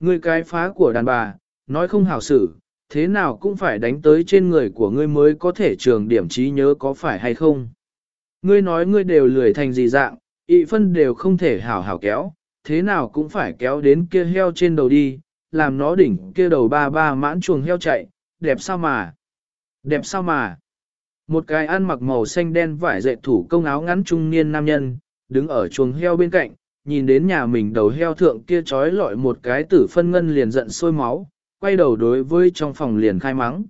Ngươi cái phá của đàn bà, nói không hảo xử, thế nào cũng phải đánh tới trên người của ngươi mới có thể trường điểm trí nhớ có phải hay không. Ngươi nói ngươi đều lười thành gì dạng, ị phân đều không thể hảo hảo kéo, thế nào cũng phải kéo đến kia heo trên đầu đi, làm nó đỉnh kia đầu ba ba mãn chuồng heo chạy, đẹp sao mà. Đẹp sao mà. Một cái ăn mặc màu xanh đen vải dệt thủ công áo ngắn trung niên nam nhân, đứng ở chuồng heo bên cạnh, nhìn đến nhà mình đầu heo thượng kia trói lọi một cái tử phân ngân liền giận sôi máu, quay đầu đối với trong phòng liền khai mắng.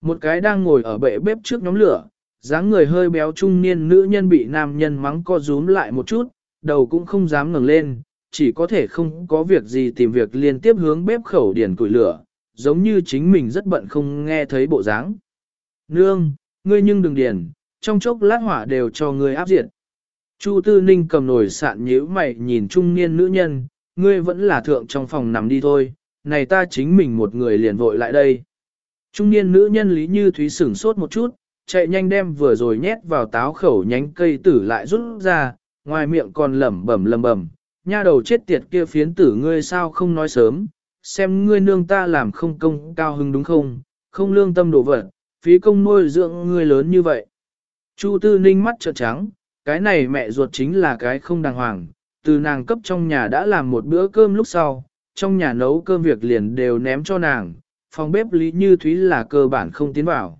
Một cái đang ngồi ở bệ bếp trước nhóm lửa, dáng người hơi béo trung niên nữ nhân bị nam nhân mắng co rúm lại một chút, đầu cũng không dám ngẩng lên, chỉ có thể không có việc gì tìm việc liên tiếp hướng bếp khẩu điển củi lửa, giống như chính mình rất bận không nghe thấy bộ dáng. Nương, ngươi nhưng đừng điền trong chốc lát hỏa đều cho ngươi áp diệt. Chu Tư Ninh cầm nồi sạn nhíu mày nhìn trung niên nữ nhân, ngươi vẫn là thượng trong phòng nằm đi thôi, này ta chính mình một người liền vội lại đây. Trung niên nữ nhân Lý Như Thúy sửng sốt một chút, chạy nhanh đem vừa rồi nhét vào táo khẩu nhánh cây tử lại rút ra, ngoài miệng còn lẩm bẩm lẩm bẩm, nha đầu chết tiệt kia phiến tử ngươi sao không nói sớm, xem ngươi nương ta làm không công cao hứng đúng không, không lương tâm đổ vật, phí công nuôi dưỡng ngươi lớn như vậy. Chu Tư Ninh mắt trợn trắng, cái này mẹ ruột chính là cái không đàng hoàng, từ nàng cấp trong nhà đã làm một bữa cơm lúc sau, trong nhà nấu cơm việc liền đều ném cho nàng, phòng bếp Lý Như Thúy là cơ bản không tiến vào.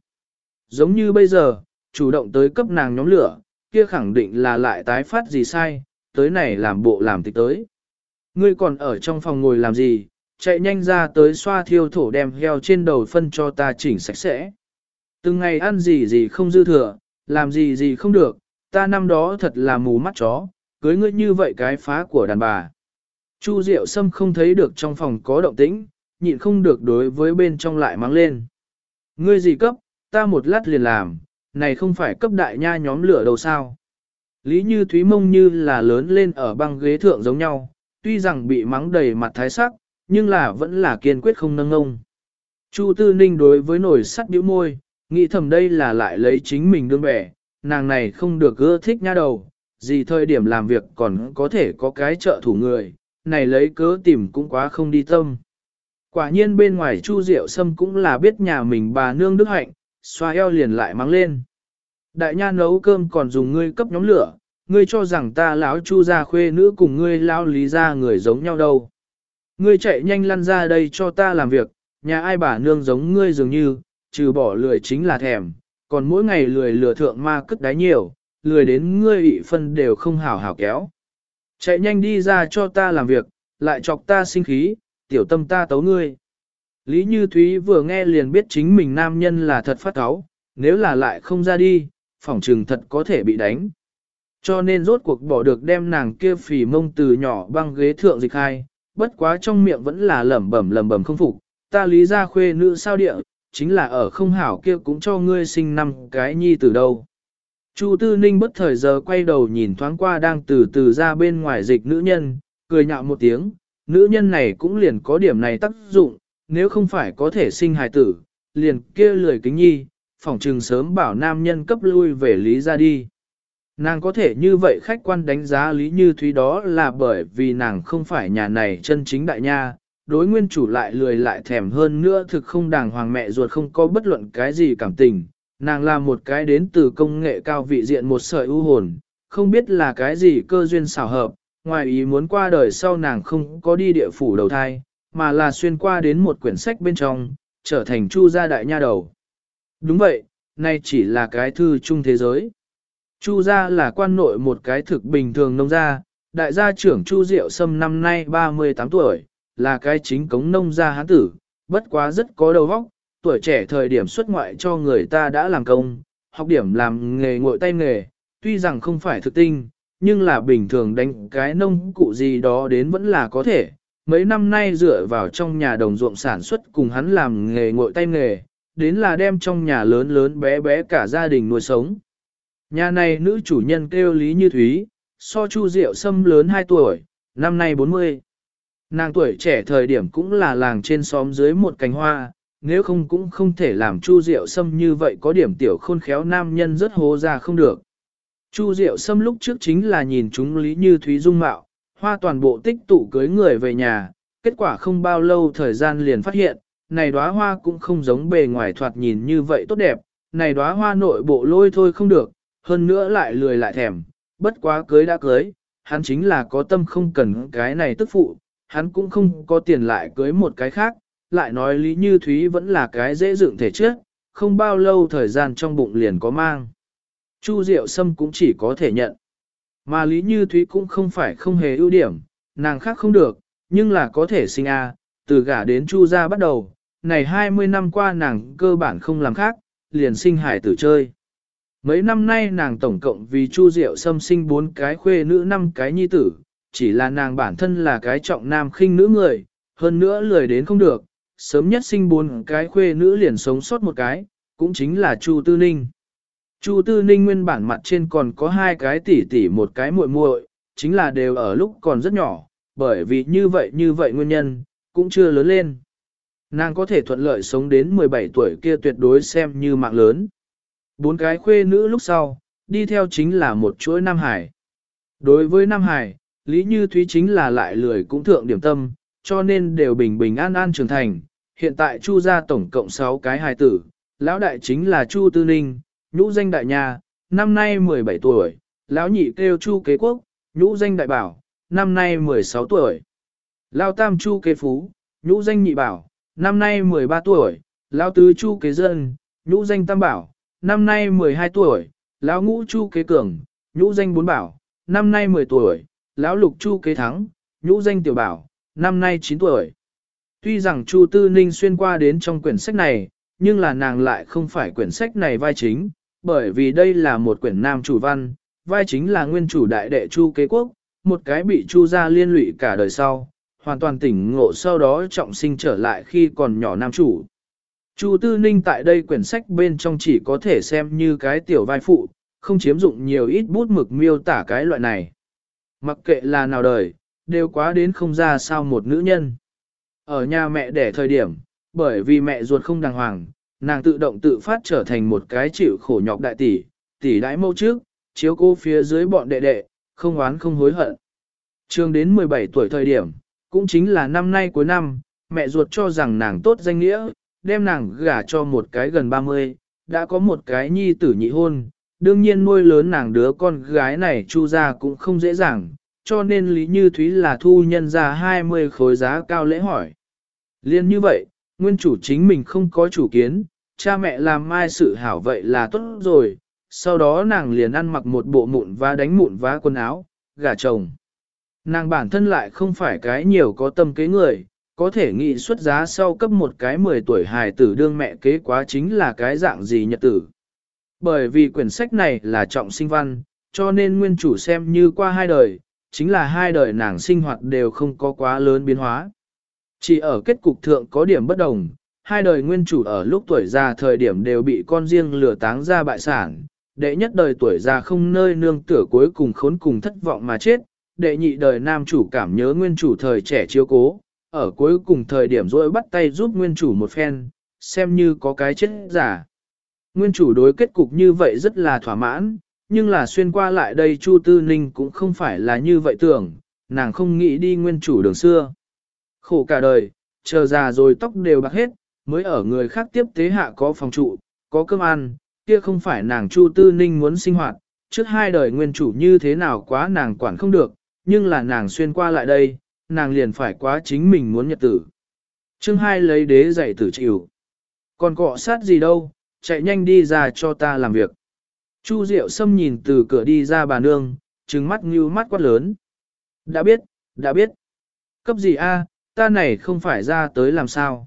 Giống như bây giờ, chủ động tới cấp nàng nhóm lửa, kia khẳng định là lại tái phát gì sai, tới này làm bộ làm tịch tới. Ngươi còn ở trong phòng ngồi làm gì, chạy nhanh ra tới xoa thiêu thổ đem heo trên đầu phân cho ta chỉnh sạch sẽ. Từng ngày ăn gì gì không dư thừa, làm gì gì không được, ta năm đó thật là mù mắt chó, cưới ngươi như vậy cái phá của đàn bà. Chu Diệu Sâm không thấy được trong phòng có động tĩnh, nhịn không được đối với bên trong lại mắng lên. Ngươi gì cấp, ta một lát liền làm, này không phải cấp đại nha nhóm lửa đâu sao. Lý Như Thúy mông như là lớn lên ở băng ghế thượng giống nhau, tuy rằng bị mắng đầy mặt thái sắc, nhưng là vẫn là kiên quyết không nâng ngông. Chu Tư Ninh đối với nổi sắt bĩu môi, nghĩ thầm đây là lại lấy chính mình đương bẻ, nàng này không được ưa thích nha đầu, gì thời điểm làm việc còn có thể có cái trợ thủ người, này lấy cớ tìm cũng quá không đi tâm. Quả nhiên bên ngoài Chu Diệu Sâm cũng là biết nhà mình bà nương đức hạnh, xoa eo liền lại mắng lên. Đại nha nấu cơm còn dùng ngươi cấp nhóm lửa, ngươi cho rằng ta lão Chu gia khuê nữ cùng ngươi lão lý gia người giống nhau đâu. Ngươi chạy nhanh lăn ra đây cho ta làm việc, nhà ai bà nương giống ngươi dường như, trừ bỏ lười chính là thèm, còn mỗi ngày lười lừa thượng ma cất đáy nhiều, lười đến ngươi ị phân đều không hảo hảo kéo. Chạy nhanh đi ra cho ta làm việc, lại chọc ta sinh khí, tiểu tâm ta tấu ngươi. Lý Như Thúy vừa nghe liền biết chính mình nam nhân là thật phát áo, nếu là lại không ra đi, phỏng trừng thật có thể bị đánh. Cho nên rốt cuộc bỏ được đem nàng kia phì mông từ nhỏ băng ghế thượng dịch hai, bất quá trong miệng vẫn là lẩm bẩm lẩm bẩm không phục, ta lý ra khuê nữ sao địa, chính là ở không hảo kia cũng cho ngươi sinh năm cái nhi từ đâu. Chu Tư Ninh bất thời giờ quay đầu nhìn thoáng qua đang từ từ ra bên ngoài dịch nữ nhân, cười nhạo một tiếng, nữ nhân này cũng liền có điểm này tác dụng, nếu không phải có thể sinh hài tử, liền kia lười kính nhi, phỏng trừng sớm bảo nam nhân cấp lui về lý ra đi. Nàng có thể như vậy khách quan đánh giá Lý Như Thúy đó là bởi vì nàng không phải nhà này chân chính đại nha, đối nguyên chủ lại lười lại thèm hơn nữa thực không đàng hoàng mẹ ruột không có bất luận cái gì cảm tình, nàng là một cái đến từ công nghệ cao vị diện một sợi ưu hồn, không biết là cái gì cơ duyên xảo hợp, ngoài ý muốn qua đời sau nàng không có đi địa phủ đầu thai, mà là xuyên qua đến một quyển sách bên trong, trở thành chu gia đại nha đầu. Đúng vậy, nay chỉ là cái thư chung thế giới. Chu gia là quan nội một cái thực bình thường nông gia, đại gia trưởng Chu Diệu Sâm năm nay 38 tuổi, là cái chính cống nông gia hán tử, bất quá rất có đầu óc, tuổi trẻ thời điểm xuất ngoại cho người ta đã làm công, học điểm làm nghề ngội tay nghề, tuy rằng không phải thực tinh, nhưng là bình thường đánh cái nông cụ gì đó đến vẫn là có thể. Mấy năm nay dựa vào trong nhà đồng ruộng sản xuất cùng hắn làm nghề ngội tay nghề, đến là đem trong nhà lớn lớn bé bé cả gia đình nuôi sống. Nhà này nữ chủ nhân kêu Lý Như Thúy, so Chu Diệu Sâm lớn 2 tuổi, năm nay 40. Nàng tuổi trẻ thời điểm cũng là làng trên xóm dưới một cánh hoa, nếu không cũng không thể làm Chu Diệu Sâm như vậy có điểm tiểu khôn khéo nam nhân rất hố ra không được. Chu Diệu Sâm lúc trước chính là nhìn chúng Lý Như Thúy dung mạo, hoa toàn bộ tích tụ cưới người về nhà, kết quả không bao lâu thời gian liền phát hiện, này đóa hoa cũng không giống bề ngoài thoạt nhìn như vậy tốt đẹp, này đóa hoa nội bộ lôi thôi không được, hơn nữa lại lười lại thèm, bất quá cưới đã cưới, hắn chính là có tâm không cần cái này tức phụ, hắn cũng không có tiền lại cưới một cái khác, lại nói Lý Như Thúy vẫn là cái dễ dựng thể trước, không bao lâu thời gian trong bụng liền có mang. Chu Diệu Sâm cũng chỉ có thể nhận. Mà Lý Như Thúy cũng không phải không hề ưu điểm, nàng khác không được, nhưng là có thể sinh a từ gả đến Chu gia bắt đầu, này 20 năm qua nàng cơ bản không làm khác, liền sinh hải tử chơi. Mấy năm nay nàng tổng cộng vì Chu Diệu Sâm sinh bốn cái khuê nữ năm cái nhi tử, chỉ là nàng bản thân là cái trọng nam khinh nữ người, hơn nữa lười đến không được, sớm nhất sinh bốn cái khuê nữ liền sống sót một cái, cũng chính là Chu Tư Ninh. Chu Tư Ninh nguyên bản mặt trên còn có hai cái tỷ tỷ một cái muội muội, chính là đều ở lúc còn rất nhỏ, bởi vì như vậy như vậy nguyên nhân, cũng chưa lớn lên. Nàng có thể thuận lợi sống đến 17 tuổi kia tuyệt đối xem như mạng lớn. Bốn cái khuê nữ lúc sau, đi theo chính là một chuỗi Nam Hải. Đối với Nam Hải, Lý Như Thúy chính là lại lười cũng thượng điểm tâm, cho nên đều bình bình an an trưởng thành. Hiện tại Chu gia tổng cộng 6 cái hài tử, lão đại chính là Chu Tư Ninh, nhũ danh đại nhà, năm nay 17 tuổi, lão nhị kêu Chu Kế Quốc, nhũ danh đại bảo, năm nay 16 tuổi. Lão tam Chu Kế Phú, nhũ danh nhị bảo, năm nay 13 tuổi, lão tứ Chu Kế Dân, nhũ danh tam bảo, năm nay 12 tuổi, lão ngũ Chu Kế Cường, nhũ danh bốn bảo, năm nay 10 tuổi, lão lục Chu Kế Thắng, nhũ danh tiểu bảo, năm nay 9 tuổi. Tuy rằng Chu Tư Ninh xuyên qua đến trong quyển sách này, nhưng là nàng lại không phải quyển sách này vai chính, bởi vì đây là một quyển nam chủ văn, vai chính là nguyên chủ đại đệ Chu Kế Quốc, một cái bị Chu gia liên lụy cả đời sau, hoàn toàn tỉnh ngộ sau đó trọng sinh trở lại khi còn nhỏ nam chủ. Chu Tư Ninh tại đây quyển sách bên trong chỉ có thể xem như cái tiểu vai phụ, không chiếm dụng nhiều ít bút mực miêu tả cái loại này. Mặc kệ là nào đời, đều quá đến không ra sao một nữ nhân. Ở nhà mẹ đẻ thời điểm, bởi vì mẹ ruột không đàng hoàng, nàng tự động tự phát trở thành một cái chịu khổ nhọc đại tỷ, tỷ đãi mâu trước, chiếu cô phía dưới bọn đệ đệ, không oán không hối hận. Trường đến 17 tuổi thời điểm, cũng chính là năm nay cuối năm, mẹ ruột cho rằng nàng tốt danh nghĩa, đem nàng gả cho một cái gần 30, đã có một cái nhi tử nhị hôn, đương nhiên nuôi lớn nàng đứa con gái này chu ra cũng không dễ dàng, cho nên Lý Như Thúy là thu nhân ra 20 khối giá cao lễ hỏi. Liên như vậy, nguyên chủ chính mình không có chủ kiến, cha mẹ làm mai sự hảo vậy là tốt rồi, sau đó nàng liền ăn mặc một bộ mụn và đánh mụn vá quần áo, gả chồng. Nàng bản thân lại không phải cái nhiều có tâm kế người, có thể nghĩ xuất giá sau cấp một cái 10 tuổi hài tử đương mẹ kế quá chính là cái dạng gì nhật tử. Bởi vì quyển sách này là trọng sinh văn, cho nên nguyên chủ xem như qua hai đời, chính là hai đời nàng sinh hoạt đều không có quá lớn biến hóa. Chỉ ở kết cục thượng có điểm bất đồng, hai đời nguyên chủ ở lúc tuổi già thời điểm đều bị con riêng lừa táng ra bại sản, đệ nhất đời tuổi già không nơi nương tựa cuối cùng khốn cùng thất vọng mà chết, đệ nhị đời nam chủ cảm nhớ nguyên chủ thời trẻ chiếu cố, ở cuối cùng thời điểm rỗi bắt tay giúp nguyên chủ một phen, xem như có cái chết giả. Nguyên chủ đối kết cục như vậy rất là thỏa mãn, nhưng là xuyên qua lại đây Chu Tư Ninh cũng không phải là như vậy tưởng, nàng không nghĩ đi nguyên chủ đường xưa. Khổ cả đời, chờ già rồi tóc đều bạc hết, mới ở người khác tiếp tế hạ có phòng trụ, có cơm ăn, kia không phải nàng Chu Tư Ninh muốn sinh hoạt, trước hai đời nguyên chủ như thế nào quá nàng quản không được, nhưng là nàng xuyên qua lại đây, nàng liền phải quá chính mình muốn nhật tử. Chương hai lấy đế dạy tử chịu. Còn cọ sát gì đâu, chạy nhanh đi ra cho ta làm việc. Chu Diệu Sâm nhìn từ cửa đi ra bà nương, trừng mắt như mắt quát lớn. Đã biết, đã biết. Cấp gì a, ta này không phải ra tới làm sao.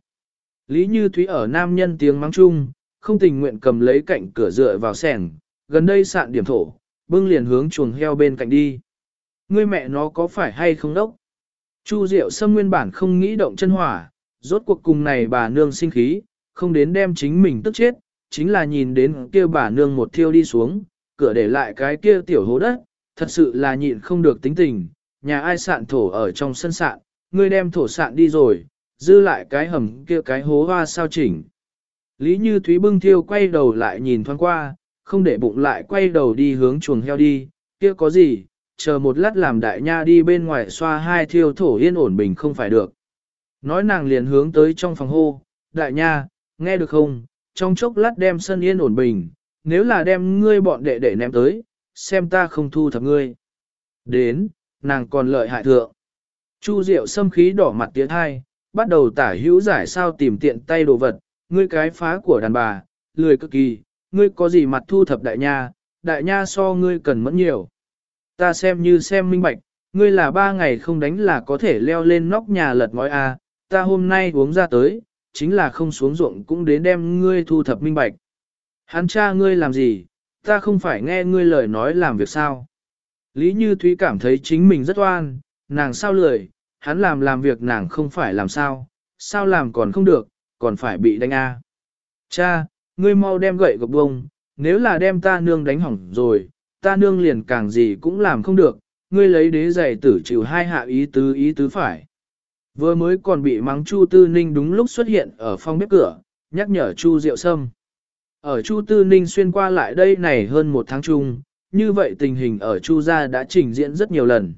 Lý Như Thúy ở nam nhân tiếng mắng chung, không tình nguyện cầm lấy cạnh cửa dựa vào sẻng, gần đây sạn điểm thổ, bưng liền hướng chuồng heo bên cạnh đi. Ngươi mẹ nó có phải hay không đốc? Chu Diệu Sâm nguyên bản không nghĩ động chân hỏa, rốt cuộc cùng này bà nương sinh khí, không đến đem chính mình tức chết, chính là nhìn đến kia bà nương một thiêu đi xuống, cửa để lại cái kia tiểu hố đất, thật sự là nhịn không được tính tình, nhà ai sạn thổ ở trong sân sạn, ngươi đem thổ sạn đi rồi, dư lại cái hầm kia cái hố hoa sao chỉnh. Lý Như Thúy bưng thiêu quay đầu lại nhìn thoáng qua, không để bụng lại quay đầu đi hướng chuồng heo đi, kia có gì, chờ một lát làm đại nha đi bên ngoài xoa hai thiêu thổ yên ổn bình không phải được. Nói nàng liền hướng tới trong phòng hô, đại nha, nghe được không, trong chốc lát đem sân yên ổn bình, nếu là đem ngươi bọn đệ đệ ném tới, xem ta không thu thập ngươi. Đến, nàng còn lợi hại thượng. Chu Diệu xâm khí đỏ mặt tiến thai, bắt đầu tả hữu giải sao tìm tiện tay đồ vật, ngươi cái phá của đàn bà, lười cực kỳ, ngươi có gì mặt thu thập đại nha, đại nha so ngươi cần mẫn nhiều. Ta xem như xem minh bạch, ngươi là ba ngày không đánh là có thể leo lên nóc nhà lật ngói a, ta hôm nay uống ra tới, chính là không xuống ruộng cũng đến đem ngươi thu thập minh bạch. Hắn cha ngươi làm gì, ta không phải nghe ngươi lời nói làm việc sao. Lý Như Thúy cảm thấy chính mình rất oan, nàng sao lười, hắn làm làm việc nàng không phải làm sao, sao làm còn không được, còn phải bị đánh a. Cha, ngươi mau đem gậy gộc bông, nếu là đem ta nương đánh hỏng rồi, ta nương liền càng gì cũng làm không được, ngươi lấy đế giày tử chịu hai hạ ý tứ ý tứ phải. Vừa mới còn bị mắng Chu Tư Ninh đúng lúc xuất hiện ở phòng bếp cửa, nhắc nhở Chu Diệu Sâm. Ở Chu Tư Ninh xuyên qua lại đây này hơn một tháng chung, như vậy tình hình ở Chu gia đã trình diễn rất nhiều lần.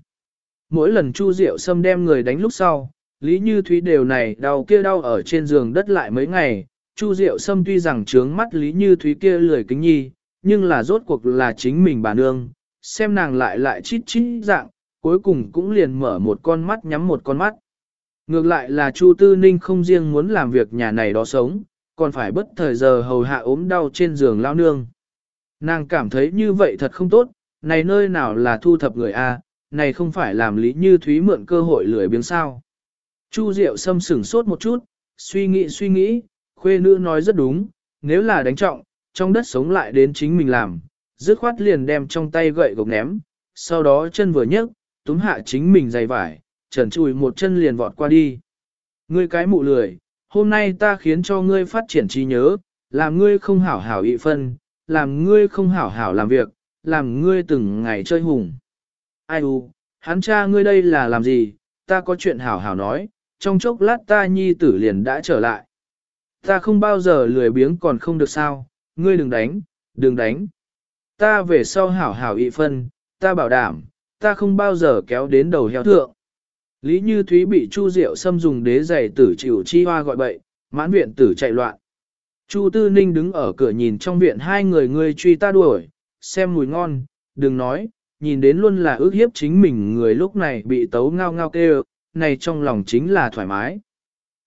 Mỗi lần Chu Diệu Sâm đem người đánh lúc sau, Lý Như Thúy đều này đau kia đau ở trên giường đất lại mấy ngày, Chu Diệu Sâm tuy rằng trướng mắt Lý Như Thúy kia lười kính nhi, nhưng là rốt cuộc là chính mình bà nương, xem nàng lại lại chít chít dạng, cuối cùng cũng liền mở một con mắt nhắm một con mắt. Ngược lại là Chu Tư Ninh không riêng muốn làm việc nhà này đó sống, còn phải bất thời giờ hầu hạ ốm đau trên giường lao nương. Nàng cảm thấy như vậy thật không tốt, này nơi nào là thu thập người A, này không phải làm lý như thúy mượn cơ hội lười biếng sao. Chu Diệu Sâm sửng sốt một chút, suy nghĩ suy nghĩ, khuê nữ nói rất đúng, nếu là đánh trọng, trong đất sống lại đến chính mình làm, dứt khoát liền đem trong tay gậy gộc ném, sau đó chân vừa nhấc, túm hạ chính mình giày vải, trần chùi một chân liền vọt qua đi. Ngươi cái mụ lười, hôm nay ta khiến cho ngươi phát triển trí nhớ, làm ngươi không hảo hảo ị phân, làm ngươi không hảo hảo làm việc, làm ngươi từng ngày chơi hùng. Ai u, hắn cha ngươi đây là làm gì, ta có chuyện hảo hảo nói, trong chốc lát ta nhi tử liền đã trở lại. Ta không bao giờ lười biếng còn không được sao, ngươi đừng đánh, đừng đánh. Ta về sau hảo hảo ị phân, ta bảo đảm, ta không bao giờ kéo đến đầu heo thượng. Lý Như Thúy bị Chu Diệu Sâm dùng đế giày tử chịu chi hoa gọi bậy, mãn viện tử chạy loạn. Chu Tư Ninh đứng ở cửa nhìn trong viện hai người người truy ta đuổi, xem mùi ngon, đừng nói, nhìn đến luôn là ước hiếp chính mình người lúc này bị tấu ngao ngao kêu, này trong lòng chính là thoải mái.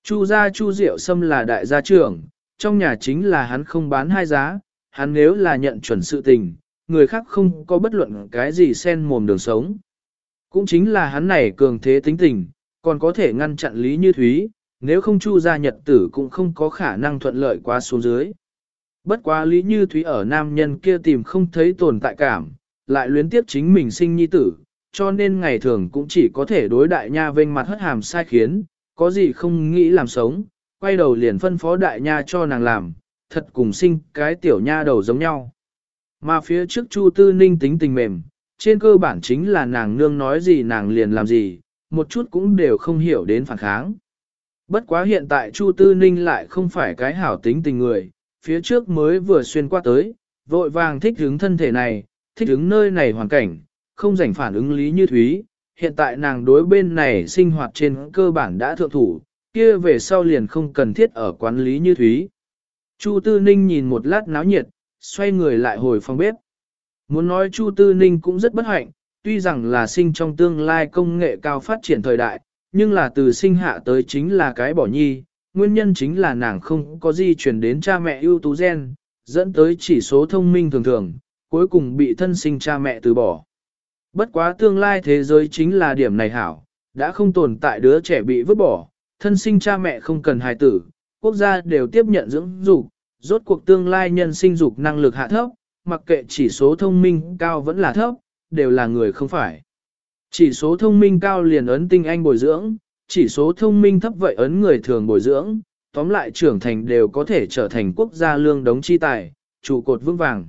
Chu gia Chu Diệu Sâm là đại gia trưởng, trong nhà chính là hắn không bán hai giá, hắn nếu là nhận chuẩn sự tình, người khác không có bất luận cái gì xen mồm đường sống. Cũng chính là hắn này cường thế tính tình, còn có thể ngăn chặn Lý Như Thúy, nếu không chu gia nhật tử cũng không có khả năng thuận lợi quá xuống dưới. Bất quá Lý Như Thúy ở nam nhân kia tìm không thấy tồn tại cảm, lại luyến tiếp chính mình sinh nhi tử, cho nên ngày thường cũng chỉ có thể đối đại nha vênh mặt hất hàm sai khiến, có gì không nghĩ làm sống, quay đầu liền phân phó đại nha cho nàng làm, thật cùng sinh cái tiểu nha đầu giống nhau. Mà phía trước Chu Tư Ninh tính tình mềm, trên cơ bản chính là nàng nương nói gì nàng liền làm gì, một chút cũng đều không hiểu đến phản kháng. Bất quá hiện tại Chu Tư Ninh lại không phải cái hảo tính tình người, phía trước mới vừa xuyên qua tới, vội vàng thích hứng thân thể này, thích hứng nơi này hoàn cảnh, không rảnh phản ứng lý như thúy. Hiện tại nàng đối bên này sinh hoạt trên cơ bản đã thượng thủ, kia về sau liền không cần thiết ở quán lý như thúy. Chu Tư Ninh nhìn một lát náo nhiệt, xoay người lại hồi phòng bếp. Muốn nói Chu Tư Ninh cũng rất bất hạnh, tuy rằng là sinh trong tương lai công nghệ cao phát triển thời đại, nhưng là từ sinh hạ tới chính là cái bỏ nhi, nguyên nhân chính là nàng không có di chuyển đến cha mẹ ưu tú gen, dẫn tới chỉ số thông minh thường thường, cuối cùng bị thân sinh cha mẹ từ bỏ. Bất quá tương lai thế giới chính là điểm này hảo, đã không tồn tại đứa trẻ bị vứt bỏ, thân sinh cha mẹ không cần hài tử, quốc gia đều tiếp nhận dưỡng dục, rốt cuộc tương lai nhân sinh dục năng lực hạ thấp, mặc kệ chỉ số thông minh cao vẫn là thấp, đều là người không phải. Chỉ số thông minh cao liền ấn tinh anh bồi dưỡng, chỉ số thông minh thấp vậy ấn người thường bồi dưỡng, tóm lại trưởng thành đều có thể trở thành quốc gia lương đống chi tài, trụ cột vững vàng.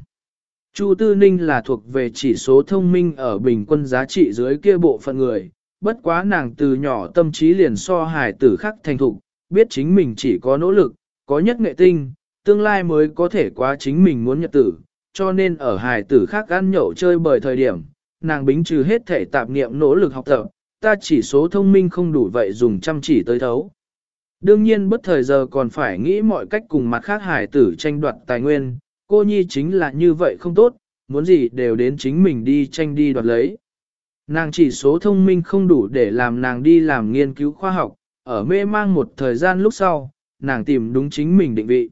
Chu Tư Ninh là thuộc về chỉ số thông minh ở bình quân giá trị dưới kia bộ phận người, bất quá nàng từ nhỏ tâm trí liền so hài tử khắc thành thục, biết chính mình chỉ có nỗ lực, có nhất nghệ tinh, tương lai mới có thể quá chính mình muốn nhật tử, cho nên ở hài tử khác ăn nhậu chơi bởi thời điểm, nàng bính trừ hết thể tạp niệm nỗ lực học tập, ta chỉ số thông minh không đủ vậy dùng chăm chỉ tới thấu. Đương nhiên bất thời giờ còn phải nghĩ mọi cách cùng mặt khác hải tử tranh đoạt tài nguyên, cô nhi chính là như vậy không tốt, muốn gì đều đến chính mình đi tranh đi đoạt lấy. Nàng chỉ số thông minh không đủ để làm nàng đi làm nghiên cứu khoa học, ở mê mang một thời gian lúc sau, nàng tìm đúng chính mình định vị.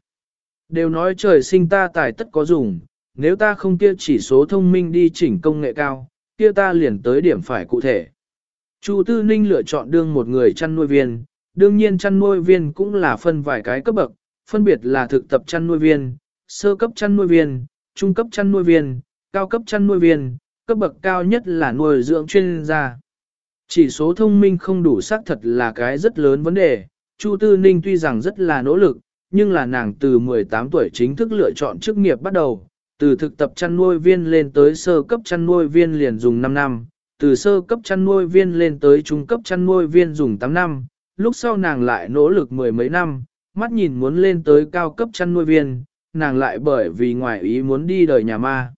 Đều nói trời sinh ta tài tất có dùng, nếu ta không kia chỉ số thông minh đi chỉnh công nghệ cao, kia ta liền tới điểm phải cụ thể. Chu Tư Ninh lựa chọn đương một người chăn nuôi viên, đương nhiên chăn nuôi viên cũng là phân vài cái cấp bậc, phân biệt là thực tập chăn nuôi viên, sơ cấp chăn nuôi viên, trung cấp chăn nuôi viên, cao cấp chăn nuôi viên, cấp bậc cao nhất là nuôi dưỡng chuyên gia. Chỉ số thông minh không đủ xác thật là cái rất lớn vấn đề, Chu Tư Ninh tuy rằng rất là nỗ lực, nhưng là nàng từ 18 tuổi chính thức lựa chọn chức nghiệp bắt đầu, từ thực tập chăn nuôi viên lên tới sơ cấp chăn nuôi viên liền dùng 5 năm, từ sơ cấp chăn nuôi viên lên tới trung cấp chăn nuôi viên dùng 8 năm, lúc sau nàng lại nỗ lực mười mấy năm, mắt nhìn muốn lên tới cao cấp chăn nuôi viên, nàng lại bởi vì ngoại ý muốn đi đời nhà ma.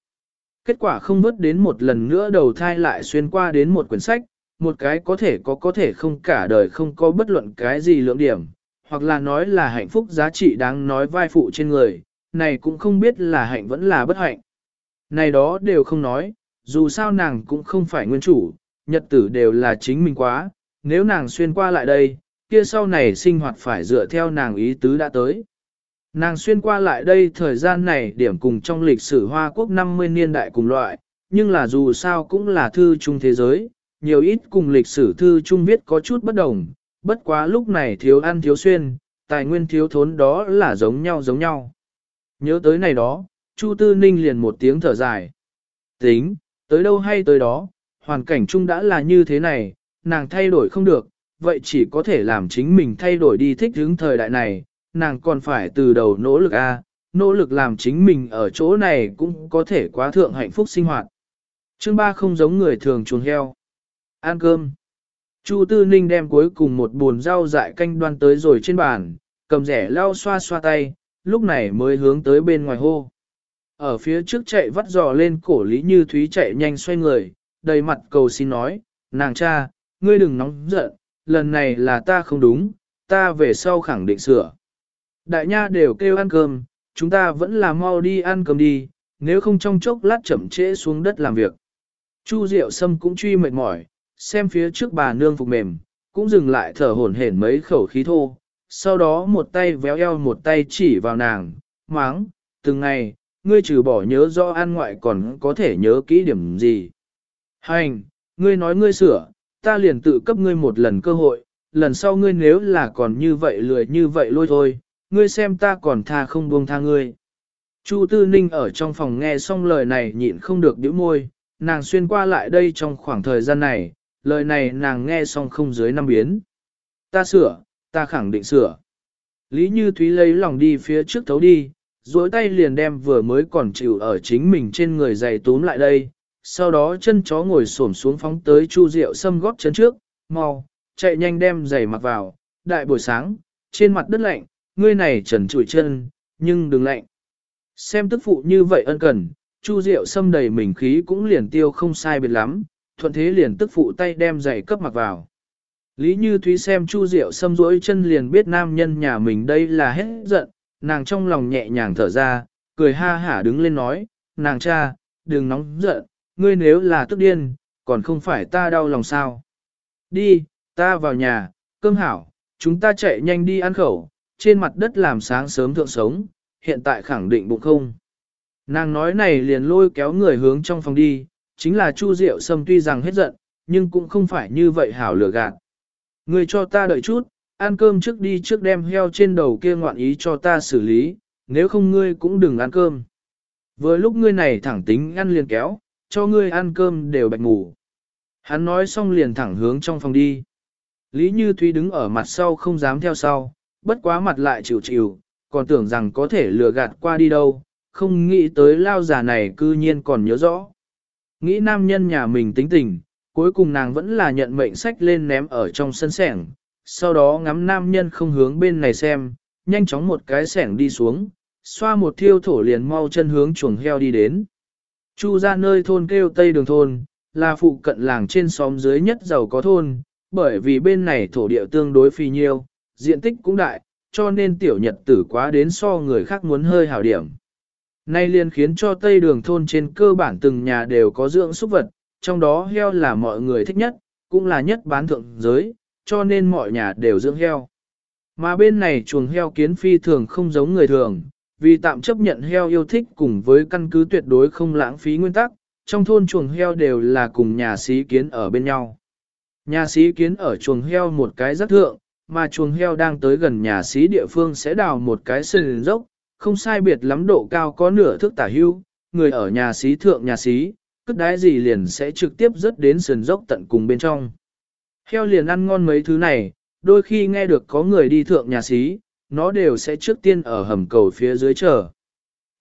Kết quả không vớt đến một lần nữa đầu thai lại xuyên qua đến một quyển sách, một cái có thể có có thể không cả đời không có bất luận cái gì lượng điểm, hoặc là nói là hạnh phúc giá trị đáng nói vai phụ trên người, này cũng không biết là hạnh vẫn là bất hạnh. Này đó đều không nói, dù sao nàng cũng không phải nguyên chủ, nhật tử đều là chính mình quá, nếu nàng xuyên qua lại đây, kia sau này sinh hoạt phải dựa theo nàng ý tứ đã tới. Nàng xuyên qua lại đây thời gian này điểm cùng trong lịch sử Hoa Quốc 50 niên đại cùng loại, nhưng là dù sao cũng là thư chung thế giới, nhiều ít cùng lịch sử thư chung viết có chút bất đồng, bất quá lúc này thiếu ăn thiếu xuyên, tài nguyên thiếu thốn đó là giống nhau giống nhau. Nhớ tới này đó, Chu Tư Ninh liền một tiếng thở dài. Tính, tới đâu hay tới đó, hoàn cảnh chung đã là như thế này, nàng thay đổi không được, vậy chỉ có thể làm chính mình thay đổi đi thích hướng thời đại này, nàng còn phải từ đầu nỗ lực a, nỗ lực làm chính mình ở chỗ này cũng có thể quá thượng hạnh phúc sinh hoạt. Chương 3 không giống người thường chuồng heo. Ăn cơm. Chu Tư Ninh đem cuối cùng một buồn rau dại canh đoan tới rồi trên bàn, cầm rẻ lau xoa xoa tay, lúc này mới hướng tới bên ngoài hô. Ở phía trước chạy vắt dò lên cổ Lý Như Thúy chạy nhanh xoay người, đầy mặt cầu xin nói, nàng cha, ngươi đừng nóng giận, lần này là ta không đúng, ta về sau khẳng định sửa. Đại nha đều kêu ăn cơm, chúng ta vẫn là mau đi ăn cơm đi, nếu không trong chốc lát chậm trễ xuống đất làm việc. Chu Diệu Sâm cũng truy mệt mỏi, xem phía trước bà nương phục mềm, cũng dừng lại thở hổn hển mấy khẩu khí thô, sau đó một tay véo eo một tay chỉ vào nàng, máng, từng ngày, ngươi trừ bỏ nhớ rõ ăn ngoại còn có thể nhớ kỹ điểm gì. Hành, ngươi nói ngươi sửa, ta liền tự cấp ngươi một lần cơ hội, lần sau ngươi nếu là còn như vậy lười như vậy lôi thôi, ngươi xem ta còn tha không buông tha ngươi. Chu Tư Ninh ở trong phòng nghe xong lời này nhịn không được điếu môi, nàng xuyên qua lại đây trong khoảng thời gian này, lời này nàng nghe xong không dưới năm biến. Ta sửa, ta khẳng định sửa. Lý Như Thúy lấy lòng đi phía trước thấu đi, duỗi tay liền đem vừa mới còn chịu ở chính mình trên người giày túm lại đây, sau đó chân chó ngồi xổm xuống phóng tới Chu Diệu Sâm góp chân trước, mau, chạy nhanh đem giày mặc vào, đại buổi sáng, trên mặt đất lạnh, ngươi này trần trụi chân, nhưng đừng lạnh. Xem tức phụ như vậy ân cần, Chu Diệu Sâm đầy mình khí cũng liền tiêu không sai biệt lắm, thuận thế liền tức phụ tay đem giày cấp mặc vào. Lý Như Thúy xem Chu Diệu xâm rỗi chân liền biết nam nhân nhà mình đây là hết giận, nàng trong lòng nhẹ nhàng thở ra, cười ha hả đứng lên nói, nàng cha, đừng nóng giận, ngươi nếu là tức điên, còn không phải ta đau lòng sao. Đi, ta vào nhà, cơm hảo, chúng ta chạy nhanh đi ăn khẩu, trên mặt đất làm sáng sớm thượng sống, hiện tại khẳng định bụng không. Nàng nói này liền lôi kéo người hướng trong phòng đi, chính là Chu Diệu Sâm tuy rằng hết giận, nhưng cũng không phải như vậy hảo lừa gạt. Ngươi cho ta đợi chút, ăn cơm trước đi trước đem heo trên đầu kia ngoạn ý cho ta xử lý, nếu không ngươi cũng đừng ăn cơm. Vừa lúc ngươi này thẳng tính ăn liền kéo, cho ngươi ăn cơm đều bạch ngủ. Hắn nói xong liền thẳng hướng trong phòng đi. Lý Như Thúy đứng ở mặt sau không dám theo sau, bất quá mặt lại chịu chịu, còn tưởng rằng có thể lừa gạt qua đi đâu, không nghĩ tới lao già này cư nhiên còn nhớ rõ. Nghĩ nam nhân nhà mình tính tình, cuối cùng nàng vẫn là nhận mệnh sách lên ném ở trong sân sẻng, sau đó ngắm nam nhân không hướng bên này xem, nhanh chóng một cái sẻng đi xuống, xoa một thiêu thổ liền mau chân hướng chuồng heo đi đến. Chu ra nơi thôn kêu Tây Đường Thôn, là phụ cận làng trên xóm dưới nhất giàu có thôn, bởi vì bên này thổ địa tương đối phi nhiêu, diện tích cũng đại, cho nên tiểu nhật tử quá đến so người khác muốn hơi hảo điểm. Nay liền khiến cho Tây Đường thôn trên cơ bản từng nhà đều có dưỡng súc vật, trong đó heo là mọi người thích nhất, cũng là nhất bán thượng giới, cho nên mọi nhà đều dưỡng heo. Mà bên này chuồng heo kiến phi thường không giống người thường, vì tạm chấp nhận heo yêu thích cùng với căn cứ tuyệt đối không lãng phí nguyên tắc, trong thôn chuồng heo đều là cùng nhà sĩ kiến ở bên nhau. Nhà sĩ kiến ở chuồng heo một cái rất thượng, mà chuồng heo đang tới gần nhà sĩ địa phương sẽ đào một cái sườn dốc, không sai biệt lắm độ cao có nửa thước tả hưu, người ở nhà sĩ thượng nhà sĩ, cất đái gì liền sẽ trực tiếp rớt đến sườn dốc tận cùng bên trong. Heo liền ăn ngon mấy thứ này, đôi khi nghe được có người đi thượng nhà sĩ, nó đều sẽ trước tiên ở hầm cầu phía dưới chờ.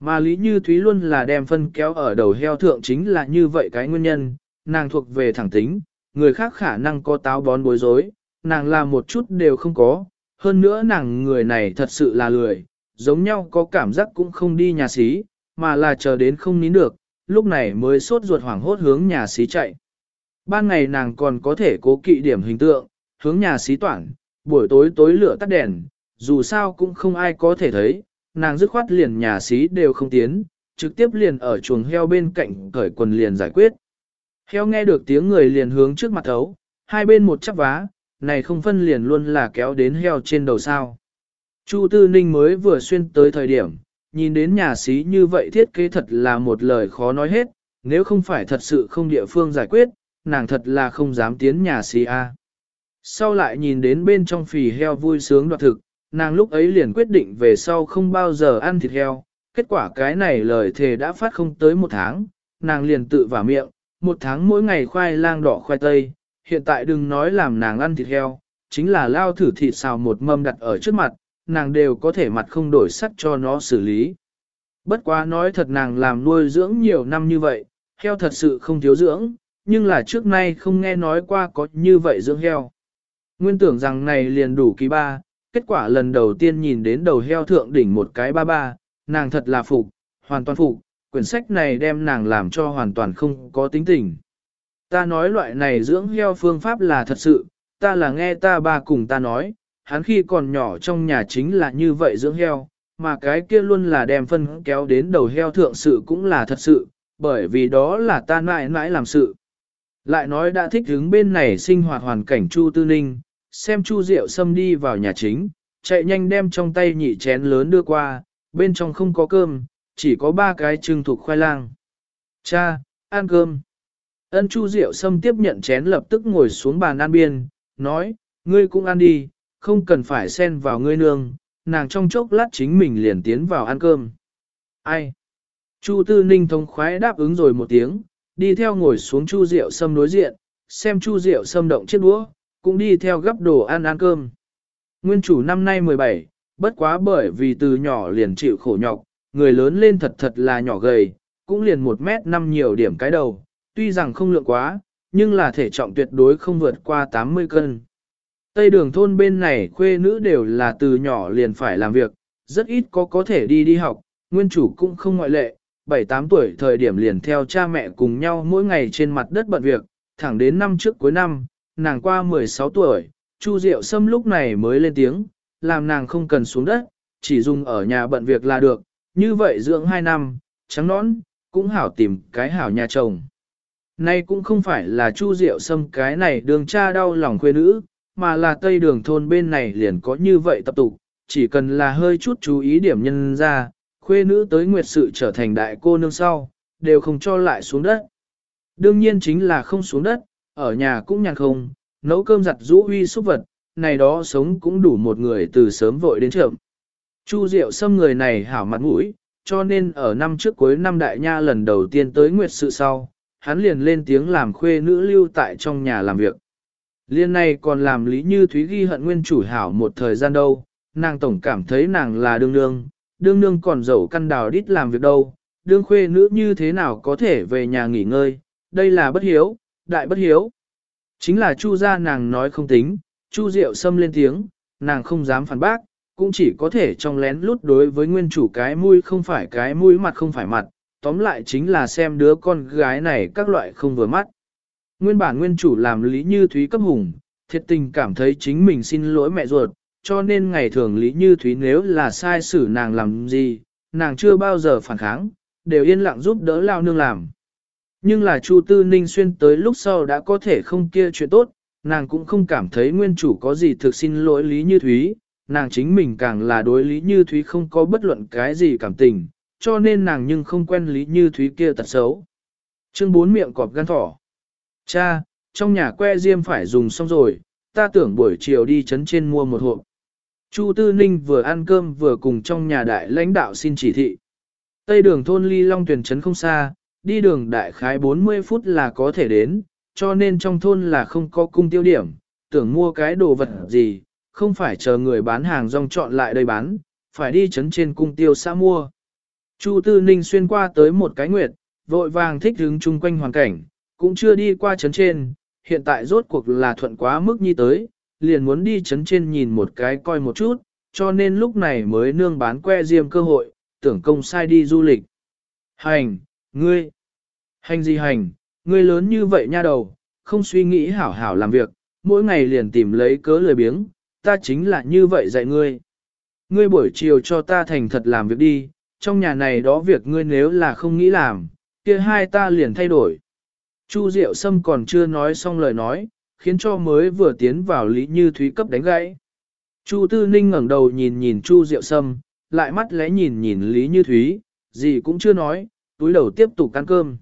Mà Lý Như Thúy luôn là đem phân kéo ở đầu heo thượng chính là như vậy cái nguyên nhân, nàng thuộc về thẳng tính, người khác khả năng có táo bón bối rối, nàng làm một chút đều không có, hơn nữa nàng người này thật sự là lười, giống nhau có cảm giác cũng không đi nhà xí, mà là chờ đến không nín được, lúc này mới sốt ruột hoảng hốt hướng nhà xí chạy. Ban ngày nàng còn có thể cố kỵ điểm hình tượng, hướng nhà xí toảng, buổi tối tối lửa tắt đèn, dù sao cũng không ai có thể thấy, nàng dứt khoát liền nhà xí đều không tiến, trực tiếp liền ở chuồng heo bên cạnh cởi quần liền giải quyết. Heo nghe được tiếng người liền hướng trước mặt thấu, hai bên một chắp vá, này không phân liền luôn là kéo đến heo trên đầu sao. Chu Tư Ninh mới vừa xuyên tới thời điểm, nhìn đến nhà xí như vậy thiết kế thật là một lời khó nói hết, nếu không phải thật sự không địa phương giải quyết, nàng thật là không dám tiến nhà xí A. Sau lại nhìn đến bên trong phì heo vui sướng đoạt thực, nàng lúc ấy liền quyết định về sau không bao giờ ăn thịt heo, kết quả cái này lời thề đã phát không tới một tháng, nàng liền tự vào miệng, một tháng mỗi ngày khoai lang đỏ khoai tây, hiện tại đừng nói làm nàng ăn thịt heo, chính là lao thử thịt xào một mâm đặt ở trước mặt, nàng đều có thể mặt không đổi sắc cho nó xử lý. Bất quá nói thật nàng làm nuôi dưỡng nhiều năm như vậy, heo thật sự không thiếu dưỡng, nhưng là trước nay không nghe nói qua có như vậy dưỡng heo. Nguyên tưởng rằng này liền đủ kỳ ba, kết quả lần đầu tiên nhìn đến đầu heo thượng đỉnh một cái ba ba, nàng thật là phục, hoàn toàn phục, quyển sách này đem nàng làm cho hoàn toàn không có tính tình. Ta nói loại này dưỡng heo phương pháp là thật sự, ta là nghe ta ba cùng ta nói, hắn khi còn nhỏ trong nhà chính là như vậy dưỡng heo, mà cái kia luôn là đem phân kéo đến đầu heo thượng sự cũng là thật sự, bởi vì đó là ta mãi mãi làm sự. Lại nói đã thích hướng bên này sinh hoạt hoàn cảnh Chu Tư Ninh, xem Chu Diệu Sâm đi vào nhà chính, chạy nhanh đem trong tay nhị chén lớn đưa qua, bên trong không có cơm, chỉ có ba cái trưng thuộc khoai lang. Cha, ăn cơm. Ân Chu Diệu Sâm tiếp nhận chén lập tức ngồi xuống bàn ăn biên, nói, ngươi cũng ăn đi, không cần phải xen vào ngươi nương, nàng trong chốc lát chính mình liền tiến vào ăn cơm. Ai? Chu Tư Ninh thông khoái đáp ứng rồi một tiếng, đi theo ngồi xuống Chu Diệu Sâm đối diện, xem Chu Diệu Sâm động chiếc đũa, cũng đi theo gấp đồ ăn ăn cơm. Nguyên chủ năm nay 17, bất quá bởi vì từ nhỏ liền chịu khổ nhọc, người lớn lên thật thật là nhỏ gầy, cũng liền 1 mét 5 nhiều điểm cái đầu, tuy rằng không lượng quá, nhưng là thể trọng tuyệt đối không vượt qua 80 cân. Tây đường thôn bên này khuê nữ đều là từ nhỏ liền phải làm việc, rất ít có có thể đi đi học, nguyên chủ cũng không ngoại lệ, 7-8 tuổi thời điểm liền theo cha mẹ cùng nhau mỗi ngày trên mặt đất bận việc, thẳng đến năm trước cuối năm, nàng qua 16 tuổi, Chu Diệu Sâm lúc này mới lên tiếng, làm nàng không cần xuống đất, chỉ dùng ở nhà bận việc là được, như vậy dưỡng 2 năm, trắng nón, cũng hảo tìm cái hảo nhà chồng. Nay cũng không phải là Chu Diệu Sâm cái này đường cha đau lòng khuê nữ, mà là tây đường thôn bên này liền có như vậy tập tục, chỉ cần là hơi chút chú ý điểm nhân ra, khuê nữ tới nguyệt sự trở thành đại cô nương sau, đều không cho lại xuống đất. Đương nhiên chính là không xuống đất, ở nhà cũng nhàn không, nấu cơm giặt rũ huy xúc vật, này đó sống cũng đủ một người từ sớm vội đến chậm. Chu Diệu Sâm người này hảo mặt mũi, cho nên ở năm trước cuối năm đại nha lần đầu tiên tới nguyệt sự sau, hắn liền lên tiếng làm khuê nữ lưu tại trong nhà làm việc. Liên này còn làm Lý Như Thúy ghi hận nguyên chủ hảo một thời gian đâu, nàng tổng cảm thấy nàng là đương nương, đương nương còn dẫu căn đào đít làm việc đâu, đương khuê nữ như thế nào có thể về nhà nghỉ ngơi, đây là bất hiếu, đại bất hiếu. Chính là Chu gia nàng nói không tính, Chu Diệu xâm lên tiếng, nàng không dám phản bác, cũng chỉ có thể trong lén lút đối với nguyên chủ cái mũi không phải cái mũi mặt không phải mặt, tóm lại chính là xem đứa con gái này các loại không vừa mắt. Nguyên bản nguyên chủ làm lý như thúy cấp hùng, thiệt tình cảm thấy chính mình xin lỗi mẹ ruột, cho nên ngày thường Lý Như Thúy nếu là sai xử nàng làm gì, nàng chưa bao giờ phản kháng, đều yên lặng giúp đỡ lao nương làm. Nhưng là Chu Tư Ninh xuyên tới lúc sau đã có thể không kia chuyện tốt, nàng cũng không cảm thấy nguyên chủ có gì thực xin lỗi Lý Như Thúy, nàng chính mình càng là đối Lý Như Thúy không có bất luận cái gì cảm tình, cho nên nàng nhưng không quen Lý Như Thúy kia tật xấu. Chương 4 miệng cọp gan thỏ. Cha, trong nhà que diêm phải dùng xong rồi, ta tưởng buổi chiều đi chấn trên mua một hộp. Chu Tư Ninh vừa ăn cơm vừa cùng trong nhà đại lãnh đạo xin chỉ thị. Tây đường thôn ly long tuyển trấn không xa, đi đường đại khái 40 phút là có thể đến, cho nên trong thôn là không có cung tiêu điểm, tưởng mua cái đồ vật gì, không phải chờ người bán hàng rong chọn lại đây bán, phải đi chấn trên cung tiêu xã mua. Chu Tư Ninh xuyên qua tới một cái nguyệt, vội vàng thích hướng chung quanh hoàn cảnh, cũng chưa đi qua chấn trên, hiện tại rốt cuộc là thuận quá mức nhi tới, liền muốn đi chấn trên nhìn một cái coi một chút, cho nên lúc này mới nương bán que diêm cơ hội, tưởng công sai đi du lịch. Hành, ngươi, hành gì hành, ngươi lớn như vậy nha đầu, không suy nghĩ hảo hảo làm việc, mỗi ngày liền tìm lấy cớ lười biếng, ta chính là như vậy dạy ngươi. Ngươi buổi chiều cho ta thành thật làm việc đi, trong nhà này đó việc ngươi nếu là không nghĩ làm, kia hai ta liền thay đổi. Chu Diệu Sâm còn chưa nói xong lời nói, khiến cho mới vừa tiến vào Lý Như Thúy cấp đánh gãy. Chu Tư Ninh ngẩng đầu nhìn nhìn Chu Diệu Sâm, lại mắt lẽ nhìn nhìn Lý Như Thúy, gì cũng chưa nói, túi đầu tiếp tục ăn cơm.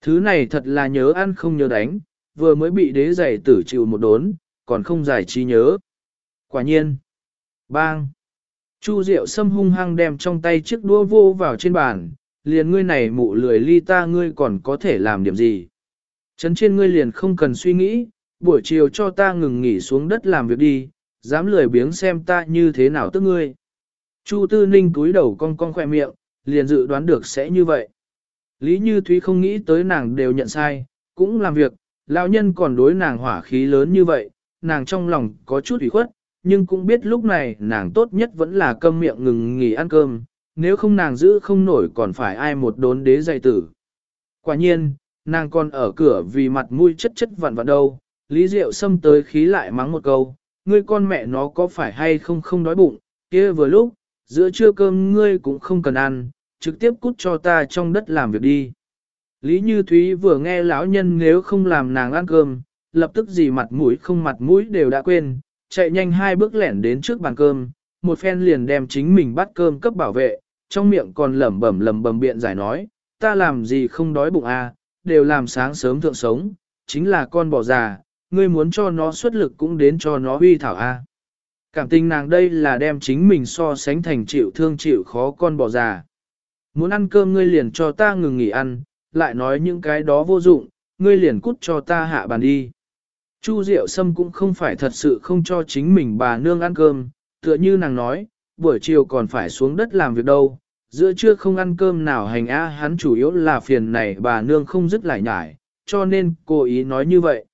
Thứ này thật là nhớ ăn không nhớ đánh, vừa mới bị đế giày tử chịu một đốn, còn không giải trí nhớ. Quả nhiên. Bang. Chu Diệu Sâm hung hăng đem trong tay chiếc đũa vô vào trên bàn, liền ngươi này mụ lười ly ta ngươi còn có thể làm điểm gì. Chấn trên ngươi liền không cần suy nghĩ, buổi chiều cho ta ngừng nghỉ xuống đất làm việc đi, dám lười biếng xem ta như thế nào tức ngươi. Chu Tư Ninh túi đầu cong cong khỏe miệng, liền dự đoán được sẽ như vậy. Lý Như Thúy không nghĩ tới nàng đều nhận sai, cũng làm việc, lão nhân còn đối nàng hỏa khí lớn như vậy, nàng trong lòng có chút ủy khuất, nhưng cũng biết lúc này nàng tốt nhất vẫn là câm miệng ngừng nghỉ ăn cơm, nếu không nàng giữ không nổi còn phải ai một đốn đế dạy tử. Quả nhiên, nàng còn ở cửa vì mặt mũi chất chất vặn vặn đâu, Lý Diệu xâm tới khí lại mắng một câu, ngươi con mẹ nó có phải hay không không đói bụng, kia vừa lúc, giữa trưa cơm ngươi cũng không cần ăn, trực tiếp cút cho ta trong đất làm việc đi. Lý Như Thúy vừa nghe lão nhân nếu không làm nàng ăn cơm, lập tức gì mặt mũi không mặt mũi đều đã quên, chạy nhanh hai bước lẻn đến trước bàn cơm, một phen liền đem chính mình bắt cơm cấp bảo vệ, trong miệng còn lẩm bẩm lẩm bẩm biện giải nói, ta làm gì không đói bụng à, đều làm sáng sớm thượng sống, chính là con bò già, ngươi muốn cho nó xuất lực cũng đến cho nó huy thảo a. À. Cảm tình nàng đây là đem chính mình so sánh thành chịu thương chịu khó con bò già. Muốn ăn cơm ngươi liền cho ta ngừng nghỉ ăn, lại nói những cái đó vô dụng, ngươi liền cút cho ta hạ bàn đi. Chu Diệu Sâm cũng không phải thật sự không cho chính mình bà nương ăn cơm, tựa như nàng nói, buổi chiều còn phải xuống đất làm việc đâu, giữa trưa không ăn cơm nào hành a hắn chủ yếu là phiền này bà nương không dứt lại nhải, cho nên cố ý nói như vậy.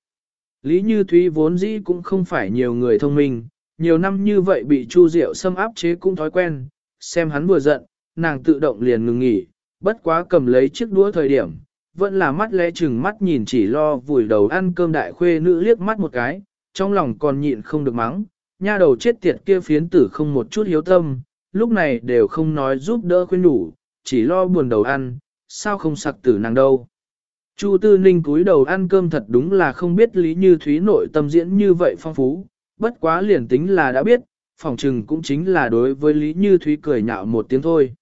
Lý Như Thúy vốn dĩ cũng không phải nhiều người thông minh, nhiều năm như vậy bị Chu Diệu xâm áp chế cũng thói quen, xem hắn vừa giận, nàng tự động liền ngừng nghỉ, bất quá cầm lấy chiếc đũa thời điểm, vẫn là mắt lẽ chừng mắt nhìn chỉ lo vùi đầu ăn cơm đại khuê nữ liếc mắt một cái, trong lòng còn nhịn không được mắng, nha đầu chết tiệt kia phiến tử không một chút hiếu tâm, lúc này đều không nói giúp đỡ khuyên đủ, chỉ lo buồn đầu ăn, sao không sặc tử nàng đâu. Chu Tư Ninh cúi đầu ăn cơm thật đúng là không biết Lý Như Thúy nội tâm diễn như vậy phong phú, bất quá liền tính là đã biết, phòng trừng cũng chính là đối với Lý Như Thúy cười nhạo một tiếng thôi.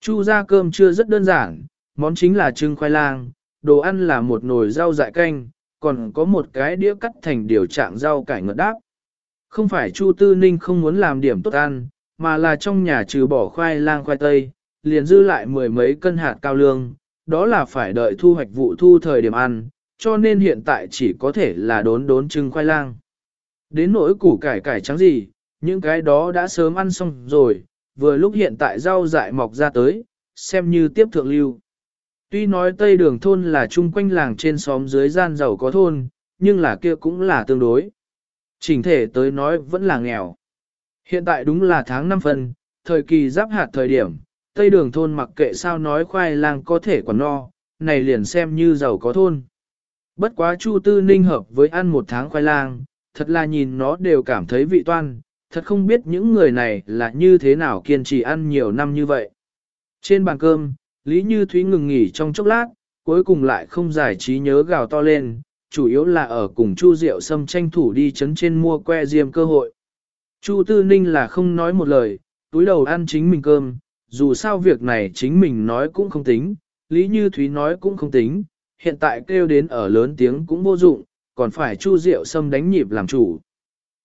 Chu ra cơm chưa rất đơn giản, món chính là trưng khoai lang, đồ ăn là một nồi rau dại canh, còn có một cái đĩa cắt thành điều trạng rau cải ngợt đáp. Không phải Chu Tư Ninh không muốn làm điểm tốt ăn, mà là trong nhà trừ bỏ khoai lang khoai tây, liền dư lại mười mấy cân hạt cao lương, đó là phải đợi thu hoạch vụ thu thời điểm ăn, cho nên hiện tại chỉ có thể là đốn đốn trưng khoai lang. Đến nỗi củ cải cải trắng gì, những cái đó đã sớm ăn xong rồi, vừa lúc hiện tại rau dại mọc ra tới, xem như tiếp thượng lưu. Tuy nói Tây Đường Thôn là chung quanh làng trên xóm dưới gian giàu có thôn, nhưng là kia cũng là tương đối. Chỉnh thể tới nói vẫn là nghèo. Hiện tại đúng là tháng 5 phần, thời kỳ giáp hạt thời điểm, Tây Đường Thôn mặc kệ sao nói khoai lang có thể còn no, này liền xem như giàu có thôn. Bất quá Chu Tư Ninh hợp với ăn một tháng khoai lang, thật là nhìn nó đều cảm thấy vị toan, thật không biết những người này là như thế nào kiên trì ăn nhiều năm như vậy. Trên bàn cơm, Lý Như Thúy ngừng nghỉ trong chốc lát, cuối cùng lại không giải trí nhớ gào to lên, chủ yếu là ở cùng Chu Diệu Sâm tranh thủ đi chấn trên mua que diêm cơ hội. Chu Tư Ninh là không nói một lời, túi đầu ăn chính mình cơm, dù sao việc này chính mình nói cũng không tính, Lý Như Thúy nói cũng không tính, hiện tại kêu đến ở lớn tiếng cũng vô dụng, còn phải Chu Diệu Sâm đánh nhịp làm chủ.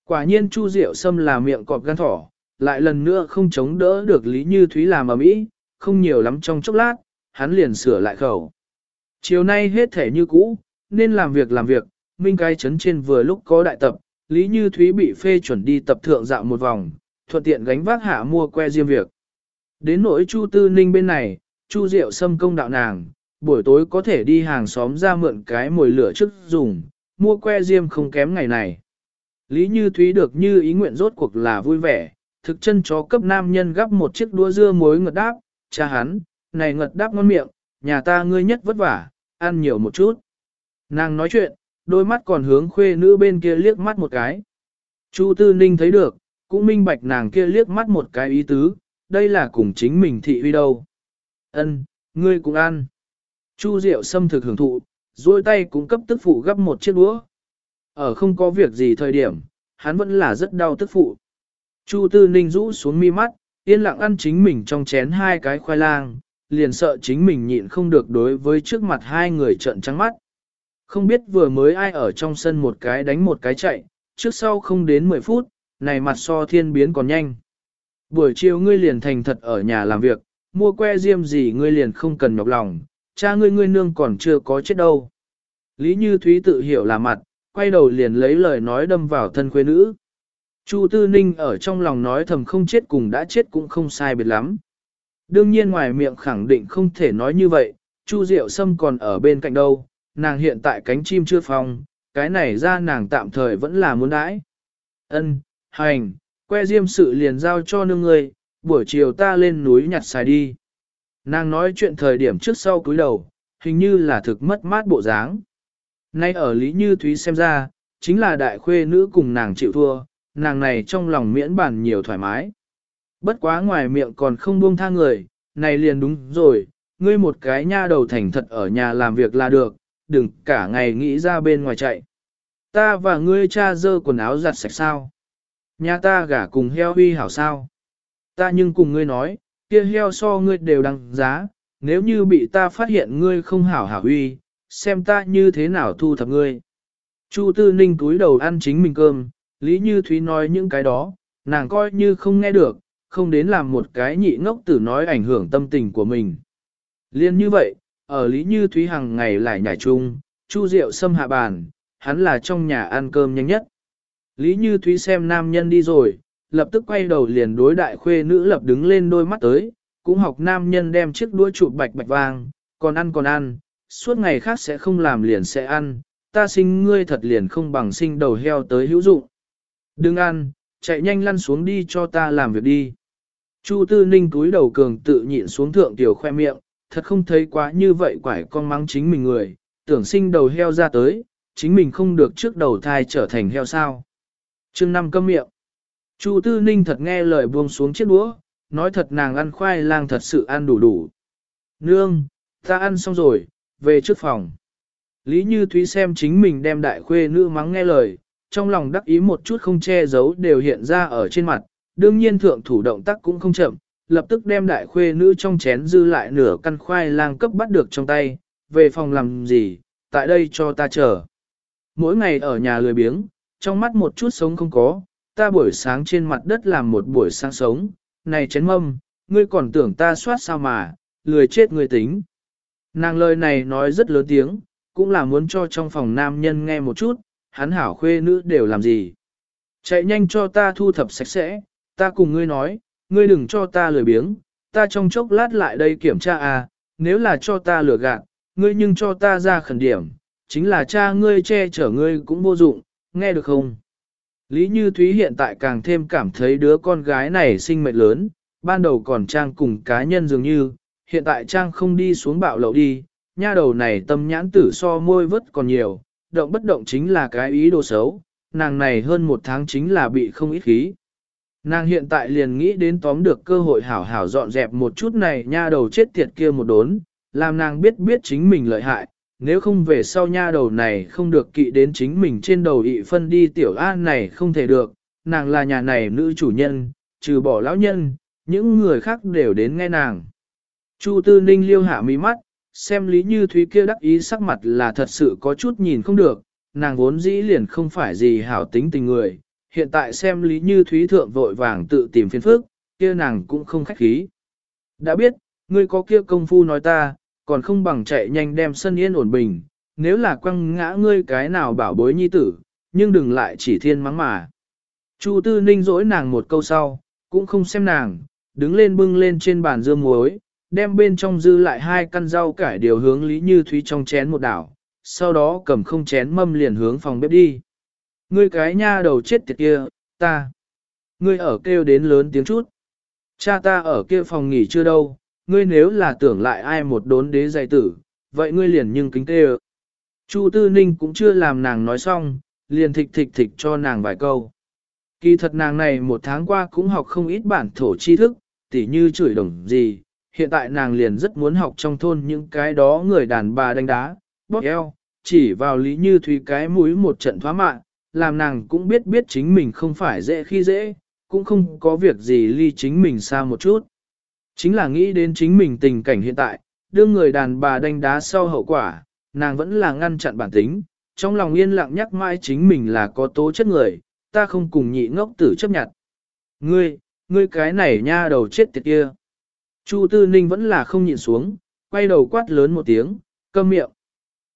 Quả nhiên Chu Diệu Sâm là miệng cọp gan thỏ, lại lần nữa không chống đỡ được Lý Như Thúy làm ở mỹ, không nhiều lắm trong chốc lát, hắn liền sửa lại khẩu. Chiều nay hết thể như cũ, nên làm việc làm việc, Minh cái chấn trên vừa lúc có đại tập, Lý Như Thúy bị phê chuẩn đi tập thượng dạo một vòng, thuận tiện gánh vác hạ mua que diêm việc. Đến nỗi Chu Tư Ninh bên này, Chu Diệu xâm công đạo nàng, buổi tối có thể đi hàng xóm ra mượn cái mồi lửa trước dùng, mua que diêm không kém ngày này. Lý Như Thúy được như ý nguyện rốt cuộc là vui vẻ, thực chân chó cấp nam nhân gắp một chiếc đũa dưa muối ngật đáp, cha hắn, này ngật đáp ngon miệng, nhà ta ngươi nhất vất vả, ăn nhiều một chút. Nàng nói chuyện, đôi mắt còn hướng khuê nữ bên kia liếc mắt một cái. Chu Tư Ninh thấy được, cũng minh bạch nàng kia liếc mắt một cái ý tứ, đây là cùng chính mình thị uy đâu. Ân, ngươi cũng ăn. Chu Diệu xâm thực hưởng thụ, duỗi tay cũng cấp tức phụ gấp một chiếc đũa. Ở không có việc gì thời điểm, hắn vẫn là rất đau tức phụ. Chu Tư Ninh rũ xuống mi mắt, yên lặng ăn chính mình trong chén hai cái khoai lang, liền sợ chính mình nhịn không được đối với trước mặt hai người trợn trắng mắt. Không biết vừa mới ai ở trong sân một cái đánh một cái chạy, trước sau không đến 10 phút, này mặt so thiên biến còn nhanh. Buổi chiều ngươi liền thành thật ở nhà làm việc, mua que diêm gì ngươi liền không cần nhọc lòng, cha ngươi ngươi nương còn chưa có chết đâu. Lý Như Thúy tự hiểu là mặt, quay đầu liền lấy lời nói đâm vào thân khuê nữ. Chu Tư Ninh ở trong lòng nói thầm không chết cùng đã chết cũng không sai biệt lắm. Đương nhiên ngoài miệng khẳng định không thể nói như vậy, Chu Diệu Sâm còn ở bên cạnh đâu, nàng hiện tại cánh chim chưa phong, cái này ra nàng tạm thời vẫn là muốn đãi. Ân, hành, que diêm sự liền giao cho nương người, buổi chiều ta lên núi nhặt xài đi. Nàng nói chuyện thời điểm trước sau cúi đầu, hình như là thực mất mát bộ dáng. Nay ở Lý Như Thúy xem ra, chính là đại khuê nữ cùng nàng chịu thua, nàng này trong lòng miễn bản nhiều thoải mái. Bất quá ngoài miệng còn không buông tha người, này liền đúng rồi, ngươi một cái nha đầu thành thật ở nhà làm việc là được, đừng cả ngày nghĩ ra bên ngoài chạy. Ta và ngươi cha dơ quần áo giặt sạch sao? Nhà ta gả cùng heo huy hảo sao? Ta nhưng cùng ngươi nói, kia heo so ngươi đều đăng giá, nếu như bị ta phát hiện ngươi không hảo hảo huy, xem ta như thế nào thu thập ngươi. Chu Tư Ninh túi đầu ăn chính mình cơm, Lý Như Thúy nói những cái đó, nàng coi như không nghe được, không đến làm một cái nhị ngốc tử nói ảnh hưởng tâm tình của mình. Liên như vậy, ở Lý Như Thúy hàng ngày lại nhảy chung, Chu Diệu xâm hạ bàn, hắn là trong nhà ăn cơm nhanh nhất. Lý Như Thúy xem nam nhân đi rồi, lập tức quay đầu liền đối đại khuê nữ lập đứng lên đôi mắt tới, cũng học nam nhân đem chiếc đũa chụp bạch bạch vàng, còn ăn còn ăn, suốt ngày khác sẽ không làm liền sẽ ăn, ta sinh ngươi thật liền không bằng sinh đầu heo tới hữu dụng. Đừng ăn, chạy nhanh lăn xuống đi cho ta làm việc đi. Chu Tư Ninh túi đầu cường tự nhịn xuống thượng tiểu khoe miệng, thật không thấy quá như vậy quải con mắng chính mình người, tưởng sinh đầu heo ra tới, chính mình không được trước đầu thai trở thành heo sao. chương năm câm miệng. Chu Tư Ninh thật nghe lời buông xuống chiếc đũa, nói thật nàng ăn khoai lang thật sự ăn đủ đủ. Nương, ta ăn xong rồi, về trước phòng. Lý Như Thúy xem chính mình đem đại khuê nữ mắng nghe lời, trong lòng đắc ý một chút không che giấu đều hiện ra ở trên mặt, đương nhiên thượng thủ động tác cũng không chậm, lập tức đem đại khuê nữ trong chén dư lại nửa căn khoai lang cấp bắt được trong tay, về phòng làm gì, tại đây cho ta chờ. Mỗi ngày ở nhà lười biếng, trong mắt một chút sống không có, ta buổi sáng trên mặt đất làm một buổi sáng sống, này chén mâm, ngươi còn tưởng ta soát sao mà, lười chết ngươi tính. Nàng lời này nói rất lớn tiếng, cũng là muốn cho trong phòng nam nhân nghe một chút, hắn hảo khuê nữ đều làm gì. Chạy nhanh cho ta thu thập sạch sẽ, ta cùng ngươi nói, ngươi đừng cho ta lười biếng, ta trong chốc lát lại đây kiểm tra à, nếu là cho ta lừa gạt, ngươi nhưng cho ta ra khẩn điểm, chính là cha ngươi che chở ngươi cũng vô dụng, nghe được không? Lý Như Thúy hiện tại càng thêm cảm thấy đứa con gái này sinh mệnh lớn, ban đầu còn Trang cùng cá nhân dường như, hiện tại Trang không đi xuống bạo lậu đi, nha đầu này tâm nhãn tử so môi vớt còn nhiều, động bất động chính là cái ý đồ xấu, nàng này hơn một tháng chính là bị không ít khí. Nàng hiện tại liền nghĩ đến tóm được cơ hội hảo hảo dọn dẹp một chút này nha đầu chết tiệt kia một đốn, làm nàng biết biết chính mình lợi hại, nếu không về sau nha đầu này không được kỵ đến chính mình trên đầu ị phân đi tiểu an này không thể được, nàng là nhà này nữ chủ nhân, trừ bỏ lão nhân, những người khác đều đến nghe nàng. Chu Tư Ninh liêu hạ mí mắt, xem Lý Như Thúy kia đắc ý sắc mặt là thật sự có chút nhìn không được, nàng vốn dĩ liền không phải gì hảo tính tình người, hiện tại xem Lý Như Thúy thượng vội vàng tự tìm phiền phức, kia nàng cũng không khách khí. Đã biết, ngươi có kia công phu nói ta, còn không bằng chạy nhanh đem sân yên ổn bình, nếu là quăng ngã ngươi cái nào bảo bối nhi tử, nhưng đừng lại chỉ thiên mắng mà. Chu Tư Ninh dỗi nàng một câu sau, cũng không xem nàng, đứng lên bưng lên trên bàn dưa muối, đem bên trong dư lại hai căn rau cải điều hướng Lý Như Thúy trong chén một đảo, sau đó cầm không chén mâm liền hướng phòng bếp đi. Ngươi cái nha đầu chết tiệt kia, ta. Ngươi ở kêu đến lớn tiếng chút. Cha ta ở kia phòng nghỉ chưa đâu, ngươi nếu là tưởng lại ai một đốn đế dạy tử, vậy ngươi liền nhưng kính tê Chu Tư Ninh cũng chưa làm nàng nói xong, liền thịch thịch thịch cho nàng vài câu. Kỳ thật nàng này một tháng qua cũng học không ít bản thổ tri thức, tỉ như chửi đồng gì, hiện tại nàng liền rất muốn học trong thôn những cái đó người đàn bà đánh đá, bóp eo, chỉ vào lý như thủy cái mũi một trận thoá mạng, làm nàng cũng biết biết chính mình không phải dễ khi dễ, cũng không có việc gì ly chính mình xa một chút. Chính là nghĩ đến chính mình tình cảnh hiện tại, đưa người đàn bà đánh đá sau hậu quả, nàng vẫn là ngăn chặn bản tính, trong lòng yên lặng nhắc mãi chính mình là có tố chất người, ta không cùng nhị ngốc tử chấp nhận. Ngươi, ngươi cái này nha đầu chết tiệt kia. Chu Tư Ninh vẫn là không nhịn xuống, quay đầu quát lớn một tiếng, câm miệng.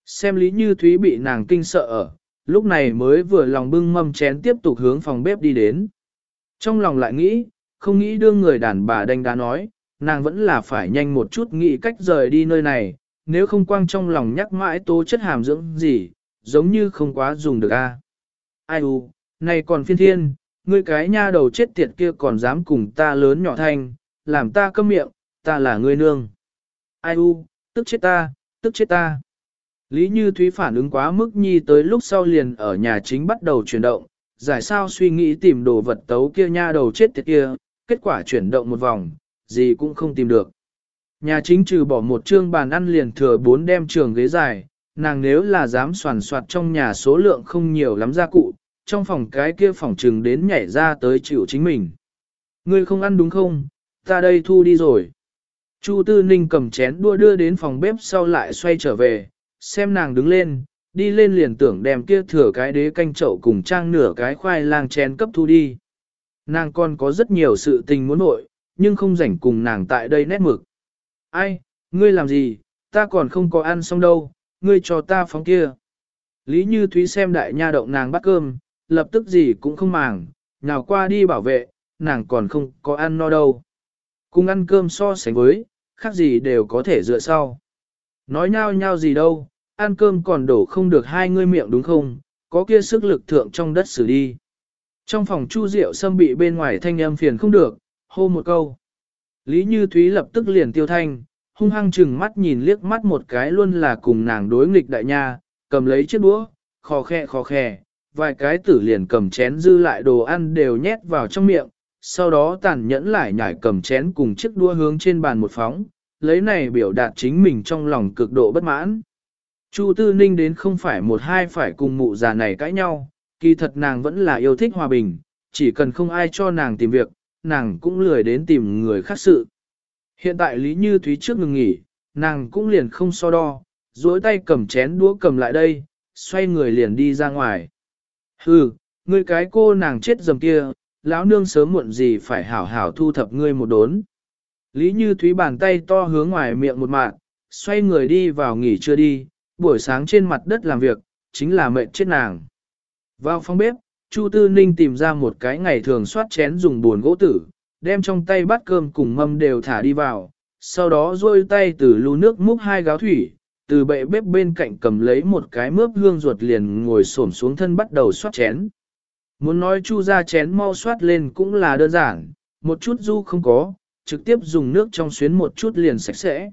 Xem Lý Như Thúy bị nàng kinh sợ ở, lúc này mới vừa lòng bưng mâm chén tiếp tục hướng phòng bếp đi đến. Trong lòng lại nghĩ, không nghĩ đưa người đàn bà đánh đá nói, nàng vẫn là phải nhanh một chút nghĩ cách rời đi nơi này, nếu không quang trong lòng nhắc mãi tố chất hàm dưỡng gì, giống như không quá dùng được a. Ai u, này còn phiên thiên, ngươi cái nha đầu chết tiệt kia còn dám cùng ta lớn nhỏ thanh, làm ta câm miệng, ta là ngươi nương. Ai u, tức chết ta, tức chết ta. Lý Như Thúy phản ứng quá mức nhi tới lúc sau liền ở nhà chính bắt đầu chuyển động, giải sao suy nghĩ tìm đồ vật tấu kia nha đầu chết tiệt kia, kết quả chuyển động một vòng, gì cũng không tìm được. Nhà chính trừ bỏ một trương bàn ăn liền thừa bốn đem trường ghế dài, nàng nếu là dám soàn soạt trong nhà số lượng không nhiều lắm gia cụ, trong phòng cái kia phòng trừng đến nhảy ra tới chịu chính mình. Ngươi không ăn đúng không? Ta đây thu đi rồi. Chu Tư Ninh cầm chén đua đưa đến phòng bếp sau lại xoay trở về, xem nàng đứng lên, đi lên liền tưởng đem kia thừa cái đế canh chậu cùng trang nửa cái khoai lang chén cấp thu đi. Nàng còn có rất nhiều sự tình muốn nội, nhưng không rảnh cùng nàng tại đây nét mực. Ai, ngươi làm gì, ta còn không có ăn xong đâu, ngươi cho ta phóng kia. Lý Như Thúy xem đại nha động nàng bắt cơm, lập tức gì cũng không màng, nào qua đi bảo vệ, nàng còn không có ăn no đâu. Cùng ăn cơm so sánh với, khác gì đều có thể dựa sau. Nói nhau nhau gì đâu, ăn cơm còn đổ không được hai ngươi miệng đúng không, có kia sức lực thượng trong đất xử đi. Trong phòng chu Diệu sâm bị bên ngoài thanh âm phiền không được, hô một câu. Lý Như Thúy lập tức liền tiêu thanh, hung hăng chừng mắt nhìn liếc mắt một cái luôn là cùng nàng đối nghịch đại nha, cầm lấy chiếc đũa, khò khe khò khe, vài cái tử liền cầm chén dư lại đồ ăn đều nhét vào trong miệng, sau đó tàn nhẫn lại nhảy cầm chén cùng chiếc đua hướng trên bàn một phóng, lấy này biểu đạt chính mình trong lòng cực độ bất mãn. Chu Tư Ninh đến không phải một hai phải cùng mụ già này cãi nhau, kỳ thật nàng vẫn là yêu thích hòa bình, chỉ cần không ai cho nàng tìm việc, nàng cũng lười đến tìm người khác sự. Hiện tại Lý Như Thúy trước ngừng nghỉ, nàng cũng liền không so đo, duỗi tay cầm chén đũa cầm lại đây, xoay người liền đi ra ngoài. Hừ, ngươi cái cô nàng chết dầm kia, lão nương sớm muộn gì phải hảo hảo thu thập ngươi một đốn. Lý Như Thúy bàn tay to hướng ngoài miệng một mạng, xoay người đi vào nghỉ chưa đi, buổi sáng trên mặt đất làm việc, chính là mệnh chết nàng. Vào phòng bếp, Chu Tư Ninh tìm ra một cái ngày thường soát chén dùng buồn gỗ tử, đem trong tay bát cơm cùng mâm đều thả đi vào, sau đó rôi tay từ lu nước múc hai gáo thủy, từ bệ bếp bên cạnh cầm lấy một cái mướp hương ruột liền ngồi xổm xuống thân bắt đầu soát chén. Muốn nói chu ra chén mau soát lên cũng là đơn giản, một chút du không có, trực tiếp dùng nước trong xuyến một chút liền sạch sẽ.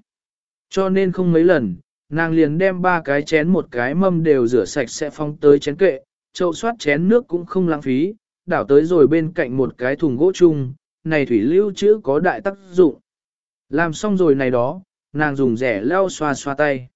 Cho nên không mấy lần, nàng liền đem ba cái chén một cái mâm đều rửa sạch sẽ phong tới chén kệ, chậu soát chén nước cũng không lãng phí, đảo tới rồi bên cạnh một cái thùng gỗ chung, này thủy lưu chữ có đại tác dụng. Làm xong rồi này đó, nàng dùng rẻ leo xoa xoa tay.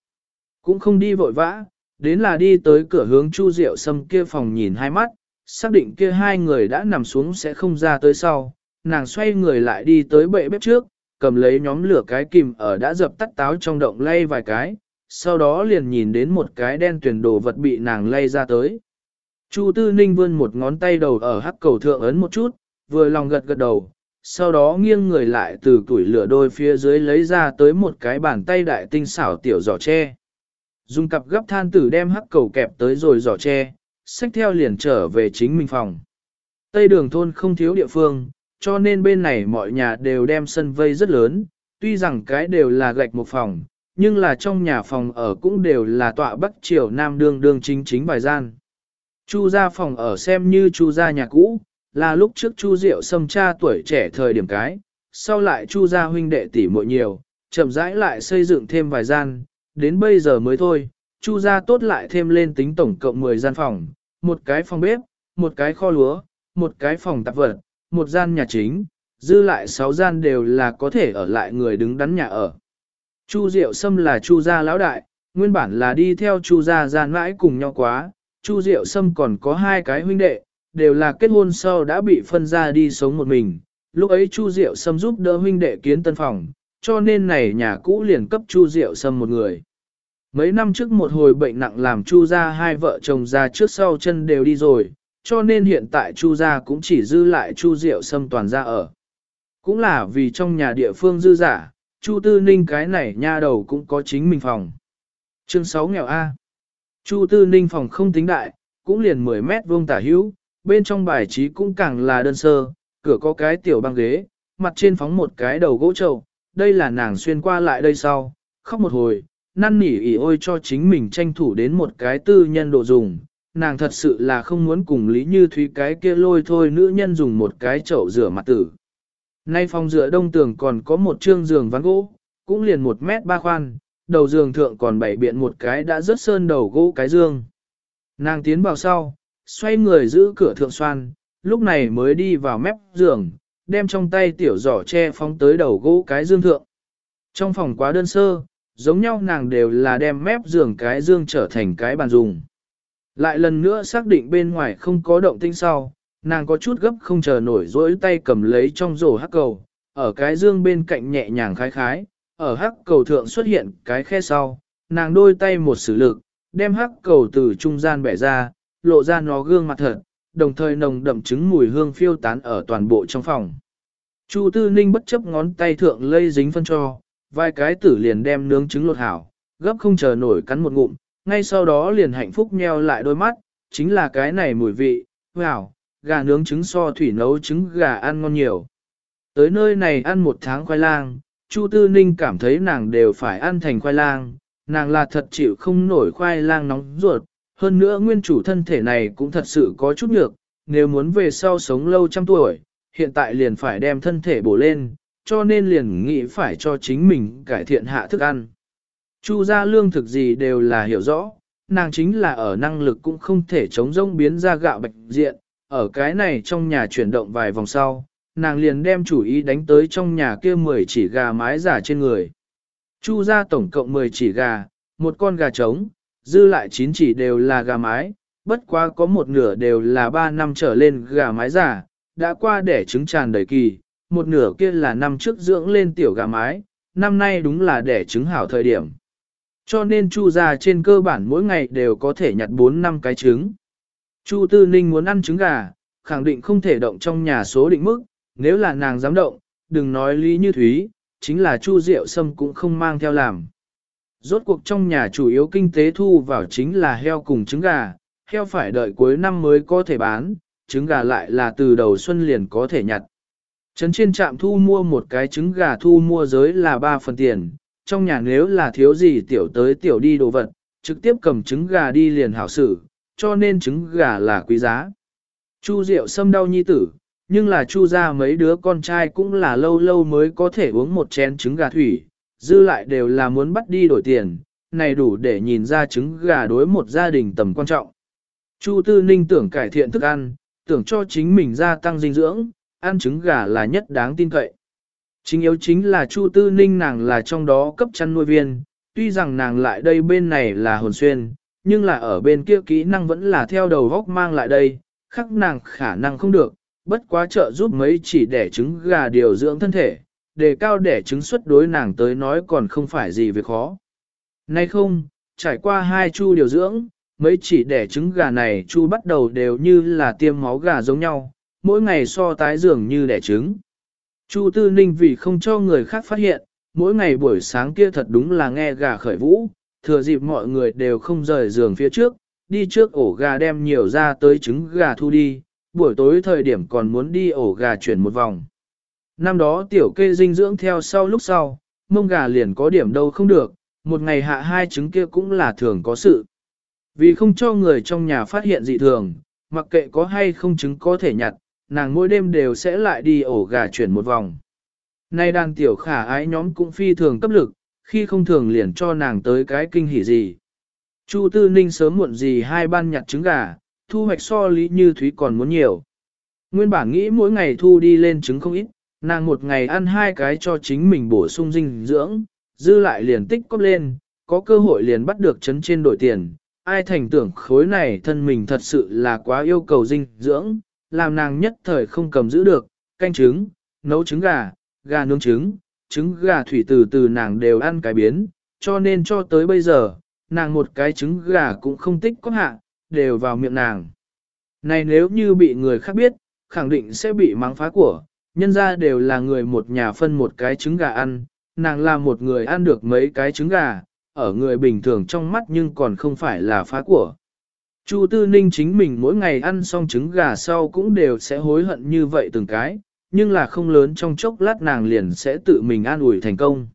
Cũng không đi vội vã, đến là đi tới cửa hướng Chu Diệu Sâm kia phòng nhìn hai mắt, xác định kia hai người đã nằm xuống sẽ không ra tới sau. Nàng xoay người lại đi tới bệ bếp trước, cầm lấy nhóm lửa cái kìm ở đã dập tắt táo trong động lay vài cái, sau đó liền nhìn đến một cái đen tuyển đồ vật bị nàng lay ra tới. Chu Tư Ninh vươn một ngón tay đầu ở hắc cầu thượng ấn một chút, vừa lòng gật gật đầu, sau đó nghiêng người lại từ tuổi lửa đôi phía dưới lấy ra tới một cái bàn tay đại tinh xảo tiểu giỏ tre. Dùng cặp gấp than tử đem hắc cầu kẹp tới rồi giỏ tre, xách theo liền trở về chính mình phòng. Tây đường thôn không thiếu địa phương, cho nên bên này mọi nhà đều đem sân vây rất lớn, tuy rằng cái đều là gạch một phòng, nhưng là trong nhà phòng ở cũng đều là tọa bắc triều nam đương đương chính chính bài gian. Chu gia phòng ở xem như chu gia nhà cũ, là lúc trước chu diệu xâm cha tuổi trẻ thời điểm cái, sau lại chu gia huynh đệ tỷ muội nhiều, chậm rãi lại xây dựng thêm vài gian, đến bây giờ mới thôi, chu gia tốt lại thêm lên tính tổng cộng 10 gian phòng, một cái phòng bếp, một cái kho lúa, một cái phòng tạp vật, một gian nhà chính, dư lại 6 gian đều là có thể ở lại người đứng đắn nhà ở. Chu Diệu Sâm là Chu gia lão đại, nguyên bản là đi theo Chu gia gian mãi cùng nhau quá, Chu Diệu Sâm còn có hai cái huynh đệ, đều là kết hôn sau đã bị phân ra đi sống một mình. Lúc ấy Chu Diệu Sâm giúp đỡ huynh đệ kiến tân phòng, cho nên này nhà cũ liền cấp Chu Diệu Sâm một người. Mấy năm trước một hồi bệnh nặng làm Chu gia hai vợ chồng ra trước sau chân đều đi rồi, cho nên hiện tại Chu gia cũng chỉ dư lại Chu Diệu Sâm toàn ra ở. Cũng là vì trong nhà địa phương dư giả, Chu Tư Ninh cái này nha đầu cũng có chính mình phòng. Chương 6 nghèo A. Chu Tư Ninh phòng không tính đại, cũng liền 10 mét vuông tả hữu, bên trong bài trí cũng càng là đơn sơ, cửa có cái tiểu băng ghế, mặt trên phóng một cái đầu gỗ trầu, đây là nàng xuyên qua lại đây sau, khóc một hồi, năn nỉ ỉ ôi cho chính mình tranh thủ đến một cái tư nhân đồ dùng, nàng thật sự là không muốn cùng Lý Như Thúy cái kia lôi thôi nữ nhân dùng một cái chậu rửa mặt tử. Nay phòng dựa đông tường còn có một chương giường ván gỗ, cũng liền một mét ba khoan, đầu giường thượng còn bảy biện một cái đã rớt sơn đầu gỗ cái dương. Nàng tiến vào sau, xoay người giữ cửa thượng xoan, lúc này mới đi vào mép giường, đem trong tay tiểu giỏ che phóng tới đầu gỗ cái dương thượng. Trong phòng quá đơn sơ, giống nhau nàng đều là đem mép giường cái dương trở thành cái bàn dùng. Lại lần nữa xác định bên ngoài không có động tinh sau, nàng có chút gấp không chờ nổi dỗi tay cầm lấy trong rổ hắc cầu, ở cái dương bên cạnh nhẹ nhàng khái khái, ở hắc cầu thượng xuất hiện cái khe sau, nàng đôi tay một sử lực, đem hắc cầu từ trung gian bẻ ra, lộ ra nó gương mặt thật, đồng thời nồng đậm trứng mùi hương phiêu tán ở toàn bộ trong phòng. Chu Tư Ninh bất chấp ngón tay thượng lây dính phân cho, vài cái tử liền đem nướng trứng lột hảo, gấp không chờ nổi cắn một ngụm, ngay sau đó liền hạnh phúc nheo lại đôi mắt, chính là cái này mùi vị, wow, gà nướng trứng so thủy nấu trứng gà ăn ngon nhiều. Tới nơi này ăn một tháng khoai lang, Chu Tư Ninh cảm thấy nàng đều phải ăn thành khoai lang, nàng là thật chịu không nổi khoai lang nóng ruột, hơn nữa nguyên chủ thân thể này cũng thật sự có chút nhược, nếu muốn về sau sống lâu trăm tuổi, hiện tại liền phải đem thân thể bổ lên, cho nên liền nghĩ phải cho chính mình cải thiện hạ thức ăn. Chu gia lương thực gì đều là hiểu rõ, nàng chính là ở năng lực cũng không thể chống rông biến ra gạo bạch diện, ở cái này trong nhà chuyển động vài vòng sau, nàng liền đem chủ ý đánh tới trong nhà kia 10 chỉ gà mái giả trên người. Chu ra tổng cộng 10 chỉ gà, một con gà trống, dư lại 9 chỉ đều là gà mái, bất quá có một nửa đều là 3 năm trở lên gà mái giả, đã qua để trứng tràn đầy kỳ, một nửa kia là năm trước dưỡng lên tiểu gà mái, năm nay đúng là để trứng hảo thời điểm. Cho nên chu ra trên cơ bản mỗi ngày đều có thể nhặt 4 năm cái trứng. Chu Tư Ninh muốn ăn trứng gà, khẳng định không thể động trong nhà số định mức, nếu là nàng dám động, đừng nói lý như thúy, chính là Chu Diệu Sâm cũng không mang theo làm. Rốt cuộc trong nhà chủ yếu kinh tế thu vào chính là heo cùng trứng gà, heo phải đợi cuối năm mới có thể bán, trứng gà lại là từ đầu xuân liền có thể nhặt. Trấn trên trạm thu mua một cái trứng gà thu mua giới là 3 phần tiền, trong nhà nếu là thiếu gì tiểu tới tiểu đi đồ vật, trực tiếp cầm trứng gà đi liền hảo xử, cho nên trứng gà là quý giá. Chu Diệu Sâm đau nhi tử, nhưng là chu ra mấy đứa con trai cũng là lâu lâu mới có thể uống một chén trứng gà thủy, dư lại đều là muốn bắt đi đổi tiền, này đủ để nhìn ra trứng gà đối một gia đình tầm quan trọng. Chu Tư Ninh tưởng cải thiện thức ăn, tưởng cho chính mình gia tăng dinh dưỡng, ăn trứng gà là nhất đáng tin cậy. Chính yếu chính là Chu Tư Ninh nàng là trong đó cấp chăn nuôi viên, tuy rằng nàng lại đây bên này là hồn xuyên, nhưng là ở bên kia kỹ năng vẫn là theo đầu góc mang lại đây, khắc nàng khả năng không được, bất quá trợ giúp mấy chỉ đẻ trứng gà điều dưỡng thân thể, đề cao đẻ trứng xuất đối nàng tới nói còn không phải gì việc khó. Nay không, trải qua hai chu điều dưỡng, mấy chỉ đẻ trứng gà này chu bắt đầu đều như là tiêm máu gà giống nhau, mỗi ngày so tái dường như đẻ trứng. Chu Tư Ninh vì không cho người khác phát hiện, mỗi ngày buổi sáng kia thật đúng là nghe gà khởi vũ, thừa dịp mọi người đều không rời giường phía trước, đi trước ổ gà đem nhiều ra tới trứng gà thu đi, buổi tối thời điểm còn muốn đi ổ gà chuyển một vòng. Năm đó tiểu kê dinh dưỡng theo sau lúc sau, mông gà liền có điểm đâu không được, một ngày hạ hai trứng kia cũng là thường có sự. Vì không cho người trong nhà phát hiện dị thường, mặc kệ có hay không trứng có thể nhặt, nàng mỗi đêm đều sẽ lại đi ổ gà chuyển một vòng. Nay đàn tiểu khả ái nhóm cũng phi thường cấp lực, khi không thường liền cho nàng tới cái kinh hỉ gì. Chu Tư Ninh sớm muộn gì hai ban nhặt trứng gà, thu hoạch so lý như thúy còn muốn nhiều. Nguyên bản nghĩ mỗi ngày thu đi lên trứng không ít, nàng một ngày ăn hai cái cho chính mình bổ sung dinh dưỡng, dư lại liền tích cóp lên, có cơ hội liền bắt được chấn trên đổi tiền. Ai thành tưởng khối này thân mình thật sự là quá yêu cầu dinh dưỡng, làm nàng nhất thời không cầm giữ được, canh trứng, nấu trứng gà, gà nướng trứng, trứng gà thủy từ từ nàng đều ăn cái biến, cho nên cho tới bây giờ, nàng một cái trứng gà cũng không tích có hạ, đều vào miệng nàng. Này nếu như bị người khác biết, khẳng định sẽ bị mắng phá của, nhân ra đều là người một nhà phân một cái trứng gà ăn, nàng là một người ăn được mấy cái trứng gà, ở người bình thường trong mắt nhưng còn không phải là phá của. Chu Tư Ninh chính mình mỗi ngày ăn xong trứng gà sau cũng đều sẽ hối hận như vậy từng cái, nhưng là không lớn trong chốc lát nàng liền sẽ tự mình an ủi thành công.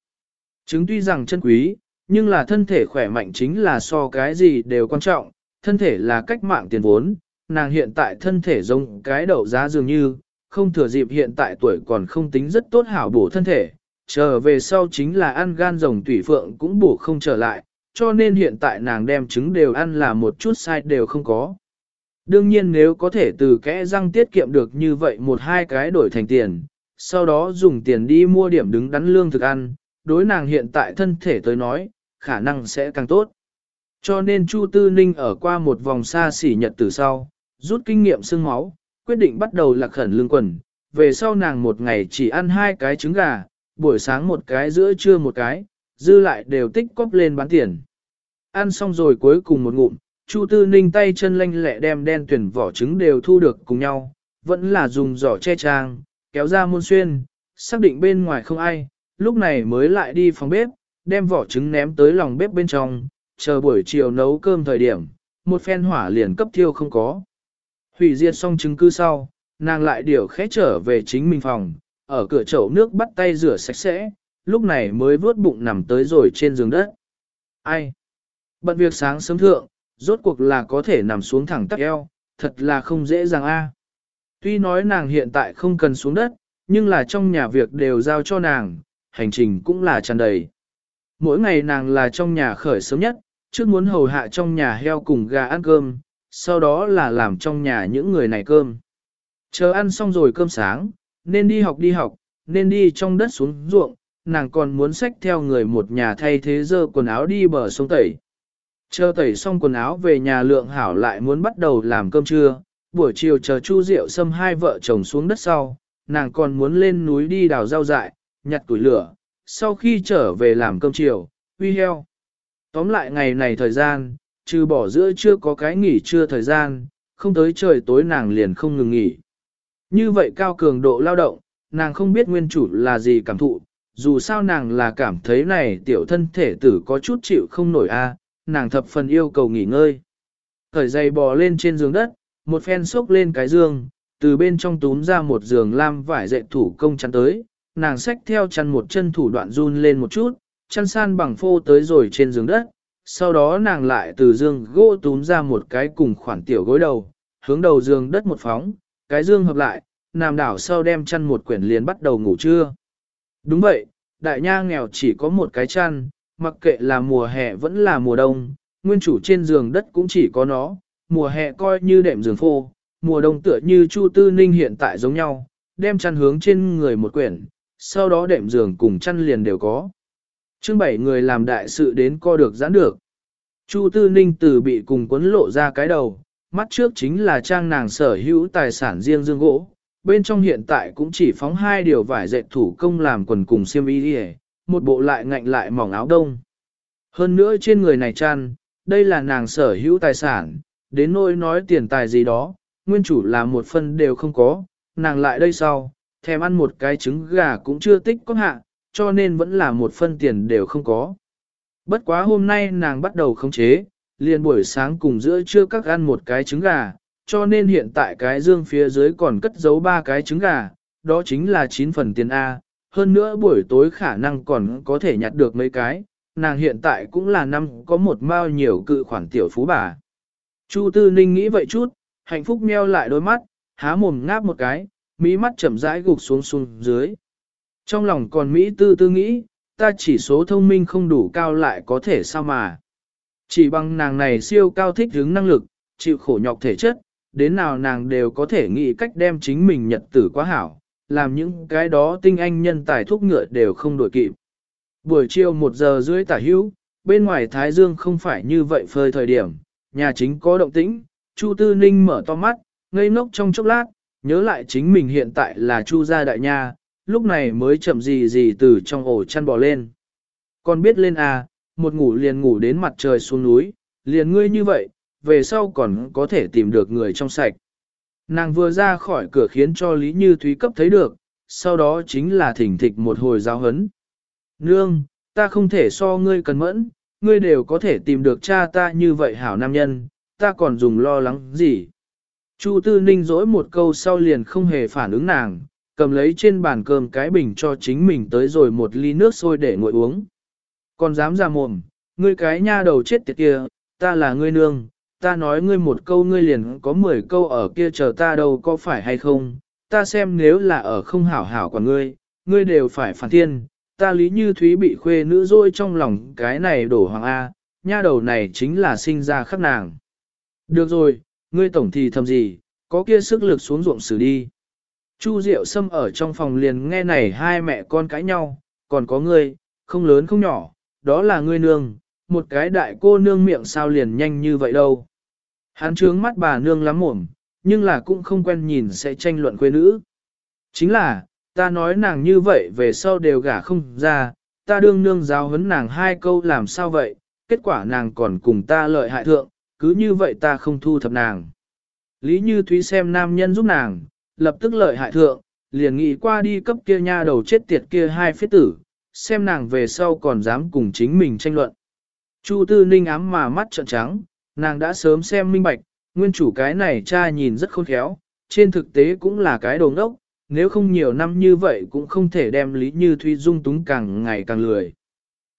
chứng tuy rằng chân quý, nhưng là thân thể khỏe mạnh chính là so cái gì đều quan trọng, thân thể là cách mạng tiền vốn, nàng hiện tại thân thể giống cái đậu giá dường như, không thừa dịp hiện tại tuổi còn không tính rất tốt hảo bổ thân thể, trở về sau chính là ăn gan rồng tủy phượng cũng bổ không trở lại, cho nên hiện tại nàng đem trứng đều ăn là một chút sai đều không có. Đương nhiên nếu có thể từ kẽ răng tiết kiệm được như vậy một hai cái đổi thành tiền, sau đó dùng tiền đi mua điểm đứng đắn lương thực ăn, đối nàng hiện tại thân thể tới nói, khả năng sẽ càng tốt. Cho nên Chu Tư Ninh ở qua một vòng xa xỉ nhật từ sau, rút kinh nghiệm xương máu, quyết định bắt đầu lạc khẩn lương quần, về sau nàng một ngày chỉ ăn hai cái trứng gà, buổi sáng một cái giữa trưa một cái, dư lại đều tích cóp lên bán tiền. Ăn xong rồi cuối cùng một ngụm, Chu Tư Ninh tay chân lanh lẹ đem đen tuyển vỏ trứng đều thu được cùng nhau, vẫn là dùng giỏ che trang, kéo ra môn xuyên, xác định bên ngoài không ai, lúc này mới lại đi phòng bếp, đem vỏ trứng ném tới lòng bếp bên trong, chờ buổi chiều nấu cơm thời điểm, một phen hỏa liền cấp thiêu không có. Hủy diệt xong trứng cư sau, nàng lại điều khẽ trở về chính mình phòng, ở cửa chậu nước bắt tay rửa sạch sẽ, lúc này mới vớt bụng nằm tới rồi trên giường đất. Ai? Bận việc sáng sớm thượng, rốt cuộc là có thể nằm xuống thẳng tắc eo, thật là không dễ dàng a. Tuy nói nàng hiện tại không cần xuống đất, nhưng là trong nhà việc đều giao cho nàng, hành trình cũng là tràn đầy. Mỗi ngày nàng là trong nhà khởi sớm nhất, trước muốn hầu hạ trong nhà heo cùng gà ăn cơm, sau đó là làm trong nhà những người này cơm. Chờ ăn xong rồi cơm sáng, nên đi học đi học, nên đi trong đất xuống ruộng, nàng còn muốn xách theo người một nhà thay thế dơ quần áo đi bờ sông tẩy. Chờ tẩy xong quần áo về nhà lượng hảo lại muốn bắt đầu làm cơm trưa, buổi chiều chờ Chu Diệu xâm hai vợ chồng xuống đất sau, nàng còn muốn lên núi đi đào rau dại, nhặt củi lửa, sau khi trở về làm cơm chiều, uy heo. Tóm lại ngày này thời gian, trừ bỏ giữa chưa có cái nghỉ trưa thời gian, không tới trời tối nàng liền không ngừng nghỉ. Như vậy cao cường độ lao động, nàng không biết nguyên chủ là gì cảm thụ, dù sao nàng là cảm thấy này tiểu thân thể tử có chút chịu không nổi a, nàng thập phần yêu cầu nghỉ ngơi. Khởi giày bò lên trên giường đất, một phen xốc lên cái giường, từ bên trong túm ra một giường lam vải dệt thủ công chắn tới, nàng xách theo chăn một chân thủ đoạn run lên một chút, chăn san bằng phô tới rồi trên giường đất, sau đó nàng lại từ giường gỗ túm ra một cái cùng khoản tiểu gối đầu, hướng đầu giường đất một phóng, cái giường hợp lại, nằm đảo sau đem chăn một quyển liền bắt đầu ngủ trưa. Đúng vậy, đại nha nghèo chỉ có một cái chăn, mặc kệ là mùa hè vẫn là mùa đông, nguyên chủ trên giường đất cũng chỉ có nó, mùa hè coi như đệm giường phô, mùa đông tựa như Chu Tư Ninh hiện tại giống nhau, đem chăn hướng trên người một quyển, sau đó đệm giường cùng chăn liền đều có. Chương bảy người làm đại sự đến co được giãn được. Chu Tư Ninh từ bị cùng quấn lộ ra cái đầu, mắt trước chính là trang nàng sở hữu tài sản riêng dương gỗ, bên trong hiện tại cũng chỉ phóng hai điều vải dệt thủ công làm quần cùng xiêm y đi một bộ lại ngạnh lại mỏng áo đông. Hơn nữa trên người này chăn, đây là nàng sở hữu tài sản, đến nỗi nói tiền tài gì đó, nguyên chủ là một phân đều không có, nàng lại đây sau, thèm ăn một cái trứng gà cũng chưa tích có hạ, cho nên vẫn là một phân tiền đều không có. Bất quá hôm nay nàng bắt đầu khống chế, liền buổi sáng cùng giữa trưa các ăn một cái trứng gà, cho nên hiện tại cái dương phía dưới còn cất giấu ba cái trứng gà, đó chính là 9 phần tiền A, hơn nữa buổi tối khả năng còn có thể nhặt được mấy cái, nàng hiện tại cũng là năm có một mao nhiều cự khoản tiểu phú bà. Chu Tư Ninh nghĩ vậy chút, hạnh phúc meo lại đôi mắt, há mồm ngáp một cái, mỹ mắt chậm rãi gục xuống xuống dưới. Trong lòng còn Mỹ tư tư nghĩ, ta chỉ số thông minh không đủ cao lại có thể sao mà. Chỉ bằng nàng này siêu cao thích hướng năng lực, chịu khổ nhọc thể chất, đến nào nàng đều có thể nghĩ cách đem chính mình nhật tử quá hảo, làm những cái đó tinh anh nhân tài thúc ngựa đều không đổi kịp. Buổi chiều 1 giờ rưỡi tả hữu, bên ngoài Thái Dương không phải như vậy phơi thời điểm, nhà chính có động tĩnh, Chu Tư Ninh mở to mắt, ngây ngốc trong chốc lát, nhớ lại chính mình hiện tại là Chu gia đại nha, lúc này mới chậm gì gì từ trong ổ chăn bò lên. Con biết lên à, một ngủ liền ngủ đến mặt trời xuống núi, liền ngươi như vậy, về sau còn có thể tìm được người trong sạch. Nàng vừa ra khỏi cửa khiến cho Lý Như Thúy cấp thấy được, sau đó chính là thỉnh thịch một hồi giáo hấn. Nương, ta không thể so ngươi cần mẫn, ngươi đều có thể tìm được cha ta như vậy hảo nam nhân, ta còn dùng lo lắng gì. Chu Tư Ninh dỗi một câu sau liền không hề phản ứng nàng, cầm lấy trên bàn cơm cái bình cho chính mình tới rồi một ly nước sôi để nguội uống. Còn dám ra mồm, ngươi cái nha đầu chết tiệt kia, ta là ngươi nương, ta nói ngươi một câu ngươi liền có 10 câu ở kia chờ ta đâu có phải hay không, ta xem nếu là ở không hảo hảo của ngươi, ngươi đều phải phản thiên, ta lý như thúy bị khuê nữ dôi trong lòng cái này đổ hoàng A, nha đầu này chính là sinh ra khắc nàng. Được rồi, ngươi tổng thì thầm gì, có kia sức lực xuống ruộng xử đi. Chu Diệu Sâm ở trong phòng liền nghe này hai mẹ con cãi nhau, còn có ngươi, không lớn không nhỏ, đó là ngươi nương, một cái đại cô nương miệng sao liền nhanh như vậy đâu. Hắn trướng mắt bà nương lắm mồm, nhưng là cũng không quen nhìn sẽ tranh luận quê nữ. Chính là, ta nói nàng như vậy về sau đều gả không ra, ta đương nương giáo huấn nàng hai câu làm sao vậy, kết quả nàng còn cùng ta lợi hại thượng, cứ như vậy ta không thu thập nàng. Lý Như Thúy xem nam nhân giúp nàng, lập tức lợi hại thượng, liền nghĩ qua đi cấp kia nha đầu chết tiệt kia hai phế tử, xem nàng về sau còn dám cùng chính mình tranh luận. Chu Tư Ninh ám mà mắt trợn trắng, nàng đã sớm xem minh bạch, nguyên chủ cái này cha nhìn rất khôn khéo, trên thực tế cũng là cái đồ ngốc, nếu không nhiều năm như vậy cũng không thể đem Lý Như Thúy dung túng càng ngày càng lười.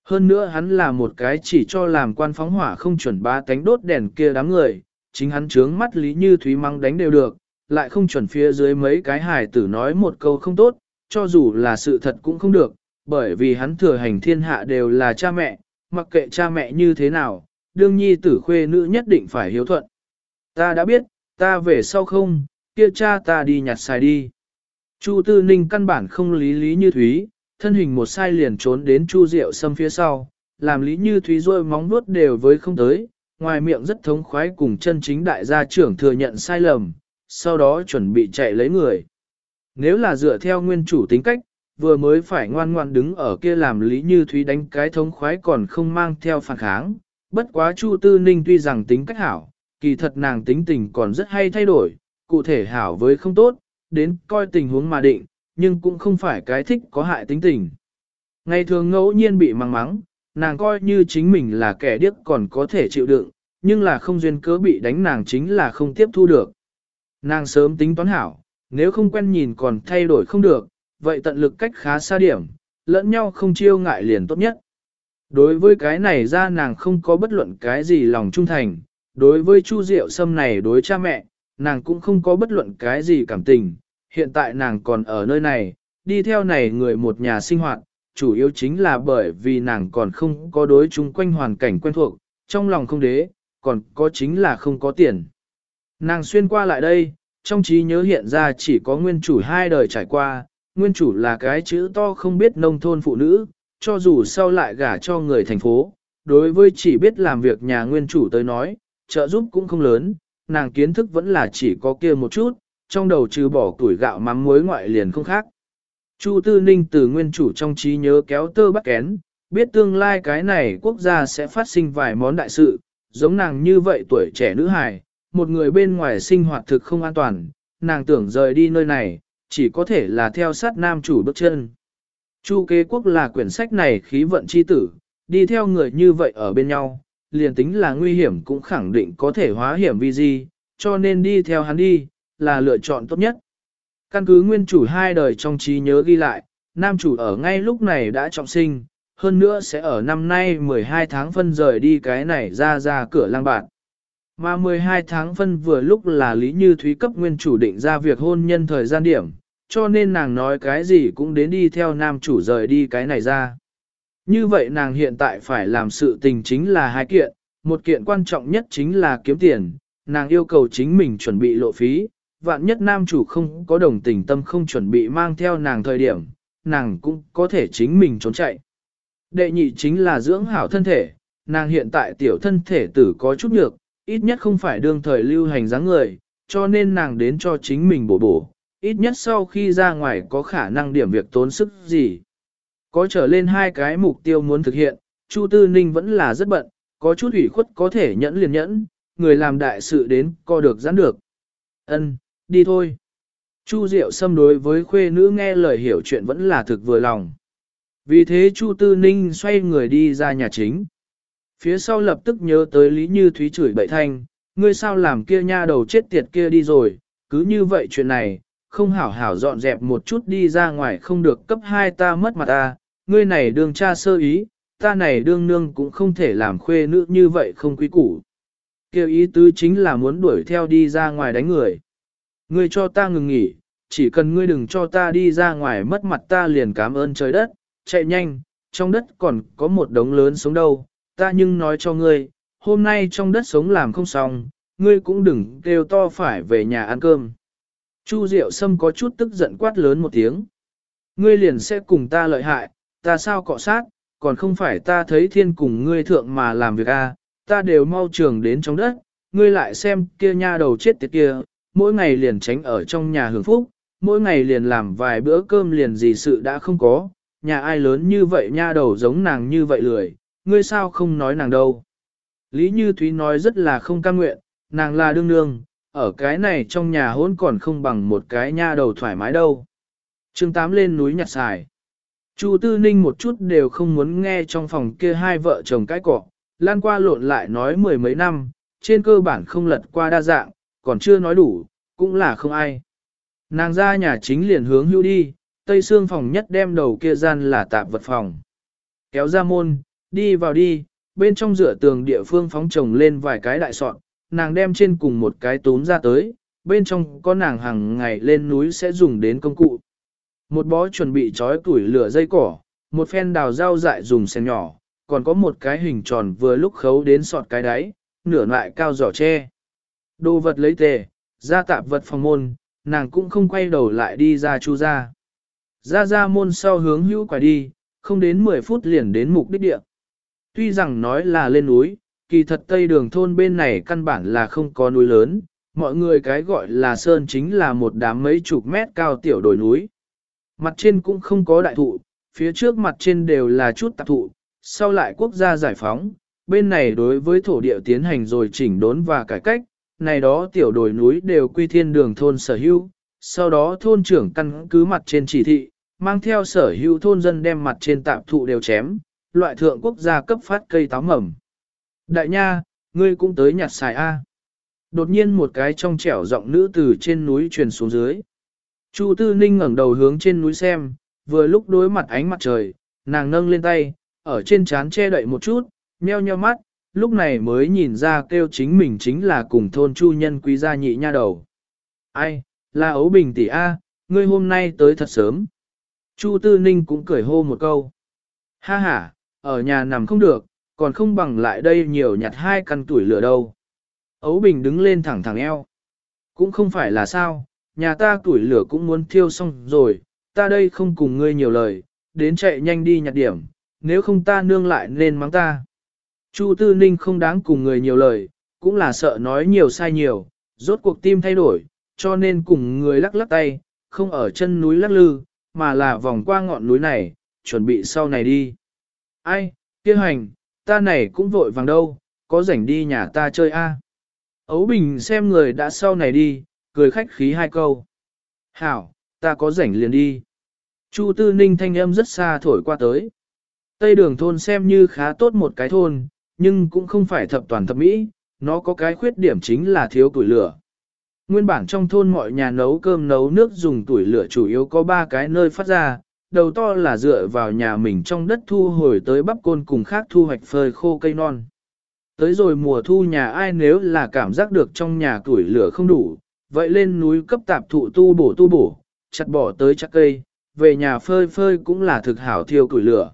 Hơn nữa hắn là một cái chỉ cho làm quan phóng hỏa không chuẩn ba cánh đốt đèn kia đám người, chính hắn trướng mắt Lý Như Thúy mang đánh đều được, lại không chuẩn phía dưới mấy cái hài tử nói một câu không tốt, cho dù là sự thật cũng không được, bởi vì hắn thừa hành thiên hạ đều là cha mẹ, mặc kệ cha mẹ như thế nào, đương nhi tử khuê nữ nhất định phải hiếu thuận. Ta đã biết, ta về sau không, kia cha ta đi nhặt xài đi. Chu Tư Ninh căn bản không lý lý như Thúy, thân hình một sai liền trốn đến Chu Diệu Sâm phía sau, làm lý như Thúy rôi móng nuốt đều với không tới, ngoài miệng rất thống khoái cùng chân chính đại gia trưởng thừa nhận sai lầm, sau đó chuẩn bị chạy lấy người. Nếu là dựa theo nguyên chủ tính cách, vừa mới phải ngoan ngoan đứng ở kia làm Lý Như Thúy đánh cái thống khoái còn không mang theo phản kháng. Bất quá Chu Tư Ninh tuy rằng tính cách hảo, kỳ thật nàng tính tình còn rất hay thay đổi, cụ thể hảo với không tốt, đến coi tình huống mà định, nhưng cũng không phải cái thích có hại tính tình. Ngày thường ngẫu nhiên bị mắng mắng, nàng coi như chính mình là kẻ điếc còn có thể chịu đựng, nhưng là không duyên cớ bị đánh nàng chính là không tiếp thu được. Nàng sớm tính toán hảo, nếu không quen nhìn còn thay đổi không được, vậy tận lực cách khá xa điểm, lẫn nhau không chiêu ngại liền tốt nhất. Đối với cái này ra nàng không có bất luận cái gì lòng trung thành, đối với Chu Diệu Sâm này đối cha mẹ, nàng cũng không có bất luận cái gì cảm tình, hiện tại nàng còn ở nơi này, đi theo này người một nhà sinh hoạt, chủ yếu chính là bởi vì nàng còn không có đối chung quanh hoàn cảnh quen thuộc, trong lòng không đế, còn có chính là không có tiền. Nàng xuyên qua lại đây, trong trí nhớ hiện ra chỉ có nguyên chủ hai đời trải qua, nguyên chủ là cái chữ to không biết nông thôn phụ nữ, cho dù sau lại gả cho người thành phố, đối với chỉ biết làm việc nhà nguyên chủ tới nói, trợ giúp cũng không lớn, nàng kiến thức vẫn là chỉ có kia một chút, trong đầu trừ bỏ tuổi gạo mắm muối ngoại liền không khác. Chu Tư Ninh từ nguyên chủ trong trí nhớ kéo tơ bắt kén, biết tương lai cái này quốc gia sẽ phát sinh vài món đại sự, giống nàng như vậy tuổi trẻ nữ hài, một người bên ngoài sinh hoạt thực không an toàn, nàng tưởng rời đi nơi này, chỉ có thể là theo sát nam chủ bước chân. Chu kế quốc là quyển sách này khí vận chi tử, đi theo người như vậy ở bên nhau, liền tính là nguy hiểm cũng khẳng định có thể hóa hiểm vi gì, cho nên đi theo hắn đi, là lựa chọn tốt nhất. Căn cứ nguyên chủ hai đời trong trí nhớ ghi lại, nam chủ ở ngay lúc này đã trọng sinh, hơn nữa sẽ ở năm nay 12 tháng phân rời đi cái này ra ra cửa lang bạn. Mà 12 tháng phân vừa lúc là Lý Như Thúy cấp nguyên chủ định ra việc hôn nhân thời gian điểm, cho nên nàng nói cái gì cũng đến đi theo nam chủ rời đi cái này ra. Như vậy nàng hiện tại phải làm sự tình chính là hai kiện, một kiện quan trọng nhất chính là kiếm tiền, nàng yêu cầu chính mình chuẩn bị lộ phí, vạn nhất nam chủ không có đồng tình tâm không chuẩn bị mang theo nàng thời điểm, nàng cũng có thể chính mình trốn chạy. Đệ nhị chính là dưỡng hảo thân thể, nàng hiện tại tiểu thân thể tử có chút nhược, ít nhất không phải đương thời lưu hành dáng người, cho nên nàng đến cho chính mình bổ bổ, ít nhất sau khi ra ngoài có khả năng điểm việc tốn sức gì. Có trở lên hai cái mục tiêu muốn thực hiện, Chu Tư Ninh vẫn là rất bận, có chút ủy khuất có thể nhẫn liền nhẫn, người làm đại sự đến co được giãn được. Ân, đi thôi. Chu Diệu xâm đối với khuê nữ nghe lời hiểu chuyện vẫn là thực vừa lòng. Vì thế Chu Tư Ninh xoay người đi ra nhà chính. Phía sau lập tức nhớ tới Lý Như Thúy chửi bậy thanh, ngươi sao làm kia nha đầu chết tiệt kia đi rồi, cứ như vậy chuyện này, không hảo hảo dọn dẹp một chút đi ra ngoài không được cấp hai ta mất mặt ta, ngươi này đương cha sơ ý, ta này đương nương cũng không thể làm khuê nữ như vậy không quý củ. Kêu ý tứ chính là muốn đuổi theo đi ra ngoài đánh người. Ngươi cho ta ngừng nghỉ, chỉ cần ngươi đừng cho ta đi ra ngoài mất mặt ta liền cảm ơn trời đất, chạy nhanh, trong đất còn có một đống lớn sống đâu, ta nhưng nói cho ngươi, hôm nay trong đất sống làm không xong, ngươi cũng đừng kêu to phải về nhà ăn cơm. Chu Diệu Sâm có chút tức giận quát lớn một tiếng. Ngươi liền sẽ cùng ta lợi hại, ta sao cọ sát, còn không phải ta thấy thiên cùng ngươi thượng mà làm việc a, ta đều mau trường đến trong đất, ngươi lại xem kia nha đầu chết tiệt kia, mỗi ngày liền tránh ở trong nhà hưởng phúc, mỗi ngày liền làm vài bữa cơm liền gì sự đã không có, nhà ai lớn như vậy nha đầu giống nàng như vậy lười, ngươi sao không nói nàng đâu. Lý Như Thúy nói rất là không cam nguyện, nàng là đương nương, ở cái này trong nhà hôn còn không bằng một cái nha đầu thoải mái đâu. chương 8 lên núi nhặt xài. Chu Tư Ninh một chút đều không muốn nghe trong phòng kia hai vợ chồng cái cọ, lan qua lộn lại nói mười mấy năm, trên cơ bản không lật qua đa dạng, còn chưa nói đủ, cũng là không ai. Nàng ra nhà chính liền hướng hưu đi, tây xương phòng nhất đem đầu kia gian là tạp vật phòng. Kéo ra môn, đi vào đi, bên trong dựa tường địa phương phóng trồng lên vài cái đại sọn, nàng đem trên cùng một cái túm ra tới, bên trong có nàng hàng ngày lên núi sẽ dùng đến công cụ. Một bó chuẩn bị trói tuổi lửa dây cỏ, một phen đào rau dại dùng sen nhỏ, còn có một cái hình tròn vừa lúc khấu đến sọt cái đáy, nửa loại cao giỏ tre. Đồ vật lấy tề, ra tạp vật phòng môn, nàng cũng không quay đầu lại đi ra chu ra. Ra ra môn sau hướng hữu quả đi, không đến 10 phút liền đến mục đích địa. Tuy rằng nói là lên núi, kỳ thật tây đường thôn bên này căn bản là không có núi lớn, mọi người cái gọi là sơn chính là một đám mấy chục mét cao tiểu đồi núi. Mặt trên cũng không có đại thụ, phía trước mặt trên đều là chút tạp thụ, sau lại quốc gia giải phóng, bên này đối với thổ địa tiến hành rồi chỉnh đốn và cải cách, này đó tiểu đồi núi đều quy thiên đường thôn sở hữu, sau đó thôn trưởng căn cứ mặt trên chỉ thị, mang theo sở hữu thôn dân đem mặt trên tạp thụ đều chém, loại thượng quốc gia cấp phát cây táo mầm. Đại nha, ngươi cũng tới nhặt xài A. Đột nhiên một cái trong trẻo giọng nữ từ trên núi truyền xuống dưới. Chu Tư Ninh ngẩng đầu hướng trên núi xem, vừa lúc đối mặt ánh mặt trời, nàng nâng lên tay, ở trên trán che đậy một chút, nheo nheo mắt, lúc này mới nhìn ra kêu chính mình chính là cùng thôn chu nhân quý gia nhị nha đầu. Ai, là ấu bình tỷ A, ngươi hôm nay tới thật sớm. Chu Tư Ninh cũng cười hô một câu. Ha ha, ở nhà nằm không được, còn không bằng lại đây nhiều nhặt hai căn tuổi lửa đâu. Ấu Bình đứng lên thẳng thẳng eo. Cũng không phải là sao, nhà ta tuổi lửa cũng muốn thiêu xong rồi, ta đây không cùng ngươi nhiều lời, đến chạy nhanh đi nhặt điểm, nếu không ta nương lại nên mắng ta. Chu Tư Ninh không đáng cùng người nhiều lời, cũng là sợ nói nhiều sai nhiều, rốt cuộc tim thay đổi, cho nên cùng người lắc lắc tay, không ở chân núi lắc lư, mà là vòng qua ngọn núi này, chuẩn bị sau này đi. Ai, kia hành, ta này cũng vội vàng đâu, có rảnh đi nhà ta chơi a. Ấu Bình xem người đã sau này đi, cười khách khí hai câu. Hảo, ta có rảnh liền đi. Chu Tư Ninh thanh âm rất xa thổi qua tới. Tây đường thôn xem như khá tốt một cái thôn, nhưng cũng không phải thập toàn thập mỹ, nó có cái khuyết điểm chính là thiếu tuổi lửa. Nguyên bản trong thôn mọi nhà nấu cơm nấu nước dùng tuổi lửa chủ yếu có ba cái nơi phát ra, đầu to là dựa vào nhà mình trong đất thu hồi tới bắp côn cùng khác thu hoạch phơi khô cây non. Tới rồi mùa thu nhà ai nếu là cảm giác được trong nhà tuổi lửa không đủ, vậy lên núi cấp tạp thụ tu bổ tu bổ, chặt bỏ tới chắc cây, về nhà phơi phơi cũng là thực hảo thiêu tuổi lửa.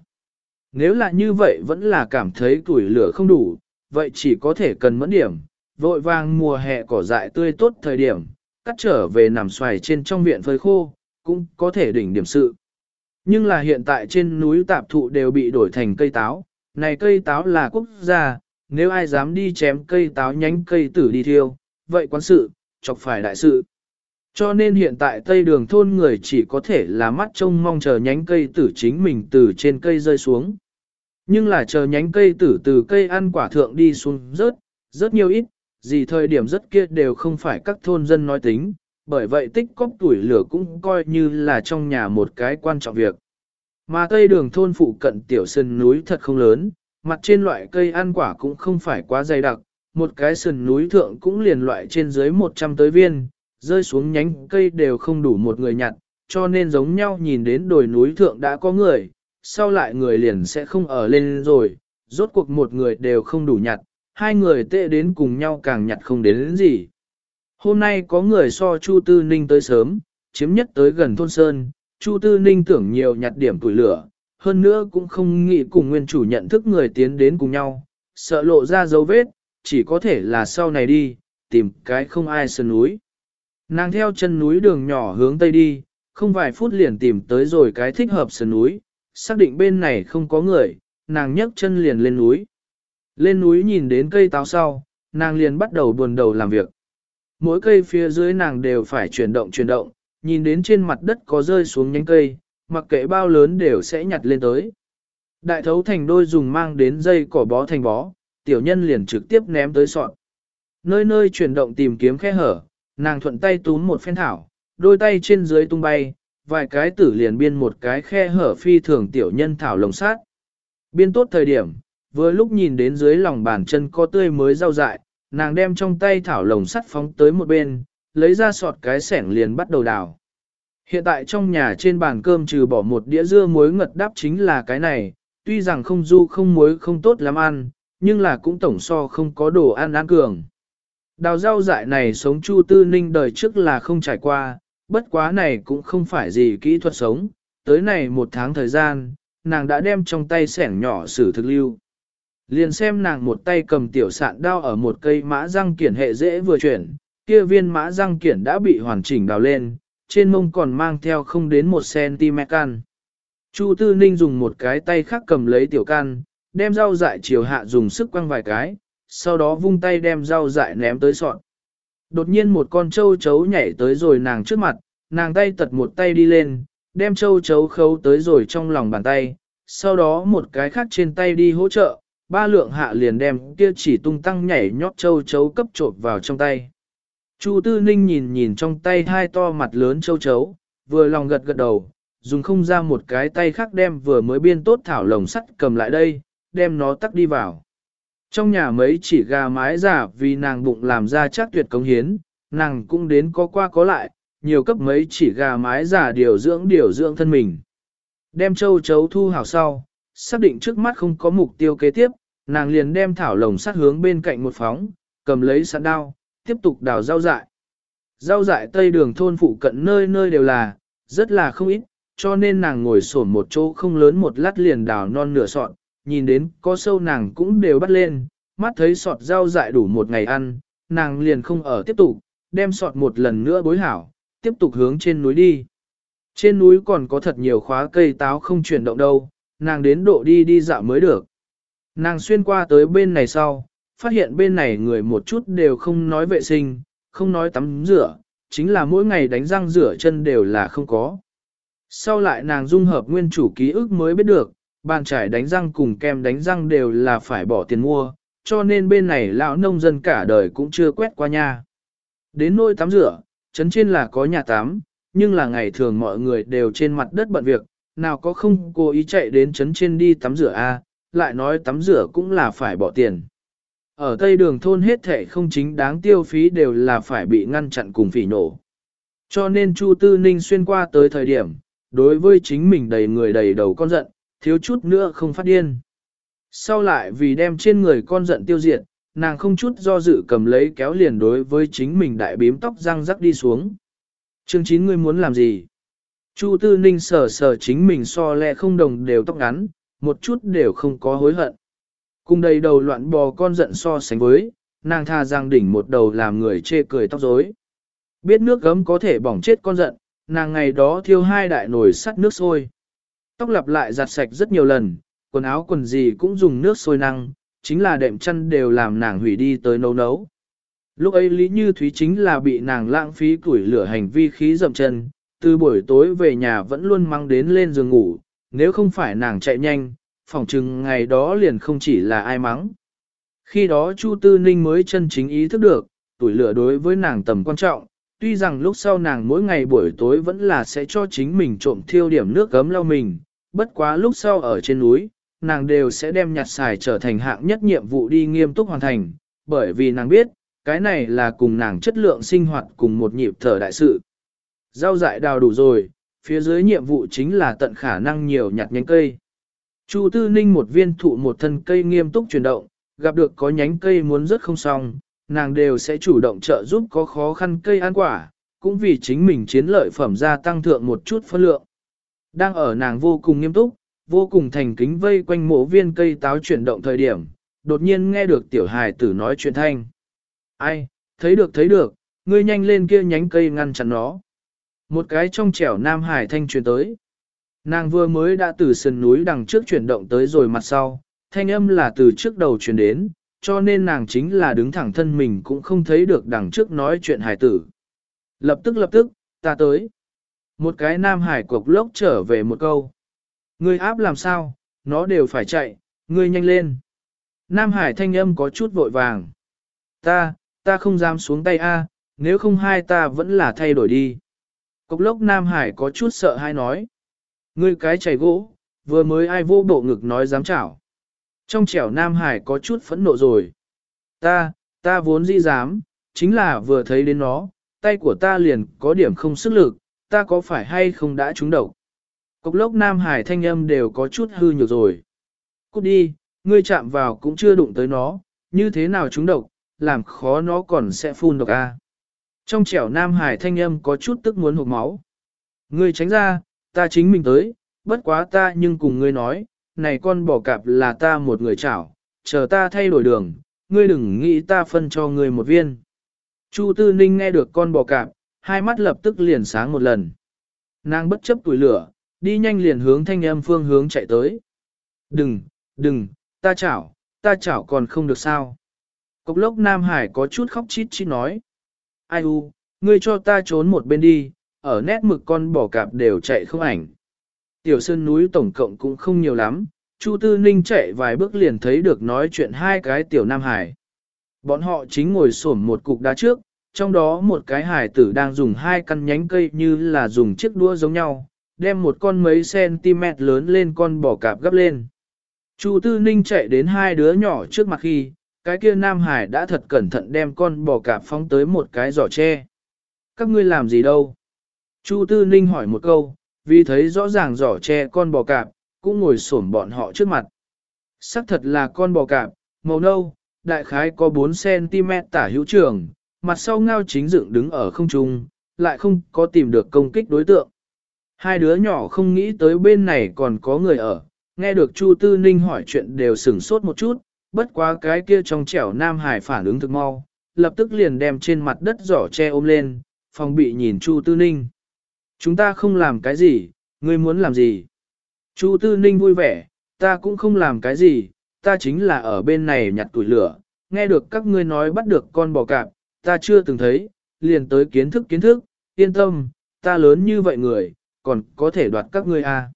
Nếu là như vậy vẫn là cảm thấy tuổi lửa không đủ, vậy chỉ có thể cần mẫn điểm, vội vàng mùa hè cỏ dại tươi tốt thời điểm, cắt trở về nằm xoài trên trong viện phơi khô, cũng có thể đỉnh điểm sự. Nhưng là hiện tại trên núi tạp thụ đều bị đổi thành cây táo, này cây táo là quốc gia, nếu ai dám đi chém cây táo nhánh cây tử đi thiêu, vậy quan sự, chọc phải đại sự. Cho nên hiện tại Tây Đường thôn người chỉ có thể là mắt trông mong chờ nhánh cây tử chính mình từ trên cây rơi xuống. Nhưng là chờ nhánh cây tử từ cây ăn quả thượng đi xuống rớt, rất nhiều ít, gì thời điểm rất kia đều không phải các thôn dân nói tính, bởi vậy tích cóp tuổi lửa cũng coi như là trong nhà một cái quan trọng việc. Mà Tây Đường thôn phụ cận tiểu sườn núi thật không lớn, mặt trên loại cây ăn quả cũng không phải quá dày đặc, một cái sườn núi thượng cũng liền loại trên dưới 100 tới viên, rơi xuống nhánh cây đều không đủ một người nhặt, cho nên giống nhau nhìn đến đồi núi thượng đã có người, sau lại người liền sẽ không ở lên rồi, rốt cuộc một người đều không đủ nhặt, hai người tệ đến cùng nhau càng nhặt không đến, đến gì. Hôm nay có người so Chu Tư Ninh tới sớm, chiếm nhất tới gần thôn Sơn, Chu Tư Ninh tưởng nhiều nhặt điểm tuổi lửa, hơn nữa cũng không nghĩ cùng nguyên chủ nhận thức người tiến đến cùng nhau, sợ lộ ra dấu vết, chỉ có thể là sau này đi, tìm cái không ai sơn núi. Nàng theo chân núi đường nhỏ hướng tây đi, không vài phút liền tìm tới rồi cái thích hợp sơn núi, xác định bên này không có người, nàng nhấc chân liền lên núi. Lên núi nhìn đến cây táo sau, nàng liền bắt đầu buồn đầu làm việc. Mỗi cây phía dưới nàng đều phải chuyển động chuyển động, nhìn đến trên mặt đất có rơi xuống nhánh cây, mặc kệ bao lớn đều sẽ nhặt lên tới. Đại thấu thành đôi dùng mang đến dây cỏ bó thành bó, tiểu nhân liền trực tiếp ném tới sọn. Nơi nơi chuyển động tìm kiếm khe hở, nàng thuận tay túm một phen thảo, đôi tay trên dưới tung bay, vài cái tử liền biên một cái khe hở phi thường tiểu nhân thảo lồng sát. Biên tốt thời điểm, vừa lúc nhìn đến dưới lòng bàn chân có tươi mới rau dại, nàng đem trong tay thảo lồng sắt phóng tới một bên, lấy ra sọt cái sẻng liền bắt đầu đào. Hiện tại trong nhà trên bàn cơm trừ bỏ một đĩa dưa muối ngật đáp chính là cái này, tuy rằng không du không muối không tốt lắm ăn, nhưng là cũng tổng so không có đồ ăn ăn cường. Đào rau dại này sống Chu Tư Ninh đời trước là không trải qua, bất quá này cũng không phải gì kỹ thuật sống, tới này một tháng thời gian, nàng đã đem trong tay sẻng nhỏ xử thực lưu. Liền xem nàng một tay cầm tiểu sạn đao ở một cây mã răng kiển hệ dễ vừa chuyển, kia viên mã răng kiển đã bị hoàn chỉnh đào lên, trên mông còn mang theo không đến một cm can. Chu Tư Ninh dùng một cái tay khác cầm lấy tiểu can, đem rau dại chiều hạ dùng sức quăng vài cái, sau đó vung tay đem rau dại ném tới sọn. Đột nhiên một con trâu chấu nhảy tới rồi nàng trước mặt, nàng tay tật một tay đi lên, đem trâu chấu khấu tới rồi trong lòng bàn tay, sau đó một cái khác trên tay đi hỗ trợ, ba lượng hạ liền đem kia chỉ tung tăng nhảy nhót châu chấu cấp trộn vào trong tay. Chu Tư Ninh nhìn nhìn trong tay hai to mặt lớn châu chấu, vừa lòng gật gật đầu, dùng không ra một cái tay khác đem vừa mới biên tốt thảo lồng sắt cầm lại đây, đem nó tắt đi vào. Trong nhà mấy chỉ gà mái giả vì nàng bụng làm ra chắc tuyệt công hiến, nàng cũng đến có qua có lại, nhiều cấp mấy chỉ gà mái giả điều dưỡng điều dưỡng thân mình. Đem châu chấu thu hảo sau, xác định trước mắt không có mục tiêu kế tiếp, nàng liền đem thảo lồng sát hướng bên cạnh một phóng, cầm lấy sẵn đao, tiếp tục đào rau dại. Rau dại tây đường thôn phụ cận nơi nơi đều là, rất là không ít, cho nên nàng ngồi sổn một chỗ không lớn một lát liền đào non nửa sọt, nhìn đến có sâu nàng cũng đều bắt lên, mắt thấy sọt rau dại đủ một ngày ăn, nàng liền không ở tiếp tục, đem sọt một lần nữa bối hảo, tiếp tục hướng trên núi đi. Trên núi còn có thật nhiều khóa cây táo không chuyển động đâu, nàng đến độ đi đi dạo mới được. Nàng xuyên qua tới bên này sau, phát hiện bên này người một chút đều không nói vệ sinh, không nói tắm rửa, chính là mỗi ngày đánh răng rửa chân đều là không có. Sau lại nàng dung hợp nguyên chủ ký ức mới biết được, bàn trải đánh răng cùng kem đánh răng đều là phải bỏ tiền mua, cho nên bên này lão nông dân cả đời cũng chưa quét qua nha. Đến nôi tắm rửa, chấn trên là có nhà tắm, nhưng là ngày thường mọi người đều trên mặt đất bận việc, nào có không cố ý chạy đến chấn trên đi tắm rửa a, lại nói tắm rửa cũng là phải bỏ tiền. Ở Tây Đường thôn hết thệ không chính đáng tiêu phí đều là phải bị ngăn chặn cùng phỉ nổ. Cho nên Chu Tư Ninh xuyên qua tới thời điểm, đối với chính mình đầy người đầy đầu con giận, thiếu chút nữa không phát điên. Sau lại vì đem trên người con giận tiêu diệt, nàng không chút do dự cầm lấy kéo liền đối với chính mình đại bím tóc răng rắc đi xuống. Chương 9 ngươi muốn làm gì? Chu Tư Ninh sờ sờ chính mình so lẹ không đồng đều tóc ngắn, một chút đều không có hối hận. Cùng đầy đầu loạn bò con giận so sánh với, nàng tha giang đỉnh một đầu làm người chê cười tóc rối. Biết nước gấm có thể bỏng chết con giận, nàng ngày đó thiêu hai đại nồi sắt nước sôi. Tóc lặp lại giặt sạch rất nhiều lần, quần áo quần gì cũng dùng nước sôi năng, chính là đệm chăn đều làm nàng hủy đi tới nấu nấu. Lúc ấy Lý Như Thúy chính là bị nàng lãng phí củi lửa hành vi khí dậm chân, từ buổi tối về nhà vẫn luôn mang đến lên giường ngủ, nếu không phải nàng chạy nhanh, phỏng chừng ngày đó liền không chỉ là ai mắng. Khi đó Chu Tư Ninh mới chân chính ý thức được, tuổi lửa đối với nàng tầm quan trọng, tuy rằng lúc sau nàng mỗi ngày buổi tối vẫn là sẽ cho chính mình trộm thiêu điểm nước gấm lau mình, bất quá lúc sau ở trên núi, nàng đều sẽ đem nhặt xài trở thành hạng nhất nhiệm vụ đi nghiêm túc hoàn thành, bởi vì nàng biết, cái này là cùng nàng chất lượng sinh hoạt cùng một nhịp thở đại sự. Rau dại đào đủ rồi, phía dưới nhiệm vụ chính là tận khả năng nhiều nhặt nhánh cây. Chu Tư Ninh một viên thụ một thân cây nghiêm túc chuyển động, gặp được có nhánh cây muốn rất không xong, nàng đều sẽ chủ động trợ giúp có khó khăn cây ăn quả, cũng vì chính mình chiến lợi phẩm gia tăng thượng một chút phân lượng. Đang ở nàng vô cùng nghiêm túc, vô cùng thành kính vây quanh mộ viên cây táo chuyển động thời điểm, đột nhiên nghe được tiểu hài tử nói chuyện thanh. Ai, thấy được thấy được, ngươi nhanh lên kia nhánh cây ngăn chặn nó. Một cái trong trẻo nam hải thanh truyền tới. Nàng vừa mới đã từ sườn núi đằng trước chuyển động tới rồi mặt sau, thanh âm là từ trước đầu chuyển đến, cho nên nàng chính là đứng thẳng thân mình cũng không thấy được đằng trước nói chuyện hải tử. Lập tức lập tức, ta tới. Một cái nam hải cục lốc trở về một câu. Ngươi áp làm sao, nó đều phải chạy, ngươi nhanh lên. Nam hải thanh âm có chút vội vàng. Ta, ta không dám xuống tay a, nếu không hai ta vẫn là thay đổi đi. Cục lốc Nam Hải có chút sợ hay nói. Ngươi cái chảy gỗ, vừa mới ai vô bộ ngực nói dám chảo. Trong trẻo Nam Hải có chút phẫn nộ rồi. Ta, ta vốn dĩ dám, chính là vừa thấy đến nó, tay của ta liền có điểm không sức lực, ta có phải hay không đã trúng độc. Cục lốc Nam Hải thanh âm đều có chút hư nhược rồi. Cút đi, ngươi chạm vào cũng chưa đụng tới nó, như thế nào trúng độc, làm khó nó còn sẽ phun độc a. Trong trẻo Nam Hải thanh âm có chút tức muốn hụt máu. Ngươi tránh ra, ta chính mình tới, bất quá ta nhưng cùng ngươi nói, này con bò cạp là ta một người chảo, chờ ta thay đổi đường, ngươi đừng nghĩ ta phân cho ngươi một viên. Chu Tư Ninh nghe được con bò cạp, hai mắt lập tức liền sáng một lần. Nàng bất chấp tuổi lửa, đi nhanh liền hướng thanh âm phương hướng chạy tới. Đừng, đừng, ta chảo, ta chảo còn không được sao. Cốc lốc Nam Hải có chút khóc chít chít nói. Ai u, ngươi cho ta trốn một bên đi, ở nét mực con bò cạp đều chạy không ảnh. Tiểu sơn núi tổng cộng cũng không nhiều lắm, Chu Tư Ninh chạy vài bước liền thấy được nói chuyện hai cái tiểu Nam Hải. Bọn họ chính ngồi xổm một cục đá trước, trong đó một cái hải tử đang dùng hai căn nhánh cây như là dùng chiếc đũa giống nhau, đem một con mấy cm lớn lên con bò cạp gấp lên. Chu Tư Ninh chạy đến hai đứa nhỏ trước mặt khi, cái kia Nam Hải đã thật cẩn thận đem con bò cạp phóng tới một cái giỏ tre. Các ngươi làm gì đâu? Chu Tư Ninh hỏi một câu, vì thấy rõ ràng giỏ tre con bò cạp, cũng ngồi xổm bọn họ trước mặt. Sắc thật là con bò cạp, màu nâu, đại khái có 4cm tả hữu trường, mặt sau ngao chính dựng đứng ở không trung, lại không có tìm được công kích đối tượng. Hai đứa nhỏ không nghĩ tới bên này còn có người ở, nghe được Chu Tư Ninh hỏi chuyện đều sửng sốt một chút, bất quá cái kia trong trẻo Nam Hải phản ứng thực mau, lập tức liền đem trên mặt đất giỏ che ôm lên, phòng bị nhìn Chu Tư Ninh. Chúng ta không làm cái gì, ngươi muốn làm gì? Chu Tư Ninh vui vẻ, ta cũng không làm cái gì, ta chính là ở bên này nhặt tuổi lửa, nghe được các ngươi nói bắt được con bò cạp, ta chưa từng thấy, liền tới kiến thức kiến thức, yên tâm, ta lớn như vậy người, còn có thể đoạt các ngươi à.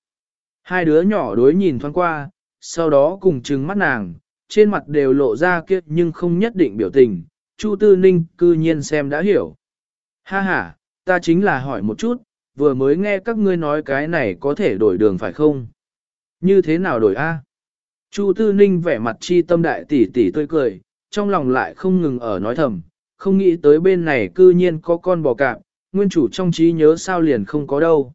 Hai đứa nhỏ đối nhìn thoáng qua, sau đó cùng trừng mắt nàng, trên mặt đều lộ ra kia nhưng không nhất định biểu tình, Chu Tư Ninh cư nhiên xem đã hiểu. Ha ha, ta chính là hỏi một chút, vừa mới nghe các ngươi nói cái này có thể đổi đường phải không? Như thế nào đổi a? Chu Tư Ninh vẻ mặt chi tâm đại tỷ tỷ tươi cười, trong lòng lại không ngừng ở nói thầm, không nghĩ tới bên này cư nhiên có con bò cạp, nguyên chủ trong trí nhớ sao liền không có đâu.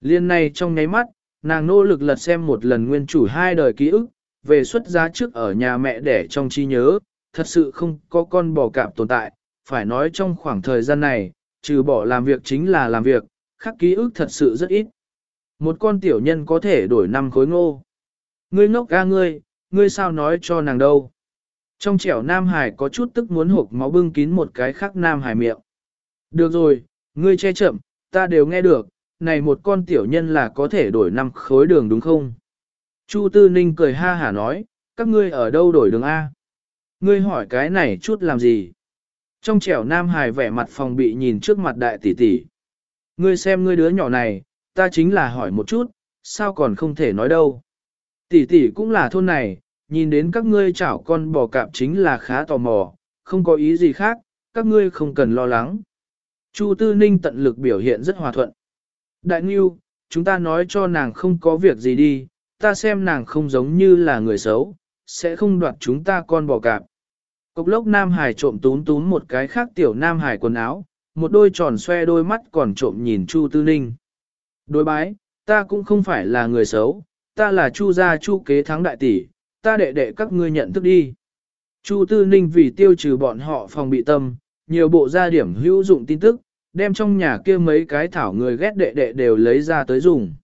Liên này trong nháy mắt, nàng nỗ lực lật xem một lần nguyên chủ hai đời ký ức, về xuất giá trước ở nhà mẹ đẻ trong trí nhớ, thật sự không có con bò cạp tồn tại, phải nói trong khoảng thời gian này, trừ bỏ làm việc chính là làm việc, khắc ký ức thật sự rất ít. Một con tiểu nhân có thể đổi năm khối ngô. Ngươi ngốc ga ngươi, ngươi sao nói cho nàng đâu. Trong trẻo Nam Hải có chút tức muốn hộp máu bưng kín một cái khác Nam Hải miệng. Được rồi, ngươi che chậm, ta đều nghe được, này một con tiểu nhân là có thể đổi năm khối đường đúng không? Chu Tư Ninh cười ha hả nói, các ngươi ở đâu đổi đường A? Ngươi hỏi cái này chút làm gì? Trong trẻo Nam Hải vẻ mặt phòng bị nhìn trước mặt đại tỷ tỷ. Ngươi xem ngươi đứa nhỏ này, ta chính là hỏi một chút, sao còn không thể nói đâu. Tỷ tỷ cũng là thôn này, nhìn đến các ngươi chảo con bò cạp chính là khá tò mò, không có ý gì khác, các ngươi không cần lo lắng. Chu Tư Ninh tận lực biểu hiện rất hòa thuận. Đại Ngưu, chúng ta nói cho nàng không có việc gì đi, ta xem nàng không giống như là người xấu, sẽ không đoạt chúng ta con bò cạp. Cục lốc Nam Hải trộm tún tún một cái khác tiểu Nam Hải quần áo, một đôi tròn xoe đôi mắt còn trộm nhìn Chu Tư Ninh. Đối bái, ta cũng không phải là người xấu, ta là Chu gia Chu kế thắng đại tỷ, ta đệ đệ các ngươi nhận thức đi. Chu Tư Ninh vì tiêu trừ bọn họ phòng bị tâm, nhiều bộ gia điểm hữu dụng tin tức, đem trong nhà kia mấy cái thảo người ghét đệ đệ đều lấy ra tới dùng.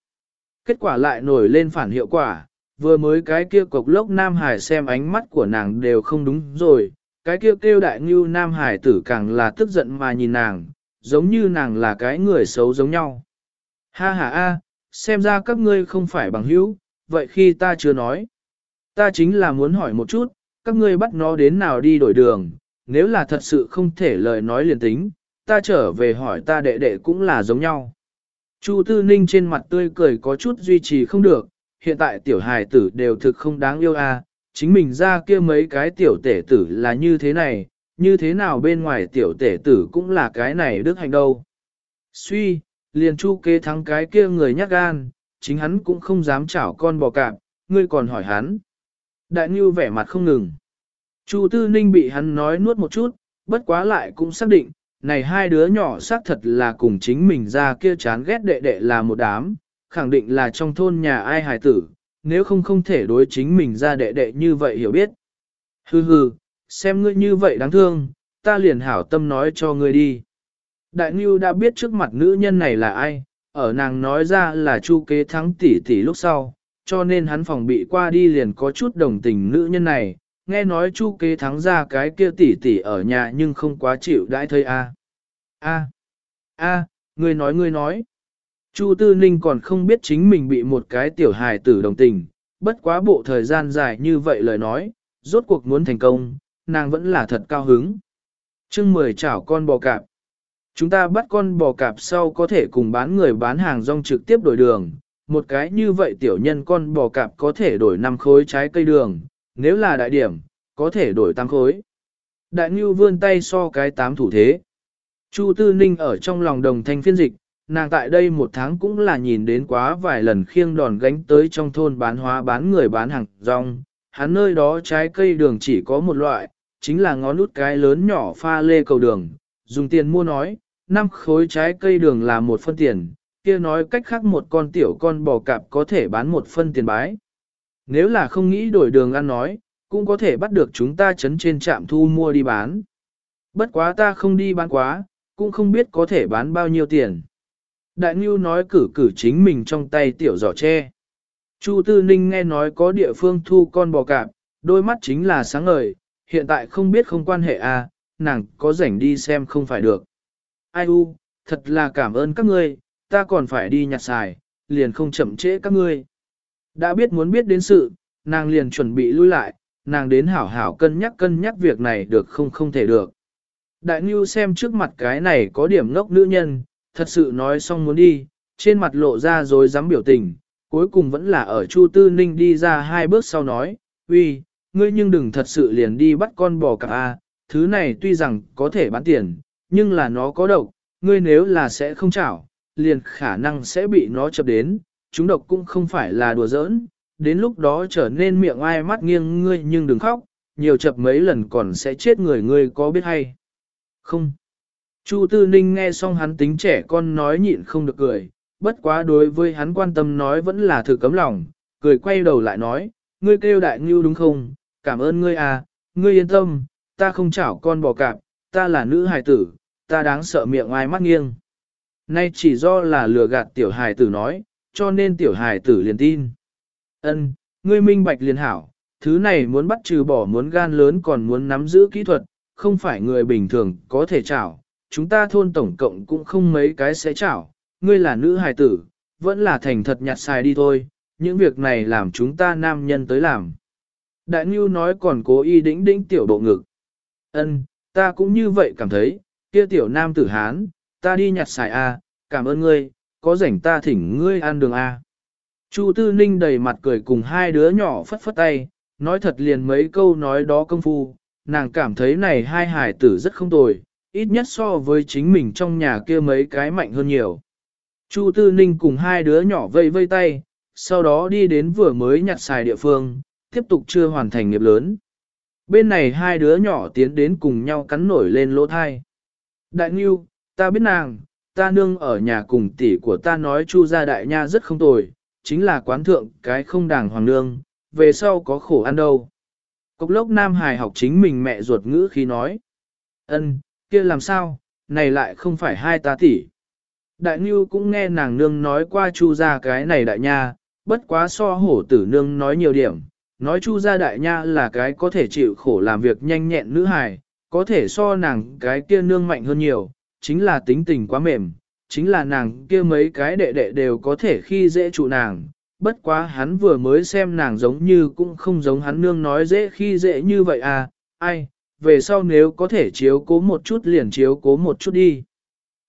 Kết quả lại nổi lên phản hiệu quả, vừa mới cái kia cục lốc Nam Hải xem ánh mắt của nàng đều không đúng rồi, cái kia kêu đại ngưu Nam Hải tử càng là tức giận mà nhìn nàng, giống như nàng là cái người xấu giống nhau. Ha ha a, xem ra các ngươi không phải bằng hữu, vậy khi ta chưa nói. Ta chính là muốn hỏi một chút, các ngươi bắt nó đến nào đi đổi đường, nếu là thật sự không thể lời nói liền tính, ta trở về hỏi ta đệ đệ cũng là giống nhau. Chu Tư Ninh trên mặt tươi cười có chút duy trì không được, hiện tại tiểu hài tử đều thực không đáng yêu a, chính mình ra kia mấy cái tiểu tể tử là như thế này, như thế nào bên ngoài tiểu tể tử cũng là cái này đức hành đâu. Suy, liền chu kế thắng cái kia người nhắc gan, chính hắn cũng không dám chảo con bò cạp, ngươi còn hỏi hắn. Đại Ngưu vẻ mặt không ngừng. Chu Tư Ninh bị hắn nói nuốt một chút, bất quá lại cũng xác định, này hai đứa nhỏ xác thật là cùng chính mình ra kia chán ghét đệ đệ là một đám, khẳng định là trong thôn nhà ai hài tử, nếu không không thể đối chính mình ra đệ đệ như vậy hiểu biết. Hừ hừ, xem ngươi như vậy đáng thương, ta liền hảo tâm nói cho ngươi đi. Đại Ngưu đã biết trước mặt nữ nhân này là ai, ở nàng nói ra là chu kế thắng tỷ tỷ lúc sau, cho nên hắn phòng bị qua đi liền có chút đồng tình nữ nhân này, nghe nói chu kế thắng ra cái kia tỷ tỷ ở nhà nhưng không quá chịu đãi thấy a. A. A, ngươi nói ngươi nói. Chu Tư Ninh còn không biết chính mình bị một cái tiểu hài tử đồng tình, bất quá bộ thời gian dài như vậy lời nói, rốt cuộc muốn thành công, nàng vẫn là thật cao hứng. chương 10 chảo con bò cạp. Chúng ta bắt con bò cạp sau có thể cùng bán người bán hàng rong trực tiếp đổi đường, một cái như vậy tiểu nhân con bò cạp có thể đổi năm khối trái cây đường, nếu là đại điểm, có thể đổi tăng khối. Đại Ngưu vươn tay so cái tám thủ thế. Chu Tư Ninh ở trong lòng đồng thanh phiên dịch, nàng tại đây một tháng cũng là nhìn đến quá vài lần khiêng đòn gánh tới trong thôn bán hóa bán người bán hàng rong. Hắn nơi đó trái cây đường chỉ có một loại, chính là ngón nút cái lớn nhỏ pha lê cầu đường, dùng tiền mua nói, năm khối trái cây đường là một phân tiền, kia nói cách khác một con tiểu con bò cạp có thể bán một phân tiền bái. Nếu là không nghĩ đổi đường ăn nói, cũng có thể bắt được chúng ta chấn trên trạm thu mua đi bán. Bất quá ta không đi bán quá, cũng không biết có thể bán bao nhiêu tiền. Đại Ngưu nói cử cử chính mình trong tay tiểu giỏ tre. Chu Tư Ninh nghe nói có địa phương thu con bò cạp, đôi mắt chính là sáng ngời, hiện tại không biết không quan hệ à, nàng có rảnh đi xem không phải được. Ai u, thật là cảm ơn các ngươi, ta còn phải đi nhặt xài, liền không chậm trễ các ngươi. Đã biết muốn biết đến sự, nàng liền chuẩn bị lui lại, nàng đến hảo hảo cân nhắc cân nhắc việc này được không không thể được. Đại Ngưu xem trước mặt cái này có điểm ngốc nữ nhân, thật sự nói xong muốn đi, trên mặt lộ ra rồi dám biểu tình, cuối cùng vẫn là ở Chu Tư Ninh đi ra hai bước sau nói, uy, ngươi nhưng đừng thật sự liền đi bắt con bò cạp A, thứ này tuy rằng có thể bán tiền, nhưng là nó có độc, ngươi nếu là sẽ không chảo, liền khả năng sẽ bị nó chập đến, chúng độc cũng không phải là đùa giỡn, đến lúc đó trở nên miệng ai mắt nghiêng ngươi nhưng đừng khóc, nhiều chập mấy lần còn sẽ chết người ngươi có biết hay. Không. Chu Tư Ninh nghe xong hắn tính trẻ con nói nhịn không được cười, bất quá đối với hắn quan tâm nói vẫn là thử cấm lòng, cười quay đầu lại nói, ngươi kêu đại ngưu đúng không, cảm ơn ngươi à, ngươi yên tâm, ta không chảo con bò cạp, ta là nữ hài tử, ta đáng sợ miệng ai mắt nghiêng. Nay chỉ do là lừa gạt tiểu hài tử nói, cho nên tiểu hài tử liền tin. Ân, ngươi minh bạch liền hảo, thứ này muốn bắt trừ bỏ muốn gan lớn còn muốn nắm giữ kỹ thuật, không phải người bình thường có thể chảo, chúng ta thôn tổng cộng cũng không mấy cái sẽ chảo, ngươi là nữ hài tử, vẫn là thành thật nhặt xài đi thôi, những việc này làm chúng ta nam nhân tới làm. Đại Ngưu nói còn cố ý đĩnh đĩnh tiểu bộ ngực. Ân, ta cũng như vậy cảm thấy, kia tiểu nam tử Hán, ta đi nhặt xài A, cảm ơn ngươi, có rảnh ta thỉnh ngươi ăn đường A. Chu Tư Ninh đầy mặt cười cùng hai đứa nhỏ phất phất tay, nói thật liền mấy câu nói đó công phu, nàng cảm thấy này hai hải tử rất không tồi, ít nhất so với chính mình trong nhà kia mấy cái mạnh hơn nhiều. Chu Tư Ninh cùng hai đứa nhỏ vây vây tay, sau đó đi đến vừa mới nhặt xài địa phương, tiếp tục chưa hoàn thành nghiệp lớn. Bên này hai đứa nhỏ tiến đến cùng nhau cắn nổi lên lỗ thai. Đại Nghiêu, ta biết nàng, ta nương ở nhà cùng tỷ của ta nói chu gia đại nha rất không tồi, chính là quán thượng cái không đàng hoàng nương, về sau có khổ ăn đâu. Cốc lốc Nam Hải học chính mình mẹ ruột ngữ khi nói. ân kia làm sao, này lại không phải hai ta tỷ. Đại Ngưu cũng nghe nàng nương nói qua chu gia cái này đại nha, bất quá so hổ tử nương nói nhiều điểm, nói chu gia đại nha là cái có thể chịu khổ làm việc nhanh nhẹn nữ hài, có thể so nàng cái kia nương mạnh hơn nhiều, chính là tính tình quá mềm, chính là nàng kia mấy cái đệ đệ đều có thể khi dễ trụ nàng. Bất quá hắn vừa mới xem nàng giống như cũng không giống hắn nương nói dễ khi dễ như vậy à, ai, về sau nếu có thể chiếu cố một chút liền chiếu cố một chút đi.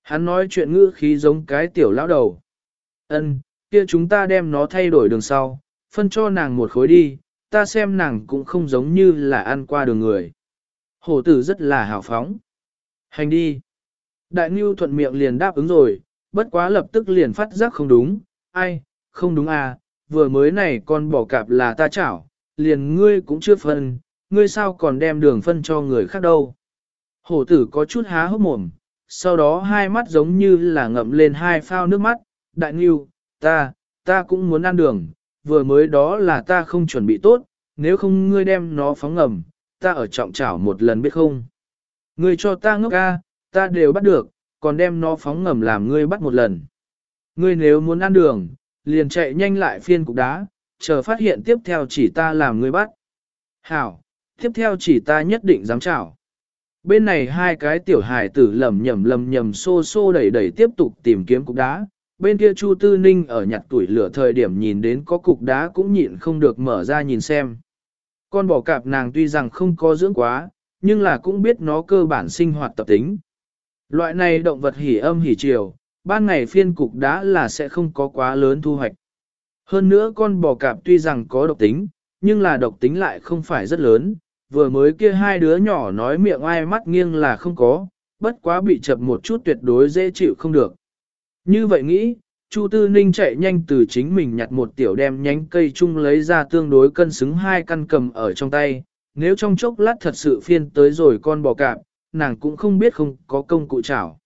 Hắn nói chuyện ngữ khí giống cái tiểu lão đầu. Ân, kia chúng ta đem nó thay đổi đường sau, phân cho nàng một khối đi, ta xem nàng cũng không giống như là ăn qua đường người. Hổ tử rất là hào phóng. Hành đi. Đại Ngưu thuận miệng liền đáp ứng rồi, bất quá lập tức liền phát giác không đúng, ai, không đúng à, vừa mới này con bỏ cạp là ta chảo, liền ngươi cũng chưa phân, ngươi sao còn đem đường phân cho người khác đâu. Hổ tử có chút há hốc mồm, sau đó hai mắt giống như là ngậm lên hai phao nước mắt, đại Ngưu, ta, ta cũng muốn ăn đường, vừa mới đó là ta không chuẩn bị tốt, nếu không ngươi đem nó phóng ngầm, ta ở trọng chảo một lần biết không. Ngươi cho ta ngốc ca, ta đều bắt được, còn đem nó phóng ngầm làm ngươi bắt một lần. Ngươi nếu muốn ăn đường, liền chạy nhanh lại phiên cục đá, chờ phát hiện tiếp theo chỉ ta làm ngươi bắt. Hảo, tiếp theo chỉ ta nhất định dám chảo. Bên này hai cái tiểu hài tử lầm nhầm lầm nhầm xô xô đẩy đẩy tiếp tục tìm kiếm cục đá. Bên kia Chu Tư Ninh ở nhặt tuổi lửa thời điểm nhìn đến có cục đá cũng nhịn không được mở ra nhìn xem. Con bò cạp nàng tuy rằng không có dưỡng quá, nhưng là cũng biết nó cơ bản sinh hoạt tập tính. Loại này động vật hỉ âm hỉ chiều, ban ngày phiên cục đã là sẽ không có quá lớn thu hoạch. Hơn nữa con bò cạp tuy rằng có độc tính, nhưng là độc tính lại không phải rất lớn, vừa mới kia hai đứa nhỏ nói miệng ai mắt nghiêng là không có, bất quá bị chập một chút tuyệt đối dễ chịu không được. Như vậy nghĩ, Chu Tư Ninh chạy nhanh từ chính mình nhặt một tiểu đem nhánh cây chung lấy ra tương đối cân xứng hai căn cầm ở trong tay, nếu trong chốc lát thật sự phiên tới rồi con bò cạp, nàng cũng không biết không có công cụ chảo.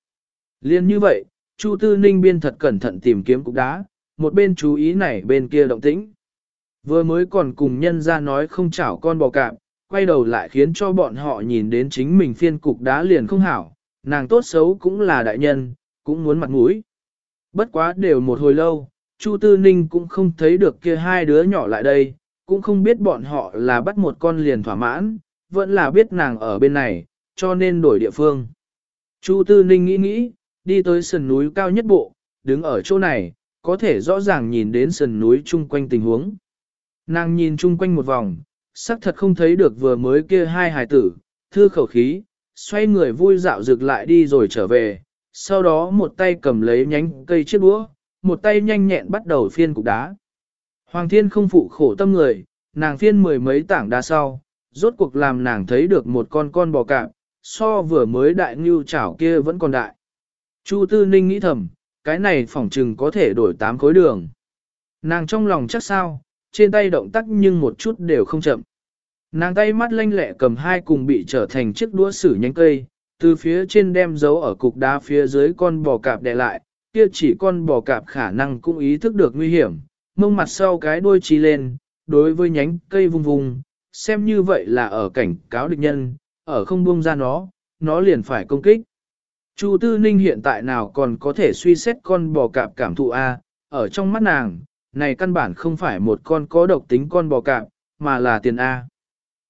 Liên như vậy, Chu Tư Ninh biên thật cẩn thận tìm kiếm cục đá, một bên chú ý này bên kia động tĩnh. Vừa mới còn cùng nhân ra nói không chảo con bò cạp, quay đầu lại khiến cho bọn họ nhìn đến chính mình phiên cục đá liền không hảo, nàng tốt xấu cũng là đại nhân, cũng muốn mặt mũi. Bất quá đều một hồi lâu, Chu Tư Ninh cũng không thấy được kia hai đứa nhỏ lại đây, cũng không biết bọn họ là bắt một con liền thỏa mãn, vẫn là biết nàng ở bên này, cho nên đổi địa phương. Chu Tư Ninh nghĩ nghĩ, đi tới sườn núi cao nhất bộ, đứng ở chỗ này, có thể rõ ràng nhìn đến sườn núi chung quanh tình huống. Nàng nhìn chung quanh một vòng, sắc thật không thấy được vừa mới kia hai hài tử, thư khẩu khí, xoay người vui dạo rực lại đi rồi trở về, sau đó một tay cầm lấy nhánh cây chiếc búa, một tay nhanh nhẹn bắt đầu phiên cục đá. Hoàng thiên không phụ khổ tâm người, nàng phiên mười mấy tảng đá sau, rốt cuộc làm nàng thấy được một con con bò cạp, so vừa mới đại ngưu chảo kia vẫn còn đại. Chu Tư Ninh nghĩ thầm, cái này phỏng trừng có thể đổi tám khối đường. Nàng trong lòng chắc sao, trên tay động tác nhưng một chút đều không chậm. Nàng tay mắt lanh lẹ cầm hai cùng bị trở thành chiếc đũa sử nhánh cây, từ phía trên đem dấu ở cục đá phía dưới con bò cạp đè lại, kia chỉ con bò cạp khả năng cũng ý thức được nguy hiểm, mông mặt sau cái đuôi chi lên, đối với nhánh cây vung vung, xem như vậy là ở cảnh cáo địch nhân, ở không buông ra nó, nó liền phải công kích. Chu Tư Ninh hiện tại nào còn có thể suy xét con bò cạp cảm thụ A, ở trong mắt nàng, này căn bản không phải một con có độc tính con bò cạp, mà là tiền A.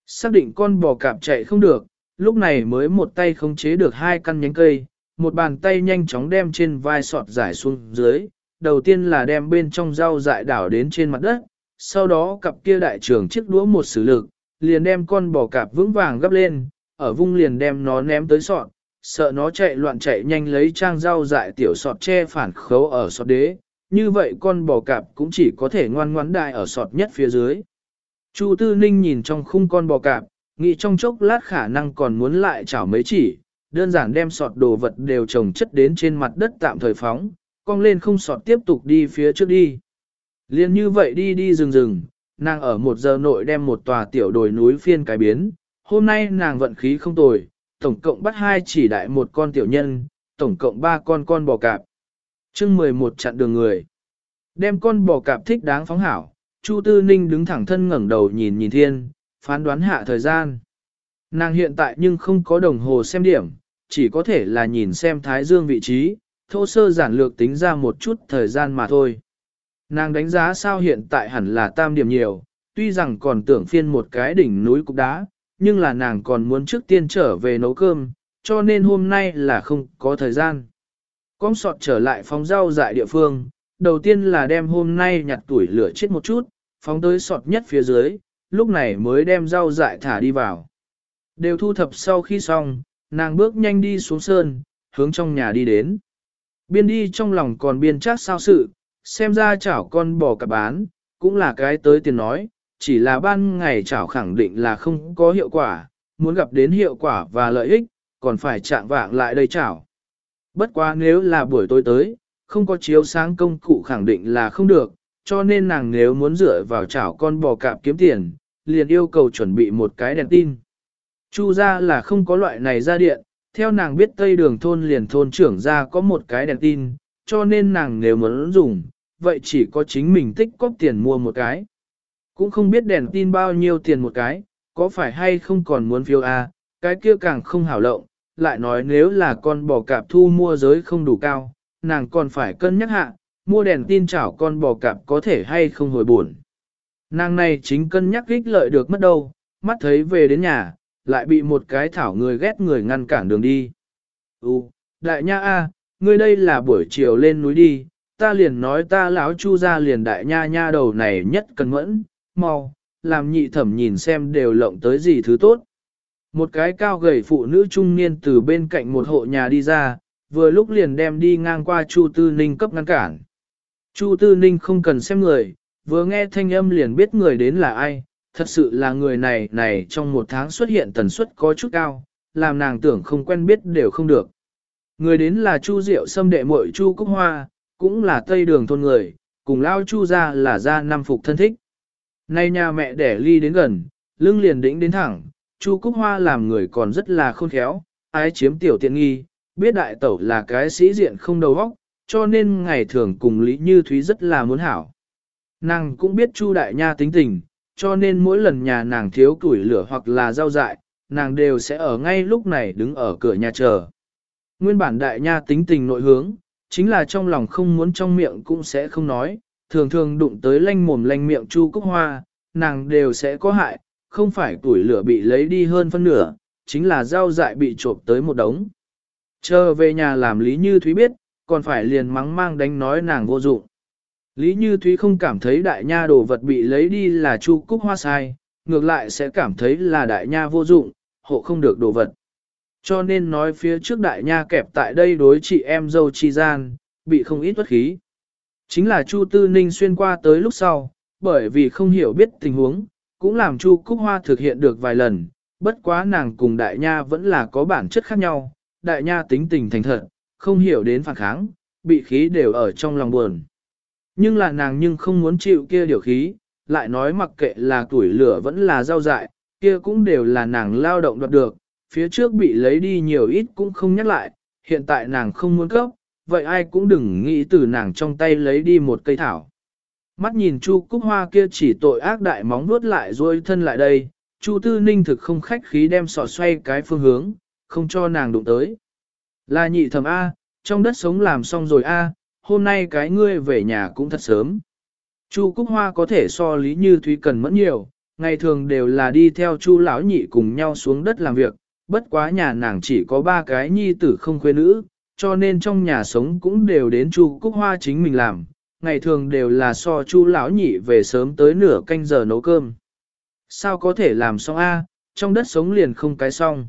Xác định con bò cạp chạy không được, lúc này mới một tay khống chế được hai căn nhánh cây, một bàn tay nhanh chóng đem trên vai sọt giải xuống dưới, đầu tiên là đem bên trong rau dại đảo đến trên mặt đất, sau đó cặp kia đại trưởng chiếc đũa một sử lực, liền đem con bò cạp vững vàng gấp lên, ở vung liền đem nó ném tới sọt, sợ nó chạy loạn chạy nhanh lấy trang rau dại tiểu sọt che phản khấu ở sọt đế, như vậy con bò cạp cũng chỉ có thể ngoan ngoãn đại ở sọt nhất phía dưới. Chu Tư Ninh nhìn trong khung con bò cạp, nghĩ trong chốc lát khả năng còn muốn lại chảo mấy chỉ, đơn giản đem sọt đồ vật đều trồng chất đến trên mặt đất tạm thời phóng, cong lên không sọt tiếp tục đi phía trước đi. Liên như vậy đi đi rừng rừng, nàng ở một giờ nội đem một tòa tiểu đồi núi phiên cái biến, hôm nay nàng vận khí không tồi, tổng cộng bắt hai chỉ đại một con tiểu nhân, tổng cộng ba con con bò cạp. chương 11 chặn đường người. Đem con bò cạp thích đáng phóng hảo, Chu Tư Ninh đứng thẳng thân ngẩng đầu nhìn nhìn thiên, phán đoán hạ thời gian. Nàng hiện tại nhưng không có đồng hồ xem điểm, chỉ có thể là nhìn xem thái dương vị trí, thô sơ giản lược tính ra một chút thời gian mà thôi. Nàng đánh giá sao hiện tại hẳn là tam điểm nhiều, tuy rằng còn tưởng phiên một cái đỉnh núi cục đá, nhưng là nàng còn muốn trước tiên trở về nấu cơm, cho nên hôm nay là không có thời gian. Con sọt trở lại phóng rau dại địa phương, đầu tiên là đem hôm nay nhặt tuổi lửa chết một chút, phóng tới sọt nhất phía dưới, lúc này mới đem rau dại thả đi vào. Đều thu thập sau khi xong, nàng bước nhanh đi xuống sơn, hướng trong nhà đi đến. Biên đi trong lòng còn biên chắc sao sự, xem ra chảo con bò cả bán, cũng là cái tới tiền nói, chỉ là ban ngày chảo khẳng định là không có hiệu quả, muốn gặp đến hiệu quả và lợi ích, còn phải chạm vạng lại đây chảo. Bất quá nếu là buổi tối tới, không có chiếu sáng công cụ khẳng định là không được, cho nên nàng nếu muốn dựa vào chảo con bò cạp kiếm tiền, liền yêu cầu chuẩn bị một cái đèn tin. Chu ra là không có loại này ra điện, theo nàng biết tây đường thôn liền thôn trưởng ra có một cái đèn tin, cho nên nàng nếu muốn dùng, vậy chỉ có chính mình tích cóp tiền mua một cái. Cũng không biết đèn tin bao nhiêu tiền một cái, có phải hay không còn muốn phiêu A, cái kia càng không hảo lộng, lại nói nếu là con bò cạp thu mua giới không đủ cao, nàng còn phải cân nhắc hạ, mua đèn tin chảo con bò cạp có thể hay không hồi buồn. Nàng này chính cân nhắc ích lợi được mất đâu, mắt thấy về đến nhà, lại bị một cái thảo người ghét người ngăn cản đường đi. Ú, đại nha a, ngươi đây là buổi chiều lên núi đi, ta liền nói ta lão chu ra liền đại nha nha đầu này nhất cần mẫn, mau, làm nhị thẩm nhìn xem đều lộng tới gì thứ tốt. Một cái cao gầy phụ nữ trung niên từ bên cạnh một hộ nhà đi ra, vừa lúc liền đem đi ngang qua Chu Tư Ninh cấp ngăn cản. Chu Tư Ninh không cần xem người, vừa nghe thanh âm liền biết người đến là ai, thật sự là người này này trong một tháng xuất hiện tần suất có chút cao, làm nàng tưởng không quen biết đều không được. Người đến là Chu Diệu xâm đệ muội Chu Cúc Hoa, cũng là Tây Đường thôn người, cùng lao Chu ra là ra năm phục thân thích. Nay nhà mẹ đẻ ly đến gần, lưng liền đĩnh đến thẳng, Chu Cúc Hoa làm người còn rất là khôn khéo, ái chiếm tiểu tiện nghi, biết đại tẩu là cái sĩ diện không đầu óc, cho nên ngày thường cùng Lý Như Thúy rất là muốn hảo. Nàng cũng biết Chu đại nha tính tình, cho nên mỗi lần nhà nàng thiếu củi lửa hoặc là rau dại, nàng đều sẽ ở ngay lúc này đứng ở cửa nhà chờ. Nguyên bản đại nha tính tình nội hướng, chính là trong lòng không muốn trong miệng cũng sẽ không nói, thường thường đụng tới lanh mồm lanh miệng chu cúc hoa, nàng đều sẽ có hại, không phải tuổi lửa bị lấy đi hơn phân nửa, chính là rau dại bị trộm tới một đống. Chờ về nhà làm Lý Như Thúy biết, còn phải liền mắng mang đánh nói nàng vô dụng. Lý Như Thúy không cảm thấy đại nha đồ vật bị lấy đi là Chu Cúc Hoa sai, ngược lại sẽ cảm thấy là đại nha vô dụng, hộ không được đồ vật. Cho nên nói phía trước đại nha kẹp tại đây đối chị em dâu chi gian, bị không ít bất khí. Chính là Chu Tư Ninh xuyên qua tới lúc sau, bởi vì không hiểu biết tình huống, cũng làm Chu Cúc Hoa thực hiện được vài lần, bất quá nàng cùng đại nha vẫn là có bản chất khác nhau, đại nha tính tình thành thật, không hiểu đến phản kháng, bị khí đều ở trong lòng buồn. Nhưng là nàng nhưng không muốn chịu kia điều khí, lại nói mặc kệ là tuổi lửa vẫn là rau dại, kia cũng đều là nàng lao động đoạt được, phía trước bị lấy đi nhiều ít cũng không nhắc lại, hiện tại nàng không muốn cấp, vậy ai cũng đừng nghĩ từ nàng trong tay lấy đi một cây thảo. Mắt nhìn Chu Cúc Hoa kia chỉ tội ác đại móng vuốt lại rồi thân lại đây, Chu Tư Ninh thực không khách khí đem sọ xoay cái phương hướng, không cho nàng đụng tới. Là nhị thầm A, trong đất sống làm xong rồi A, hôm nay cái ngươi về nhà cũng thật sớm. Chu Cúc Hoa có thể so lý như Thúy cần mẫn nhiều, ngày thường đều là đi theo Chu lão nhị cùng nhau xuống đất làm việc, bất quá nhà nàng chỉ có ba cái nhi tử không khuê nữ, cho nên trong nhà sống cũng đều đến Chu Cúc Hoa chính mình làm, ngày thường đều là so Chu lão nhị về sớm tới nửa canh giờ nấu cơm. Sao có thể làm xong a? trong đất sống liền không cái xong.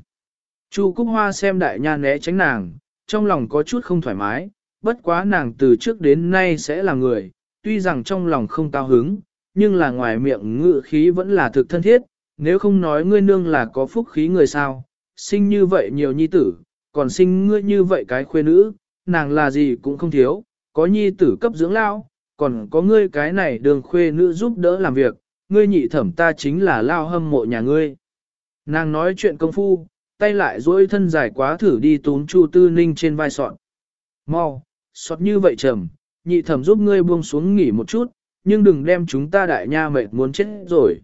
Chu Cúc Hoa xem đại nha né tránh nàng, trong lòng có chút không thoải mái, bất quá nàng từ trước đến nay sẽ là người, tuy rằng trong lòng không cao hứng, nhưng là ngoài miệng ngự khí vẫn là thực thân thiết, nếu không nói ngươi nương là có phúc khí người sao, sinh như vậy nhiều nhi tử, còn sinh ngươi như vậy cái khuê nữ, nàng là gì cũng không thiếu, có nhi tử cấp dưỡng lao, còn có ngươi cái này đường khuê nữ giúp đỡ làm việc, ngươi nhị thẩm ta chính là lao hâm mộ nhà ngươi. Nàng nói chuyện công phu, tay lại duỗi thân dài quá thử đi tún Chu Tư Ninh trên vai sọt Mau, sọt như vậy trầm, nhị thẩm giúp ngươi buông xuống nghỉ một chút, nhưng đừng đem chúng ta đại nha mệt muốn chết rồi.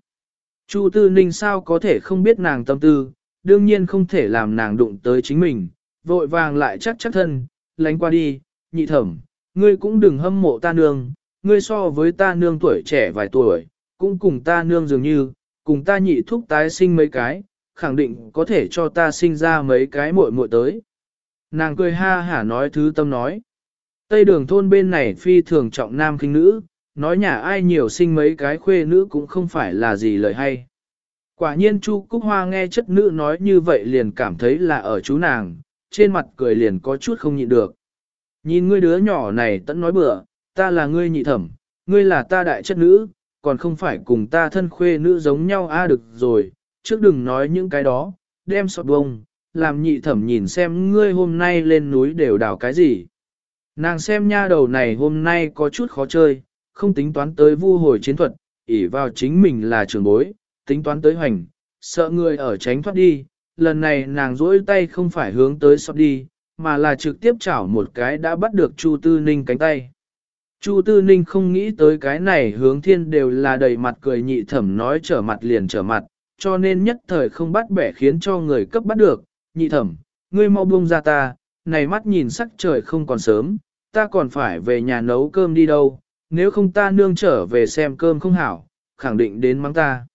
Chu Tư Ninh sao có thể không biết nàng tâm tư, đương nhiên không thể làm nàng đụng tới chính mình, vội vàng lại chắc chắc thân, lánh qua đi, nhị thẩm, ngươi cũng đừng hâm mộ ta nương, ngươi so với ta nương tuổi trẻ vài tuổi, cũng cùng ta nương dường như, cùng ta nhị thúc tái sinh mấy cái, khẳng định có thể cho ta sinh ra mấy cái muội muội tới. Nàng cười ha hả nói thứ tâm nói. Tây đường thôn bên này phi thường trọng nam kinh nữ, nói nhà ai nhiều sinh mấy cái khuê nữ cũng không phải là gì lời hay. Quả nhiên Chu Cúc Hoa nghe chất nữ nói như vậy liền cảm thấy là ở chú nàng, trên mặt cười liền có chút không nhịn được. Nhìn ngươi đứa nhỏ này tẫn nói bừa, ta là ngươi nhị thẩm, ngươi là ta đại chất nữ, còn không phải cùng ta thân khuê nữ giống nhau a à được rồi, trước đừng nói những cái đó, đem sọt bông, làm nhị thẩm nhìn xem ngươi hôm nay lên núi đều đào cái gì. Nàng xem nha đầu này hôm nay có chút khó chơi, không tính toán tới vu hồi chiến thuật, ỷ vào chính mình là trưởng bối, tính toán tới hoành, sợ người ở tránh thoát đi, lần này nàng duỗi tay không phải hướng tới sọt đi, mà là trực tiếp chảo một cái đã bắt được Chu Tư Ninh cánh tay. Chu Tư Ninh không nghĩ tới cái này hướng thiên đều là đầy mặt cười nhị thẩm nói trở mặt liền trở mặt, cho nên nhất thời không bắt bẻ khiến cho người cấp bắt được, nhị thẩm, ngươi mau buông ra ta, này mắt nhìn sắc trời không còn sớm, ta còn phải về nhà nấu cơm đi đâu, nếu không ta nương trở về xem cơm không hảo, khẳng định đến mắng ta.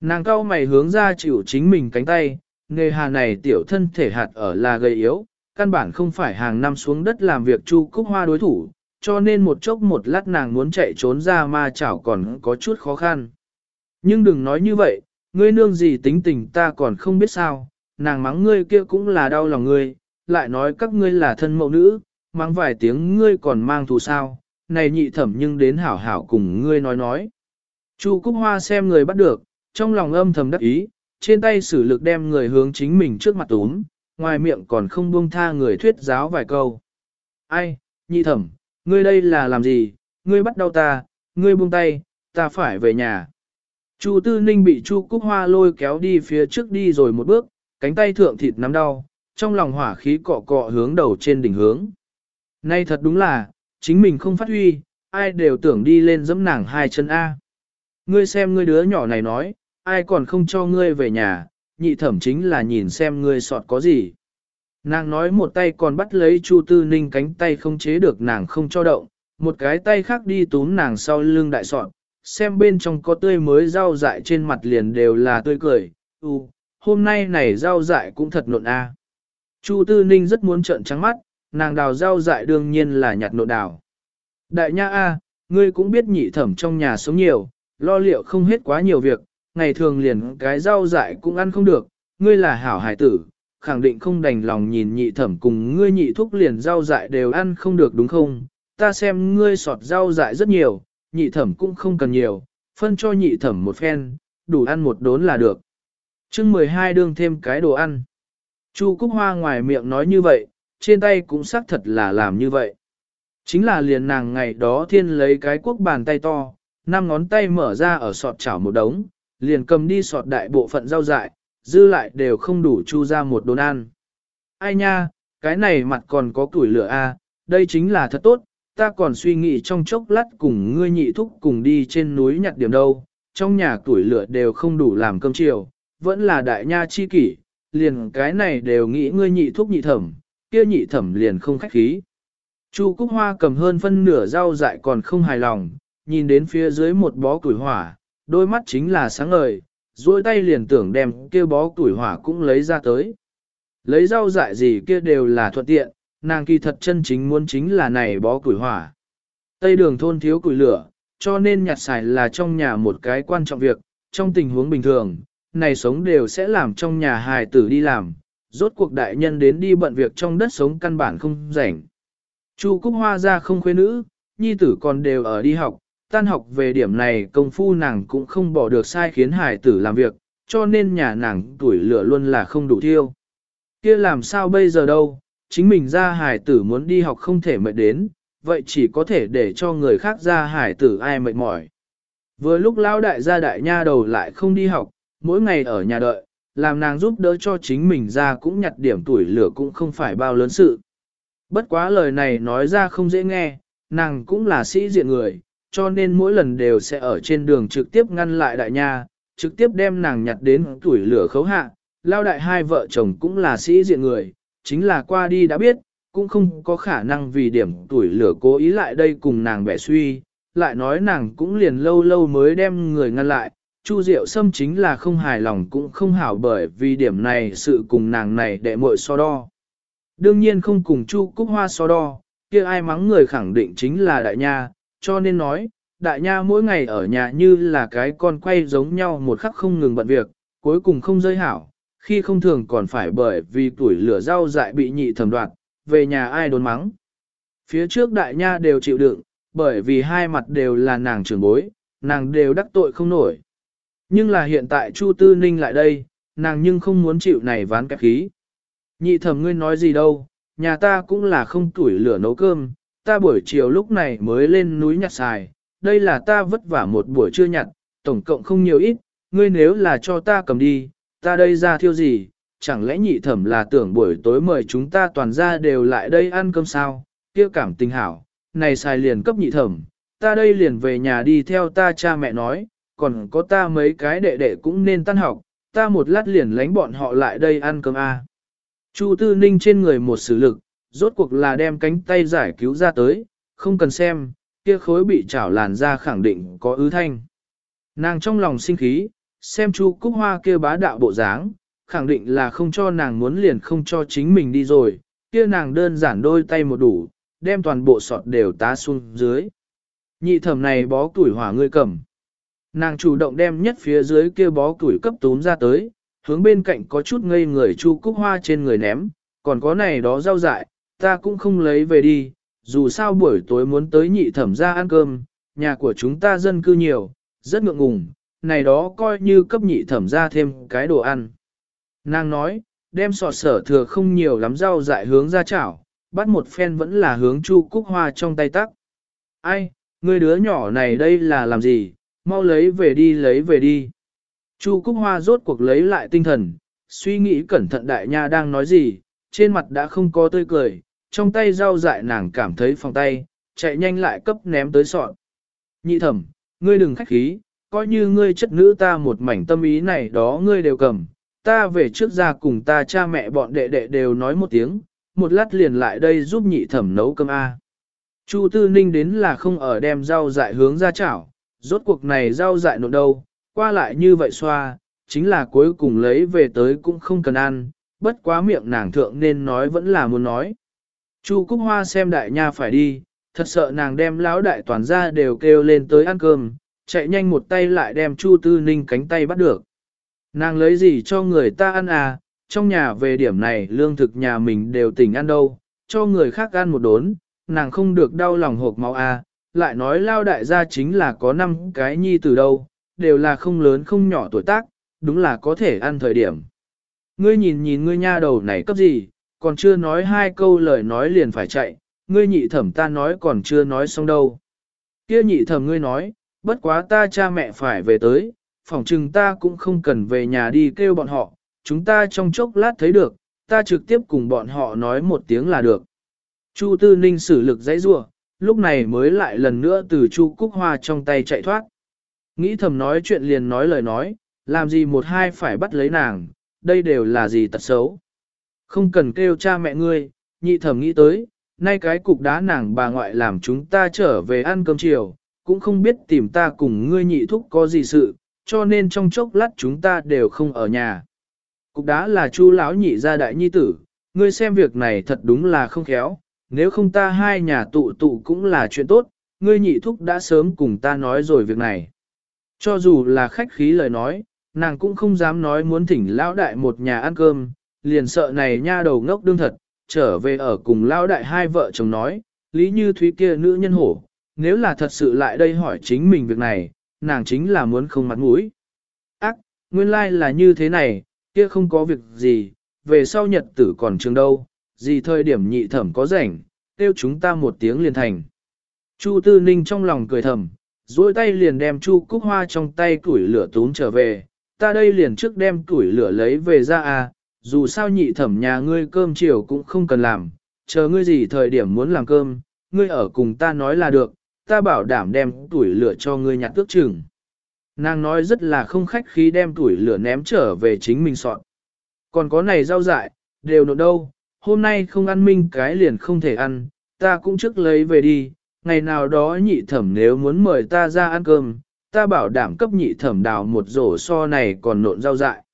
Nàng cao mày hướng ra chịu chính mình cánh tay, nghề hà này tiểu thân thể hạt ở là gầy yếu, căn bản không phải hàng năm xuống đất làm việc chu cúc hoa đối thủ, cho nên một chốc một lát nàng muốn chạy trốn ra ma chảo còn có chút khó khăn. Nhưng đừng nói như vậy, ngươi nương gì tính tình ta còn không biết sao, nàng mắng ngươi kia cũng là đau lòng ngươi, lại nói các ngươi là thân mẫu nữ, mắng vài tiếng ngươi còn mang thù sao, này nhị thẩm nhưng đến hảo hảo cùng ngươi nói nói. Chu Cúc Hoa xem người bắt được, trong lòng âm thầm đắc ý, trên tay sử lực đem người hướng chính mình trước mặt túm, ngoài miệng còn không buông tha người thuyết giáo vài câu. Ai, nhị thẩm, ngươi đây là làm gì, ngươi bắt đau ta, ngươi buông tay, ta phải về nhà. Chu Tư Ninh bị Chu Cúc Hoa lôi kéo đi phía trước đi rồi một bước, cánh tay thượng thịt nắm đau, trong lòng hỏa khí cọ cọ hướng đầu trên đỉnh hướng. Nay thật đúng là, chính mình không phát huy, ai đều tưởng đi lên dẫm nàng hai chân A. Ngươi xem ngươi đứa nhỏ này nói, ai còn không cho ngươi về nhà, nhị thẩm chính là nhìn xem ngươi sọt có gì. Nàng nói một tay còn bắt lấy Chu Tư Ninh cánh tay không chế được nàng không cho động, một cái tay khác đi túm nàng sau lưng đại sọt, xem bên trong có tươi mới rau dại trên mặt liền đều là tươi cười, u, hôm nay này rau dại cũng thật nộn a. Chu Tư Ninh rất muốn trợn trắng mắt, nàng đào rau dại đương nhiên là nhặt nộn đào. Đại nha a, ngươi cũng biết nhị thẩm trong nhà sống nhiều, lo liệu không hết quá nhiều việc, ngày thường liền cái rau dại cũng ăn không được, ngươi là hảo hải tử, khẳng định không đành lòng nhìn nhị thẩm cùng ngươi nhị thúc liền rau dại đều ăn không được đúng không? Ta xem ngươi sọt rau dại rất nhiều, nhị thẩm cũng không cần nhiều, phân cho nhị thẩm một phen, đủ ăn một đốn là được. chương 12 đương thêm cái đồ ăn. Chu Cúc Hoa ngoài miệng nói như vậy, trên tay cũng xác thật là làm như vậy. Chính là liền nàng ngày đó thiên lấy cái quốc bàn tay to, năm ngón tay mở ra ở sọt chảo một đống, liền cầm đi sọt đại bộ phận rau dại, dư lại đều không đủ chu ra một đốn ăn. Ai nha, cái này mặt còn có củi lửa a, à, đây chính là thật tốt, ta còn suy nghĩ trong chốc lát cùng ngươi nhị thúc cùng đi trên núi nhặt điểm đâu, trong nhà củi lửa đều không đủ làm cơm chiều, vẫn là đại nha chi kỷ, liền cái này đều nghĩ ngươi nhị thúc nhị thẩm, kia nhị thẩm liền không khách khí. Chu Cúc Hoa cầm hơn phân nửa rau dại còn không hài lòng, nhìn đến phía dưới một bó củi hỏa, đôi mắt chính là sáng ngời, duỗi tay liền tưởng đem kia bó củi hỏa cũng lấy ra tới. Lấy rau dại gì kia đều là thuận tiện, nàng kỳ thật chân chính muốn chính là này bó củi hỏa. Tây đường thôn thiếu củi lửa, cho nên nhặt xài là trong nhà một cái quan trọng việc, trong tình huống bình thường, này sống đều sẽ làm trong nhà hài tử đi làm, rốt cuộc đại nhân đến đi bận việc trong đất sống căn bản không rảnh. Chu Cúc Hoa ra không khuê nữ, nhi tử còn đều ở đi học, tan học về điểm này công phu nàng cũng không bỏ được sai khiến hải tử làm việc, cho nên nhà nàng tuổi lửa luôn là không đủ thiêu. kia làm sao bây giờ đâu, chính mình ra hải tử muốn đi học không thể mệt đến, vậy chỉ có thể để cho người khác ra hải tử ai mệt mỏi. Vừa lúc lão đại gia đại nha đầu lại không đi học, mỗi ngày ở nhà đợi, làm nàng giúp đỡ cho chính mình ra cũng nhặt điểm tuổi lửa cũng không phải bao lớn sự. Bất quá lời này nói ra không dễ nghe, nàng cũng là sĩ diện người, cho nên mỗi lần đều sẽ ở trên đường trực tiếp ngăn lại đại nha, trực tiếp đem nàng nhặt đến tuổi lửa khấu hạ. Lao đại hai vợ chồng cũng là sĩ diện người, chính là qua đi đã biết, cũng không có khả năng vì điểm tuổi lửa cố ý lại đây cùng nàng bẻ suy, lại nói nàng cũng liền lâu lâu mới đem người ngăn lại. Chu Diệu Sâm chính là không hài lòng cũng không hảo bởi vì điểm này sự cùng nàng này đệ muội so đo. Đương nhiên không cùng Chu Cúc Hoa so đo, kia ai mắng người khẳng định chính là đại nha, cho nên nói, đại nha mỗi ngày ở nhà như là cái con quay giống nhau một khắc không ngừng bận việc, cuối cùng không rơi hảo, khi không thường còn phải bởi vì tuổi lửa rau dại bị nhị thẩm đoạt, về nhà ai đốn mắng. Phía trước đại nha đều chịu đựng, bởi vì hai mặt đều là nàng trưởng bối, nàng đều đắc tội không nổi. Nhưng là hiện tại Chu Tư Ninh lại đây, nàng nhưng không muốn chịu này ván kẹp khí. Nhị thẩm ngươi nói gì đâu, nhà ta cũng là không tuổi lửa nấu cơm, ta buổi chiều lúc này mới lên núi nhặt xài, đây là ta vất vả một buổi trưa nhặt, tổng cộng không nhiều ít, ngươi nếu là cho ta cầm đi, ta đây ra thiêu gì, chẳng lẽ nhị thẩm là tưởng buổi tối mời chúng ta toàn ra đều lại đây ăn cơm sao, kia cảm tình hảo, này xài liền cấp nhị thẩm, ta đây liền về nhà đi theo ta cha mẹ nói, còn có ta mấy cái đệ đệ cũng nên tan học, ta một lát liền lánh bọn họ lại đây ăn cơm a. Chu Tư Ninh trên người một sử lực, rốt cuộc là đem cánh tay giải cứu ra tới, không cần xem, kia khối bị chảo làn ra khẳng định có ứ thanh. Nàng trong lòng sinh khí, xem Chu Cúc Hoa kia bá đạo bộ dáng, khẳng định là không cho nàng muốn liền không cho chính mình đi rồi, kia nàng đơn giản đôi tay một đủ, đem toàn bộ sọt đều tá xuống dưới. Nhị thẩm này bó tuổi hỏa ngươi cầm. Nàng chủ động đem nhất phía dưới kia bó tuổi cấp túm ra tới, hướng bên cạnh có chút ngây người Chu Cúc Hoa trên người ném, còn có này đó rau dại, ta cũng không lấy về đi, dù sao buổi tối muốn tới nhị thẩm ra ăn cơm, nhà của chúng ta dân cư nhiều, rất ngượng ngùng, này đó coi như cấp nhị thẩm ra thêm cái đồ ăn. Nàng nói, đem sọt sở thừa không nhiều lắm rau dại hướng ra chảo, bắt một phen vẫn là hướng Chu Cúc Hoa trong tay tắc. Ai, người đứa nhỏ này đây là làm gì, mau lấy về đi lấy về đi. Chu Cúc Hoa rốt cuộc lấy lại tinh thần, suy nghĩ cẩn thận đại nha đang nói gì, trên mặt đã không có tươi cười, trong tay rau dại nàng cảm thấy phòng tay, chạy nhanh lại cấp ném tới sọn. Nhị thẩm, ngươi đừng khách khí, coi như ngươi chất nữ ta một mảnh tâm ý này đó ngươi đều cầm, ta về trước ra cùng ta cha mẹ bọn đệ đệ đều nói một tiếng, một lát liền lại đây giúp nhị thẩm nấu cơm A. Chu Tư Ninh đến là không ở đem rau dại hướng ra chảo, rốt cuộc này rau dại nộn đâu, qua lại như vậy xoa, chính là cuối cùng lấy về tới cũng không cần ăn, bất quá miệng nàng thượng nên nói vẫn là muốn nói. Chu Cúc Hoa xem đại nha phải đi, thật sợ nàng đem lão đại toàn ra đều kêu lên tới ăn cơm, chạy nhanh một tay lại đem Chu Tư Ninh cánh tay bắt được. Nàng lấy gì cho người ta ăn à, trong nhà về điểm này lương thực nhà mình đều tỉnh ăn đâu, cho người khác ăn một đốn, nàng không được đau lòng hộp máu à, lại nói lao đại gia chính là có năm cái nhi từ đâu, đều là không lớn không nhỏ tuổi tác, đúng là có thể ăn thời điểm. Ngươi nhìn nhìn ngươi nha đầu này cấp gì, còn chưa nói hai câu lời nói liền phải chạy, ngươi nhị thẩm ta nói còn chưa nói xong đâu. Kia nhị thẩm ngươi nói, bất quá ta cha mẹ phải về tới, phỏng chừng ta cũng không cần về nhà đi kêu bọn họ, chúng ta trong chốc lát thấy được, ta trực tiếp cùng bọn họ nói một tiếng là được. Chu Tư Ninh sử lực dãy rua, lúc này mới lại lần nữa từ Chu Cúc Hoa trong tay chạy thoát. Nghĩ thầm nói chuyện liền nói lời nói, làm gì một hai phải bắt lấy nàng, đây đều là gì tật xấu. Không cần kêu cha mẹ ngươi, nhị thẩm nghĩ tới, nay cái cục đá nàng bà ngoại làm chúng ta trở về ăn cơm chiều, cũng không biết tìm ta cùng ngươi nhị thúc có gì sự, cho nên trong chốc lát chúng ta đều không ở nhà. Cục đá là chu lão nhị gia đại nhi tử, ngươi xem việc này thật đúng là không khéo, nếu không ta hai nhà tụ tụ cũng là chuyện tốt, ngươi nhị thúc đã sớm cùng ta nói rồi việc này. Cho dù là khách khí lời nói, nàng cũng không dám nói muốn thỉnh lão đại một nhà ăn cơm, liền sợ này nha đầu ngốc đương thật, trở về ở cùng lao đại hai vợ chồng nói, lý như thúy kia nữ nhân hổ, nếu là thật sự lại đây hỏi chính mình việc này, nàng chính là muốn không mặt mũi. Ác, nguyên lai like là như thế này, kia không có việc gì, về sau nhật tử còn trường đâu, gì thời điểm nhị thẩm có rảnh, tiêu chúng ta một tiếng liền thành. Chu Tư Ninh trong lòng cười thầm, duỗi tay liền đem Chu Cúc Hoa trong tay củi lửa tún trở về, ta đây liền trước đem củi lửa lấy về ra à, dù sao nhị thẩm nhà ngươi cơm chiều cũng không cần làm, chờ ngươi gì thời điểm muốn làm cơm, ngươi ở cùng ta nói là được, ta bảo đảm đem tuổi lửa cho ngươi nhặt tước chừng. Nàng nói rất là không khách khí đem tuổi lửa ném trở về chính mình soạn. Còn có này rau dại, đều nộn đâu, hôm nay không ăn minh cái liền không thể ăn, ta cũng trước lấy về đi, ngày nào đó nhị thẩm nếu muốn mời ta ra ăn cơm, ta bảo đảm cấp nhị thẩm đào một rổ so này còn nộn rau dại.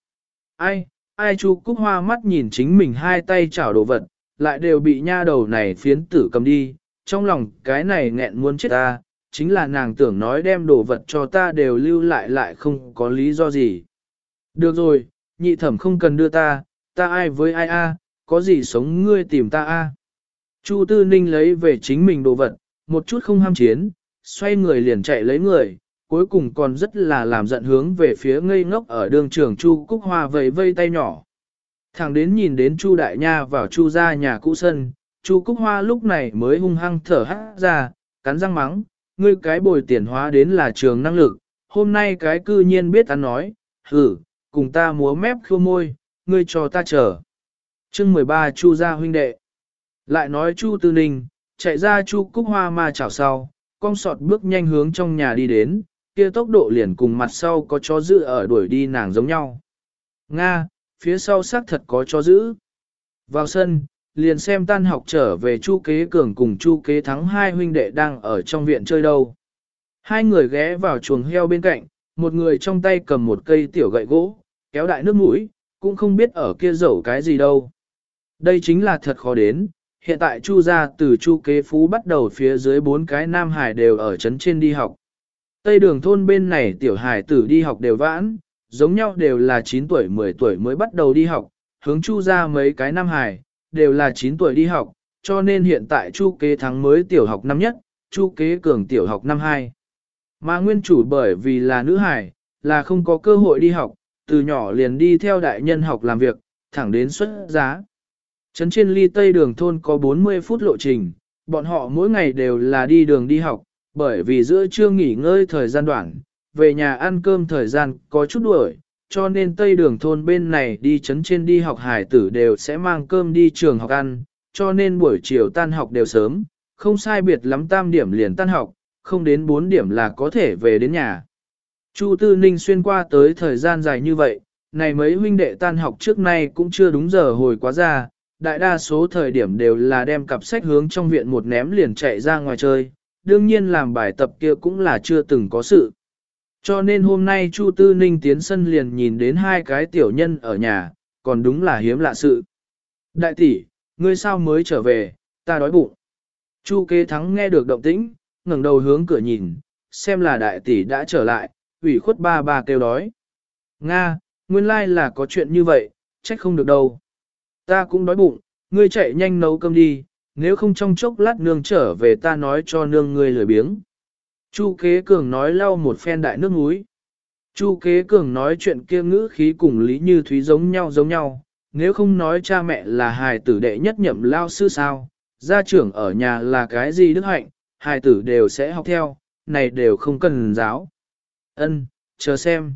Ai, ai chu cúc hoa mắt nhìn chính mình hai tay chảo đồ vật, lại đều bị nha đầu này phiến tử cầm đi, trong lòng cái này nghẹn muốn chết ta, chính là nàng tưởng nói đem đồ vật cho ta đều lưu lại lại không có lý do gì. Được rồi, nhị thẩm không cần đưa ta, ta ai với ai a, có gì sống ngươi tìm ta a. Chu Tư Ninh lấy về chính mình đồ vật, một chút không ham chiến, xoay người liền chạy lấy người, cuối cùng còn rất là làm giận hướng về phía ngây ngốc ở đường trường Chu Cúc Hoa vẫy vây tay nhỏ. thằng đến nhìn đến Chu Đại Nha vào Chu ra nhà cũ sân, Chu Cúc Hoa lúc này mới hung hăng thở hát ra, cắn răng mắng, ngươi cái bồi tiền hóa đến là trường năng lực, hôm nay cái cư nhiên biết ăn nói, hử, cùng ta múa mép khô môi, ngươi cho ta chờ. chương 13 Chu gia huynh đệ. Lại nói Chu Tư Ninh, chạy ra Chu Cúc Hoa ma chảo sau, con sọt bước nhanh hướng trong nhà đi đến, kia tốc độ liền cùng mặt sau có chó giữ ở đuổi đi nàng giống nhau. Nga, phía sau xác thật có chó giữ. Vào sân, liền xem tan học trở về Chu Kế Cường cùng Chu Kế Thắng hai huynh đệ đang ở trong viện chơi đâu. Hai người ghé vào chuồng heo bên cạnh, một người trong tay cầm một cây tiểu gậy gỗ, kéo đại nước mũi, cũng không biết ở kia dẫu cái gì đâu. Đây chính là thật khó đến, hiện tại Chu gia từ Chu Kế Phú bắt đầu phía dưới bốn cái Nam Hải đều ở trấn trên đi học. Tây đường thôn bên này tiểu hải tử đi học đều vãn, giống nhau đều là 9 tuổi 10 tuổi mới bắt đầu đi học, hướng Chu ra mấy cái Nam Hải, đều là 9 tuổi đi học, cho nên hiện tại Chu Kế Thắng mới tiểu học năm nhất, Chu Kế Cường tiểu học năm hai. Mà nguyên chủ bởi vì là nữ hài, là không có cơ hội đi học, từ nhỏ liền đi theo đại nhân học làm việc, thẳng đến xuất giá. Trấn trên ly tây đường thôn có 40 phút lộ trình, bọn họ mỗi ngày đều là đi đường đi học, bởi vì giữa trưa nghỉ ngơi thời gian đoạn, về nhà ăn cơm thời gian có chút đuổi, cho nên tây đường thôn bên này đi chấn trên đi học hải tử đều sẽ mang cơm đi trường học ăn, cho nên buổi chiều tan học đều sớm, không sai biệt lắm tam điểm liền tan học, không đến 4 điểm là có thể về đến nhà. Chu Tư Ninh xuyên qua tới thời gian dài như vậy, này mấy huynh đệ tan học trước nay cũng chưa đúng giờ hồi quá ra, đại đa số thời điểm đều là đem cặp sách hướng trong viện một ném liền chạy ra ngoài chơi, đương nhiên làm bài tập kia cũng là chưa từng có sự. Cho nên hôm nay Chu Tư Ninh tiến sân liền nhìn đến hai cái tiểu nhân ở nhà, còn đúng là hiếm lạ sự. Đại tỷ, ngươi sao mới trở về, ta đói bụng. Chu kế thắng nghe được động tĩnh, ngẩng đầu hướng cửa nhìn, xem là đại tỷ đã trở lại, ủy khuất ba ba kêu đói. Nga, nguyên lai là có chuyện như vậy, trách không được đâu. Ta cũng đói bụng, ngươi chạy nhanh nấu cơm đi, nếu không trong chốc lát nương trở về ta nói cho nương ngươi lười biếng. Chu kế cường nói lau một phen đại nước núi. Chu kế cường nói chuyện kia ngữ khí cùng Lý Như Thúy giống nhau giống nhau, nếu không nói cha mẹ là hài tử đệ nhất nhậm lao sư sao, gia trưởng ở nhà là cái gì đức hạnh, hài tử đều sẽ học theo, này đều không cần giáo. Ân, chờ xem.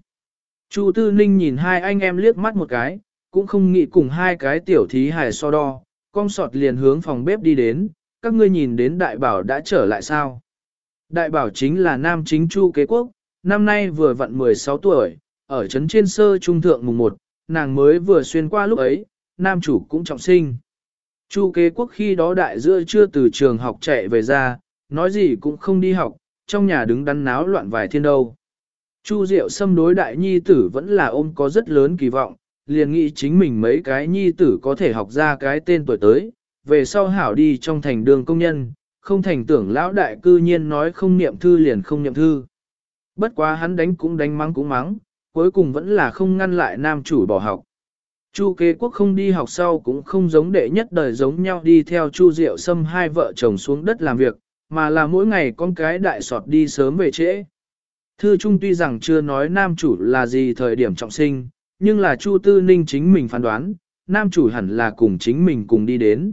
Chu Tư Ninh nhìn hai anh em liếc mắt một cái, cũng không nghĩ cùng hai cái tiểu thí hài so đo, con sọt liền hướng phòng bếp đi đến, các ngươi nhìn đến đại bảo đã trở lại sao. Đại bảo chính là nam chính Chu Kế Quốc, năm nay vừa vặn 16 tuổi, ở trấn trên sơ trung thượng mùng 1, nàng mới vừa xuyên qua lúc ấy, nam chủ cũng trọng sinh. Chu kế quốc khi đó đại giữa chưa từ trường học chạy về ra, nói gì cũng không đi học, trong nhà đứng đắn náo loạn vài thiên đâu. Chu Diệu xâm đối đại nhi tử vẫn là ôm có rất lớn kỳ vọng, liền nghĩ chính mình mấy cái nhi tử có thể học ra cái tên tuổi tới, về sau hảo đi trong thành đường công nhân, không thành tưởng lão đại cư nhiên nói không niệm thư liền không niệm thư. Bất quá hắn đánh cũng đánh mắng cũng mắng, cuối cùng vẫn là không ngăn lại nam chủ bỏ học. Chu kế quốc không đi học sau cũng không giống đệ nhất đời giống nhau đi theo Chu Diệu Sâm hai vợ chồng xuống đất làm việc, mà là mỗi ngày con cái đại sọt đi sớm về trễ. Thư Trung tuy rằng chưa nói nam chủ là gì thời điểm trọng sinh, nhưng là Chu Tư Ninh chính mình phán đoán, nam chủ hẳn là cùng chính mình cùng đi đến.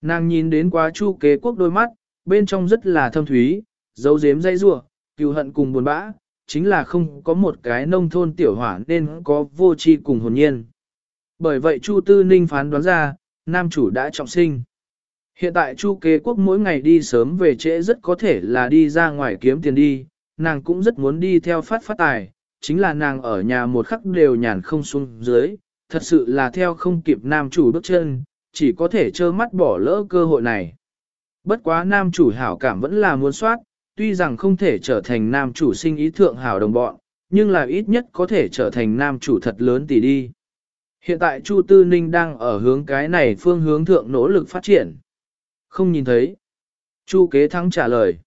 Nàng nhìn đến quá Chu kế quốc đôi mắt, bên trong rất là thâm thúy, dấu dếm dây rủa cựu hận cùng buồn bã, chính là không có một cái nông thôn tiểu hỏa nên có vô tri cùng hồn nhiên. Bởi vậy Chu Tư Ninh phán đoán ra, nam chủ đã trọng sinh. Hiện tại Chu kế quốc mỗi ngày đi sớm về trễ rất có thể là đi ra ngoài kiếm tiền đi, nàng cũng rất muốn đi theo phát phát tài, chính là nàng ở nhà một khắc đều nhàn không xuống dưới, thật sự là theo không kịp nam chủ bước chân, chỉ có thể trơ mắt bỏ lỡ cơ hội này. Bất quá nam chủ hảo cảm vẫn là muốn soát, tuy rằng không thể trở thành nam chủ sinh ý thượng hảo đồng bọn, nhưng là ít nhất có thể trở thành nam chủ thật lớn tỷ đi. Hiện tại Chu Tư Ninh đang ở hướng cái này phương hướng thượng nỗ lực phát triển. Không nhìn thấy. Chu Kế Thắng trả lời.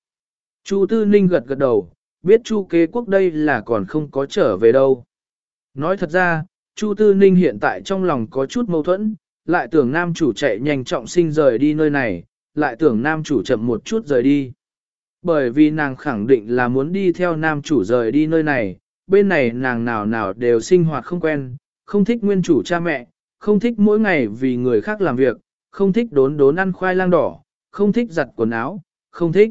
Chu Tư Ninh gật gật đầu, biết Chu Kế Quốc đây là còn không có trở về đâu. Nói thật ra, Chu Tư Ninh hiện tại trong lòng có chút mâu thuẫn, lại tưởng nam chủ chạy nhanh trọng sinh rời đi nơi này, lại tưởng nam chủ chậm một chút rời đi. Bởi vì nàng khẳng định là muốn đi theo nam chủ rời đi nơi này, bên này nàng nào nào đều sinh hoạt không quen, không thích nguyên chủ cha mẹ, không thích mỗi ngày vì người khác làm việc, không thích đốn đốn ăn khoai lang đỏ, không thích giặt quần áo, không thích.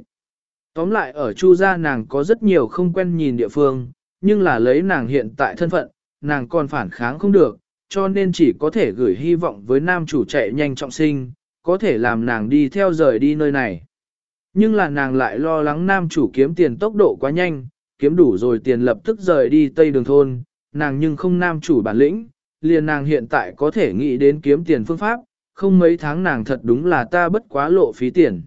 Tóm lại ở Chu gia nàng có rất nhiều không quen nhìn địa phương, nhưng là lấy nàng hiện tại thân phận, nàng còn phản kháng không được, cho nên chỉ có thể gửi hy vọng với nam chủ chạy nhanh trọng sinh, có thể làm nàng đi theo rời đi nơi này. Nhưng là nàng lại lo lắng nam chủ kiếm tiền tốc độ quá nhanh, kiếm đủ rồi tiền lập tức rời đi tây đường thôn, nàng nhưng không nam chủ bản lĩnh, liền nàng hiện tại có thể nghĩ đến kiếm tiền phương pháp, không mấy tháng nàng thật đúng là ta bất quá lộ phí tiền.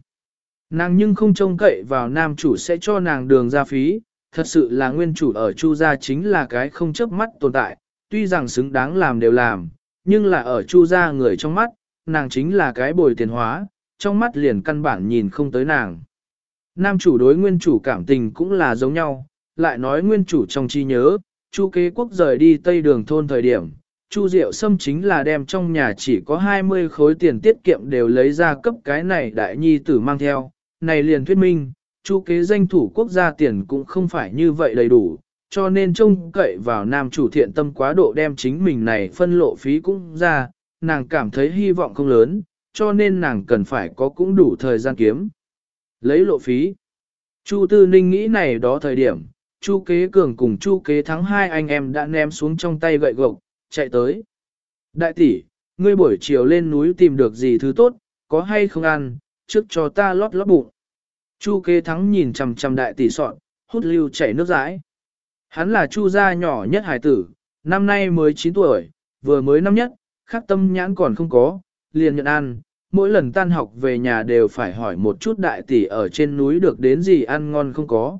Nàng nhưng không trông cậy vào nam chủ sẽ cho nàng đường ra phí, thật sự là nguyên chủ ở chu gia chính là cái không chấp mắt tồn tại, tuy rằng xứng đáng làm đều làm, nhưng là ở chu gia người trong mắt, nàng chính là cái bồi tiền hóa, trong mắt liền căn bản nhìn không tới nàng. Nam chủ đối nguyên chủ cảm tình cũng là giống nhau, lại nói nguyên chủ trong chi nhớ, Chu kế quốc rời đi Tây Đường thôn thời điểm, Chu Diệu Sâm chính là đem trong nhà chỉ có 20 khối tiền tiết kiệm đều lấy ra cấp cái này đại nhi tử mang theo, này liền thuyết minh, Chu kế danh thủ quốc gia tiền cũng không phải như vậy đầy đủ, cho nên trông cậy vào nam chủ thiện tâm quá độ đem chính mình này phân lộ phí cũng ra, nàng cảm thấy hy vọng không lớn, cho nên nàng cần phải có cũng đủ thời gian kiếm. Lấy lộ phí. Chu Tư Ninh nghĩ này đó thời điểm, Chu Kế Cường cùng Chu Kế Thắng hai anh em đã ném xuống trong tay gậy gộc, chạy tới. Đại tỷ, ngươi buổi chiều lên núi tìm được gì thứ tốt, có hay không ăn, trước cho ta lót lót bụng. Chu Kế Thắng nhìn chằm chằm đại tỷ sọn, hút lưu chảy nước rãi. Hắn là Chu gia nhỏ nhất hải tử, năm nay mới 9 tuổi, vừa mới năm nhất, khắc tâm nhãn còn không có, liền nhận ăn, mỗi lần tan học về nhà đều phải hỏi một chút đại tỷ ở trên núi được đến gì ăn ngon không có.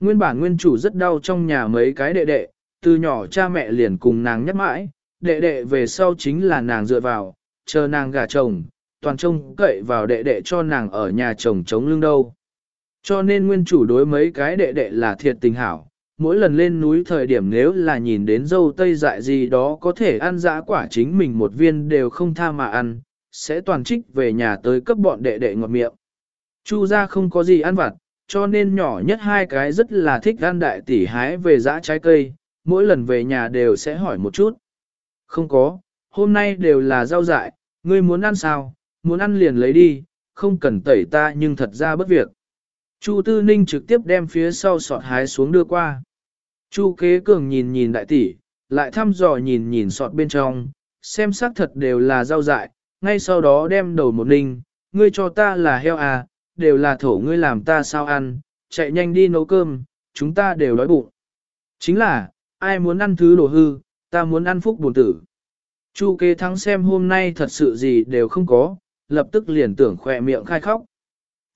Nguyên bản nguyên chủ rất đau trong nhà mấy cái đệ đệ, từ nhỏ cha mẹ liền cùng nàng nhắc mãi, đệ đệ về sau chính là nàng dựa vào, chờ nàng gả chồng, toàn trông cậy vào đệ đệ cho nàng ở nhà chồng chống lưng đâu. Cho nên nguyên chủ đối mấy cái đệ đệ là thiệt tình hảo, mỗi lần lên núi thời điểm nếu là nhìn đến dâu tây dại gì đó có thể ăn dã quả chính mình một viên đều không tha mà ăn, sẽ toàn trích về nhà tới cấp bọn đệ đệ ngọt miệng. Chu ra không có gì ăn vặt, cho nên nhỏ nhất hai cái rất là thích ăn đại tỷ hái về dã trái cây, mỗi lần về nhà đều sẽ hỏi một chút. Không có, hôm nay đều là rau dại, ngươi muốn ăn sao, muốn ăn liền lấy đi, không cần tẩy ta nhưng thật ra bất việc. Chu Tư Ninh trực tiếp đem phía sau sọt hái xuống đưa qua. Chu Kế Cường nhìn nhìn đại tỷ, lại thăm dò nhìn nhìn sọt bên trong, xem xác thật đều là rau dại, ngay sau đó đem đầu một ninh, ngươi cho ta là heo à, đều là thổ ngươi làm ta sao ăn, chạy nhanh đi nấu cơm, chúng ta đều đói bụng. Chính là, ai muốn ăn thứ đồ hư, ta muốn ăn phúc buồn tử. Chu kế thắng xem hôm nay thật sự gì đều không có, lập tức liền tưởng khỏe miệng khai khóc.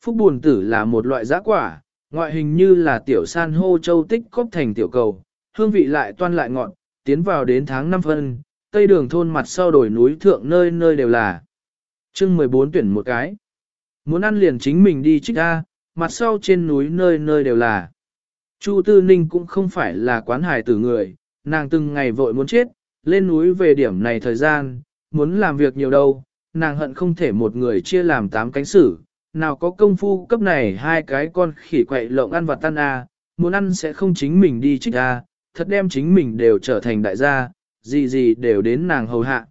Phúc buồn tử là một loại giá quả, ngoại hình như là tiểu san hô châu tích cóp thành tiểu cầu, hương vị lại toan lại ngọt, tiến vào đến tháng 5 phân, tây đường thôn mặt sau đồi núi thượng nơi nơi đều là. chương 14 tuyển một cái. Muốn ăn liền chính mình đi trích ra, mặt sau trên núi nơi nơi đều là. Chu Tư Ninh cũng không phải là quán hài tử người, nàng từng ngày vội muốn chết, lên núi về điểm này thời gian, muốn làm việc nhiều đâu, nàng hận không thể một người chia làm tám cánh sử, nào có công phu cấp này hai cái con khỉ quậy lộng ăn vặt tan a, muốn ăn sẽ không chính mình đi trích a, thật đem chính mình đều trở thành đại gia, gì gì đều đến nàng hầu hạ.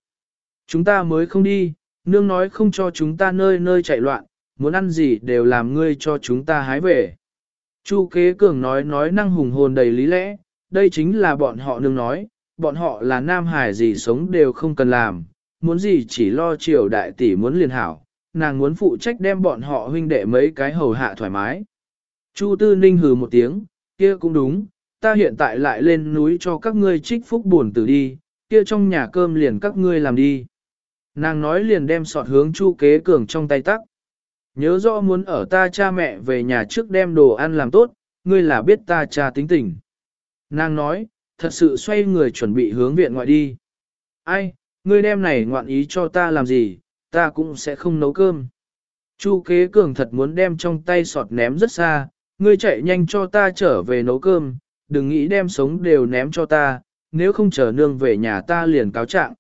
Chúng ta mới không đi, nương nói không cho chúng ta nơi nơi chạy loạn, muốn ăn gì đều làm ngươi cho chúng ta hái về. Chu kế cường nói nói năng hùng hồn đầy lý lẽ, đây chính là bọn họ nương nói, bọn họ là nam hải gì sống đều không cần làm, muốn gì chỉ lo triều đại tỷ muốn liền hảo, nàng muốn phụ trách đem bọn họ huynh đệ mấy cái hầu hạ thoải mái. Chu Tư Ninh hừ một tiếng, kia cũng đúng, ta hiện tại lại lên núi cho các ngươi trích phúc buồn tử đi, kia trong nhà cơm liền các ngươi làm đi. Nàng nói liền đem sọt hướng Chu Kế Cường trong tay tắc. Nhớ rõ muốn ở ta cha mẹ về nhà trước đem đồ ăn làm tốt, ngươi là biết ta cha tính tình. Nàng nói, thật sự xoay người chuẩn bị hướng viện ngoại đi. Ai, ngươi đem này ngoạn ý cho ta làm gì, ta cũng sẽ không nấu cơm. Chu kế cường thật muốn đem trong tay sọt ném rất xa, ngươi chạy nhanh cho ta trở về nấu cơm, đừng nghĩ đem sống đều ném cho ta, nếu không chờ nương về nhà ta liền cáo trạng.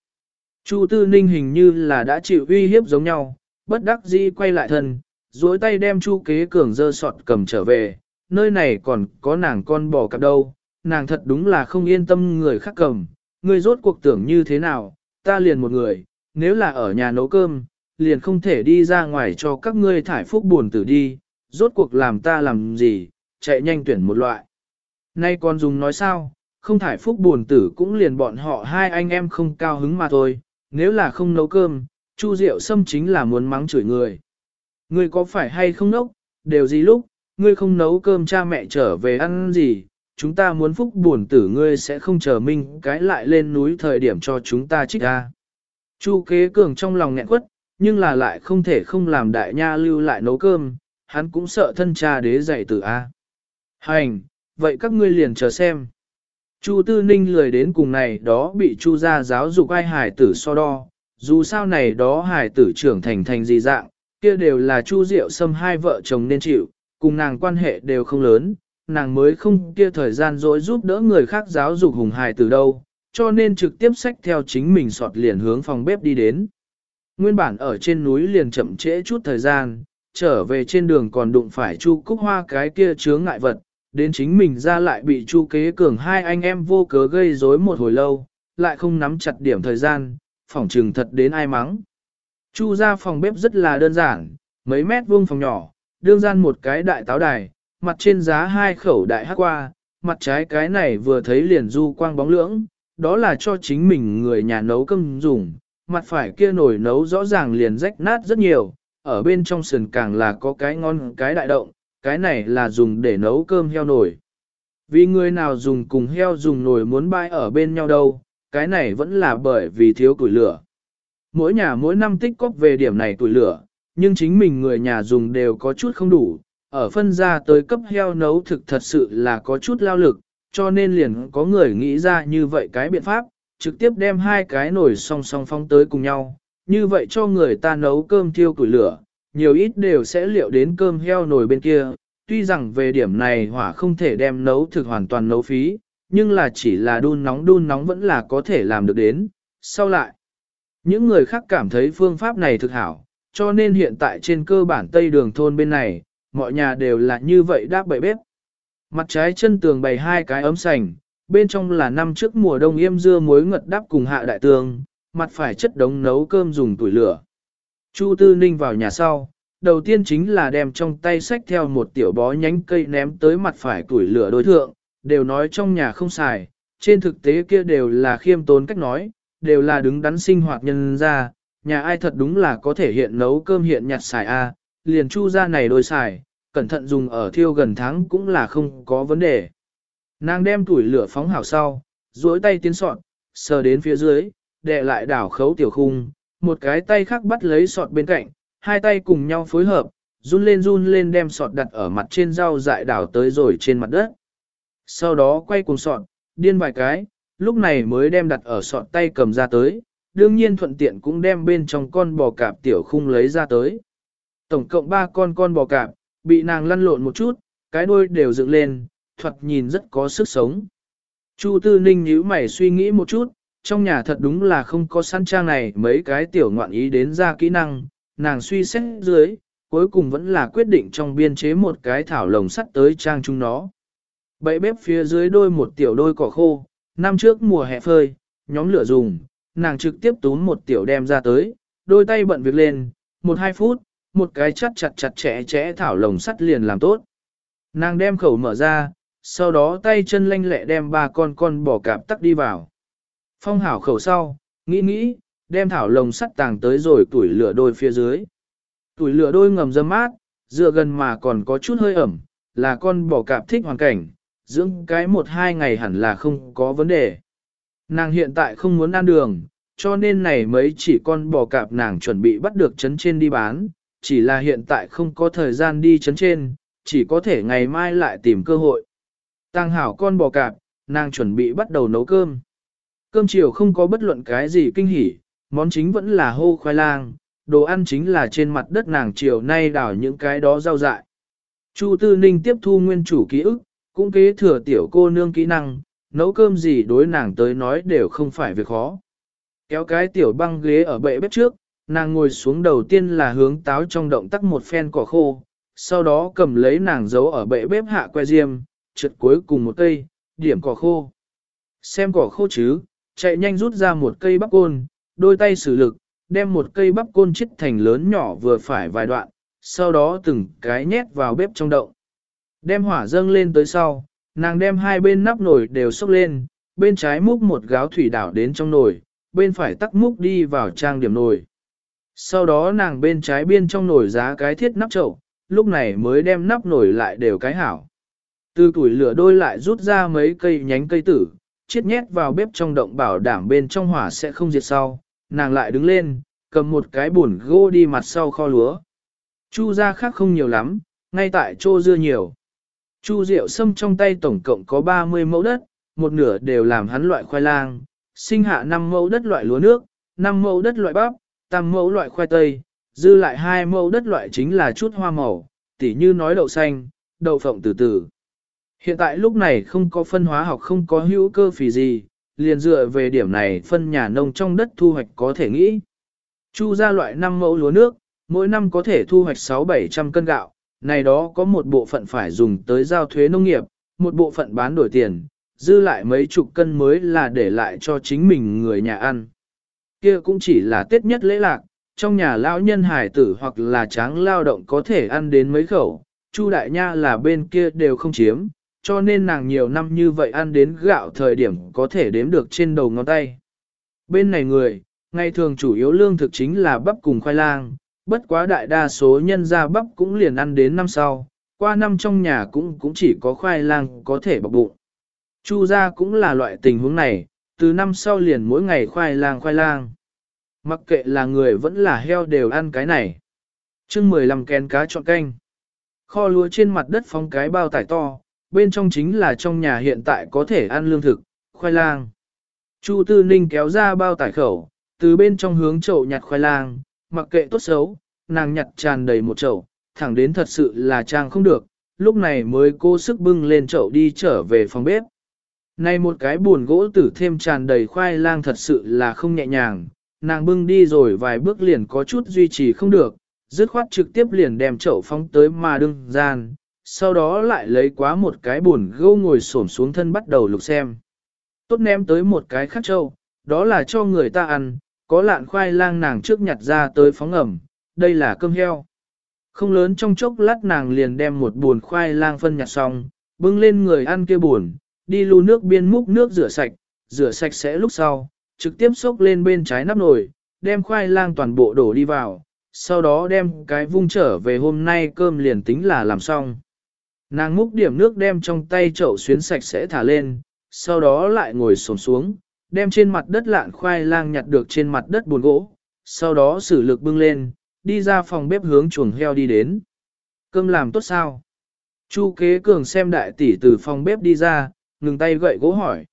Chu tư ninh hình như là đã chịu uy hiếp giống nhau, bất đắc dĩ quay lại thân, duỗi tay đem chu kế cường dơ sọt cầm trở về, nơi này còn có nàng con bò cặp đâu, nàng thật đúng là không yên tâm người khác cầm, Ngươi rốt cuộc tưởng như thế nào, ta liền một người, nếu là ở nhà nấu cơm, liền không thể đi ra ngoài cho các ngươi thải phúc buồn tử đi, rốt cuộc làm ta làm gì, chạy nhanh tuyển một loại. Nay còn dùng nói sao, không thải phúc buồn tử cũng liền bọn họ hai anh em không cao hứng mà thôi, nếu là không nấu cơm, Chu Diệu Sâm chính là muốn mắng chửi người. Ngươi có phải hay không nốc, đều gì lúc, ngươi không nấu cơm cha mẹ trở về ăn gì, chúng ta muốn phúc buồn tử ngươi sẽ không chờ minh cái lại lên núi thời điểm cho chúng ta trích ra. Chu kế cường trong lòng nghẹn quất, nhưng là lại không thể không làm đại nha lưu lại nấu cơm, hắn cũng sợ thân cha đế dạy tử A. Hành, vậy các ngươi liền chờ xem. Chu tư ninh lười đến cùng này đó bị chu gia giáo dục ai hải tử so đo, dù sao này đó hải tử trưởng thành thành gì dạng, kia đều là chu diệu xâm hai vợ chồng nên chịu, cùng nàng quan hệ đều không lớn, nàng mới không kia thời gian dỗi giúp đỡ người khác giáo dục hùng hài từ đâu, cho nên trực tiếp xách theo chính mình sọt liền hướng phòng bếp đi đến. Nguyên bản ở trên núi liền chậm trễ chút thời gian, trở về trên đường còn đụng phải Chu Cúc Hoa cái kia chướng ngại vật, đến chính mình ra lại bị Chu Kế Cường hai anh em vô cớ gây rối một hồi lâu, lại không nắm chặt điểm thời gian, phòng trừng thật đến ai mắng. Chu ra phòng bếp rất là đơn giản, mấy mét vuông phòng nhỏ, đương gian một cái đại táo đài, mặt trên giá hai khẩu đại hắc qua, mặt trái cái này vừa thấy liền du quang bóng lưỡng, đó là cho chính mình người nhà nấu cơm dùng, mặt phải kia nồi nấu rõ ràng liền rách nát rất nhiều, ở bên trong sườn càng là có cái ngon cái đại động, cái này là dùng để nấu cơm heo nồi. Vì người nào dùng cùng heo dùng nồi muốn bay ở bên nhau đâu, cái này vẫn là bởi vì thiếu củi lửa. Mỗi nhà mỗi năm tích cóp về điểm này tuổi lửa, nhưng chính mình người nhà dùng đều có chút không đủ, ở phân ra tới cấp heo nấu thực thật sự là có chút lao lực, cho nên liền có người nghĩ ra như vậy cái biện pháp, trực tiếp đem hai cái nồi song song phong tới cùng nhau, như vậy cho người ta nấu cơm thiêu củi lửa, nhiều ít đều sẽ liệu đến cơm heo nồi bên kia, tuy rằng về điểm này hỏa không thể đem nấu thực hoàn toàn nấu phí, nhưng là chỉ là đun nóng đun nóng vẫn là có thể làm được đến. Sau lại, những người khác cảm thấy phương pháp này thực hảo, cho nên hiện tại trên cơ bản Tây Đường thôn bên này, mọi nhà đều là như vậy đáp bậy bếp. Mặt trái chân tường bày hai cái ấm sành, bên trong là năm trước mùa đông yêm dưa muối ngật đắp cùng hạ đại tường, mặt phải chất đống nấu cơm dùng tuổi lửa. Chu Tư Ninh vào nhà sau, đầu tiên chính là đem trong tay sách theo một tiểu bó nhánh cây ném tới mặt phải tuổi lửa đối thượng, đều nói trong nhà không xài, trên thực tế kia đều là khiêm tốn cách nói, đều là đứng đắn sinh hoạt nhân ra, nhà ai thật đúng là có thể hiện nấu cơm hiện nhặt xài A, liền chu ra này đôi xài, cẩn thận dùng ở thiêu gần tháng cũng là không có vấn đề. Nàng đem tuổi lửa phóng hảo sau, duỗi tay tiến sọt, sờ đến phía dưới, đè lại đảo khấu tiểu khung, một cái tay khác bắt lấy sọt bên cạnh, hai tay cùng nhau phối hợp, run lên run lên đem sọt đặt ở mặt trên rau dại đảo tới rồi trên mặt đất. Sau đó quay cùng sọt, điên vài cái, lúc này mới đem đặt ở sọt tay cầm ra tới, đương nhiên thuận tiện cũng đem bên trong con bò cạp tiểu khung lấy ra tới. Tổng cộng ba con con bò cạp, bị nàng lăn lộn một chút, cái đuôi đều dựng lên, thuật nhìn rất có sức sống. Chu Tư Ninh nhíu mày suy nghĩ một chút, trong nhà thật đúng là không có săn trang này mấy cái tiểu ngoạn ý đến ra kỹ năng, nàng suy xét dưới, cuối cùng vẫn là quyết định trong biên chế một cái thảo lồng sắt tới trang chúng nó. Bậy bếp phía dưới đôi một tiểu đôi cỏ khô, năm trước mùa hè phơi, nhóm lửa dùng, nàng trực tiếp túm một tiểu đem ra tới, đôi tay bận việc lên, một hai phút, một cái chặt chặt chặt chẽ chẽ thảo lồng sắt liền làm tốt. Nàng đem khẩu mở ra, sau đó tay chân lanh lẹ đem ba con con bò cạp tắc đi vào. Phong hảo khẩu sau, nghĩ nghĩ, đem thảo lồng sắt tàng tới rồi tuổi lửa đôi phía dưới. Tuổi lửa đôi ngầm dâm mát, dựa gần mà còn có chút hơi ẩm, là con bò cạp thích hoàn cảnh, dưỡng cái một hai ngày hẳn là không có vấn đề. Nàng hiện tại không muốn ăn đường, cho nên này mấy chỉ con bò cạp nàng chuẩn bị bắt được chấn trên đi bán, chỉ là hiện tại không có thời gian đi chấn trên, chỉ có thể ngày mai lại tìm cơ hội. Tăng hảo con bò cạp, nàng chuẩn bị bắt đầu nấu cơm. Cơm chiều không có bất luận cái gì kinh hỉ, món chính vẫn là hô khoai lang, đồ ăn chính là trên mặt đất nàng chiều nay đảo những cái đó rau dại. Chu Tư Ninh tiếp thu nguyên chủ ký ức, cũng kế thừa tiểu cô nương kỹ năng, nấu cơm gì đối nàng tới nói đều không phải việc khó. Kéo cái tiểu băng ghế ở bệ bếp trước, nàng ngồi xuống đầu tiên là hướng táo trong động tắc một phen cỏ khô, sau đó cầm lấy nàng giấu ở bệ bếp hạ que diêm, trượt cuối cùng một cây, điểm cỏ khô. Xem cỏ khô chứ, chạy nhanh rút ra một cây bắp côn, đôi tay sử lực, đem một cây bắp côn chít thành lớn nhỏ vừa phải vài đoạn, sau đó từng cái nhét vào bếp trong động. Đem hỏa dâng lên tới sau, nàng đem hai bên nắp nồi đều sốc lên, bên trái múc một gáo thủy đảo đến trong nồi, bên phải tắc múc đi vào trang điểm nồi. Sau đó nàng bên trái biên trong nồi giá cái thiết nắp chậu, lúc này mới đem nắp nồi lại đều cái hảo. Từ tuổi lửa đôi lại rút ra mấy cây nhánh cây tử, chiết nhét vào bếp trong động bảo đảm bên trong hỏa sẽ không diệt sau, nàng lại đứng lên, cầm một cái bùn gỗ đi mặt sau kho lúa. Chu ra khác không nhiều lắm, ngay tại chô dưa nhiều. Chu rượu sâm trong tay tổng cộng có 30 mẫu đất, một nửa đều làm hắn loại khoai lang, sinh hạ 5 mẫu đất loại lúa nước, 5 mẫu đất loại bắp, tam mẫu loại khoai tây, dư lại hai mẫu đất loại chính là chút hoa màu, tỉ như nói đậu xanh, đậu phộng từ từ. Hiện tại lúc này không có phân hóa học không có hữu cơ phì gì, liền dựa về điểm này phân nhà nông trong đất thu hoạch có thể nghĩ. Chu ra loại 5 mẫu lúa nước, mỗi năm có thể thu hoạch 6-700 cân gạo, này đó có một bộ phận phải dùng tới giao thuế nông nghiệp, một bộ phận bán đổi tiền, dư lại mấy chục cân mới là để lại cho chính mình người nhà ăn. Kia cũng chỉ là tết nhất lễ lạc, trong nhà lão nhân hải tử hoặc là tráng lao động có thể ăn đến mấy khẩu, Chu đại nha là bên kia đều không chiếm, cho nên nàng nhiều năm như vậy ăn đến gạo thời điểm có thể đếm được trên đầu ngón tay. Bên này người, ngày thường chủ yếu lương thực chính là bắp cùng khoai lang, bất quá đại đa số nhân gia bắp cũng liền ăn đến năm sau, qua năm trong nhà cũng cũng chỉ có khoai lang có thể bọc bụng. Chu gia cũng là loại tình huống này, từ năm sau liền mỗi ngày khoai lang khoai lang. Mặc kệ là người vẫn là heo đều ăn cái này. chương 15 kén cá chọn canh. Kho lúa trên mặt đất phong cái bao tải to, bên trong chính là trong nhà hiện tại có thể ăn lương thực, khoai lang. Chu Tư Ninh kéo ra bao tải khẩu, từ bên trong hướng chậu nhặt khoai lang, mặc kệ tốt xấu, nàng nhặt tràn đầy một chậu, thẳng đến thật sự là trang không được, lúc này mới cố sức bưng lên chậu đi trở về phòng bếp. Này một cái buồn gỗ tử thêm tràn đầy khoai lang thật sự là không nhẹ nhàng, nàng bưng đi rồi vài bước liền có chút duy trì không được, dứt khoát trực tiếp liền đem chậu phóng tới mà đương gian, sau đó lại lấy quá một cái buồn gỗ ngồi xổm xuống thân bắt đầu lục xem. Tốt ném tới một cái khác châu, đó là cho người ta ăn, có lạn khoai lang nàng trước nhặt ra tới phóng ẩm, đây là cơm heo. Không lớn trong chốc lát nàng liền đem một buồn khoai lang phân nhặt xong, bưng lên người ăn kia buồn, đi lưu nước biên múc nước rửa sạch, rửa sạch sẽ lúc sau, trực tiếp xốc lên bên trái nắp nồi, đem khoai lang toàn bộ đổ đi vào, sau đó đem cái vung trở về hôm nay cơm liền tính là làm xong. Nàng múc điểm nước đem trong tay chậu xuyến sạch sẽ thả lên, sau đó lại ngồi xổm xuống, đem trên mặt đất lạn khoai lang nhặt được trên mặt đất buồn gỗ, sau đó sử lực bưng lên, đi ra phòng bếp hướng chuồng heo đi đến. Cơm làm tốt sao? Chu kế cường xem đại tỷ từ phòng bếp đi ra, ngừng tay gậy gỗ hỏi.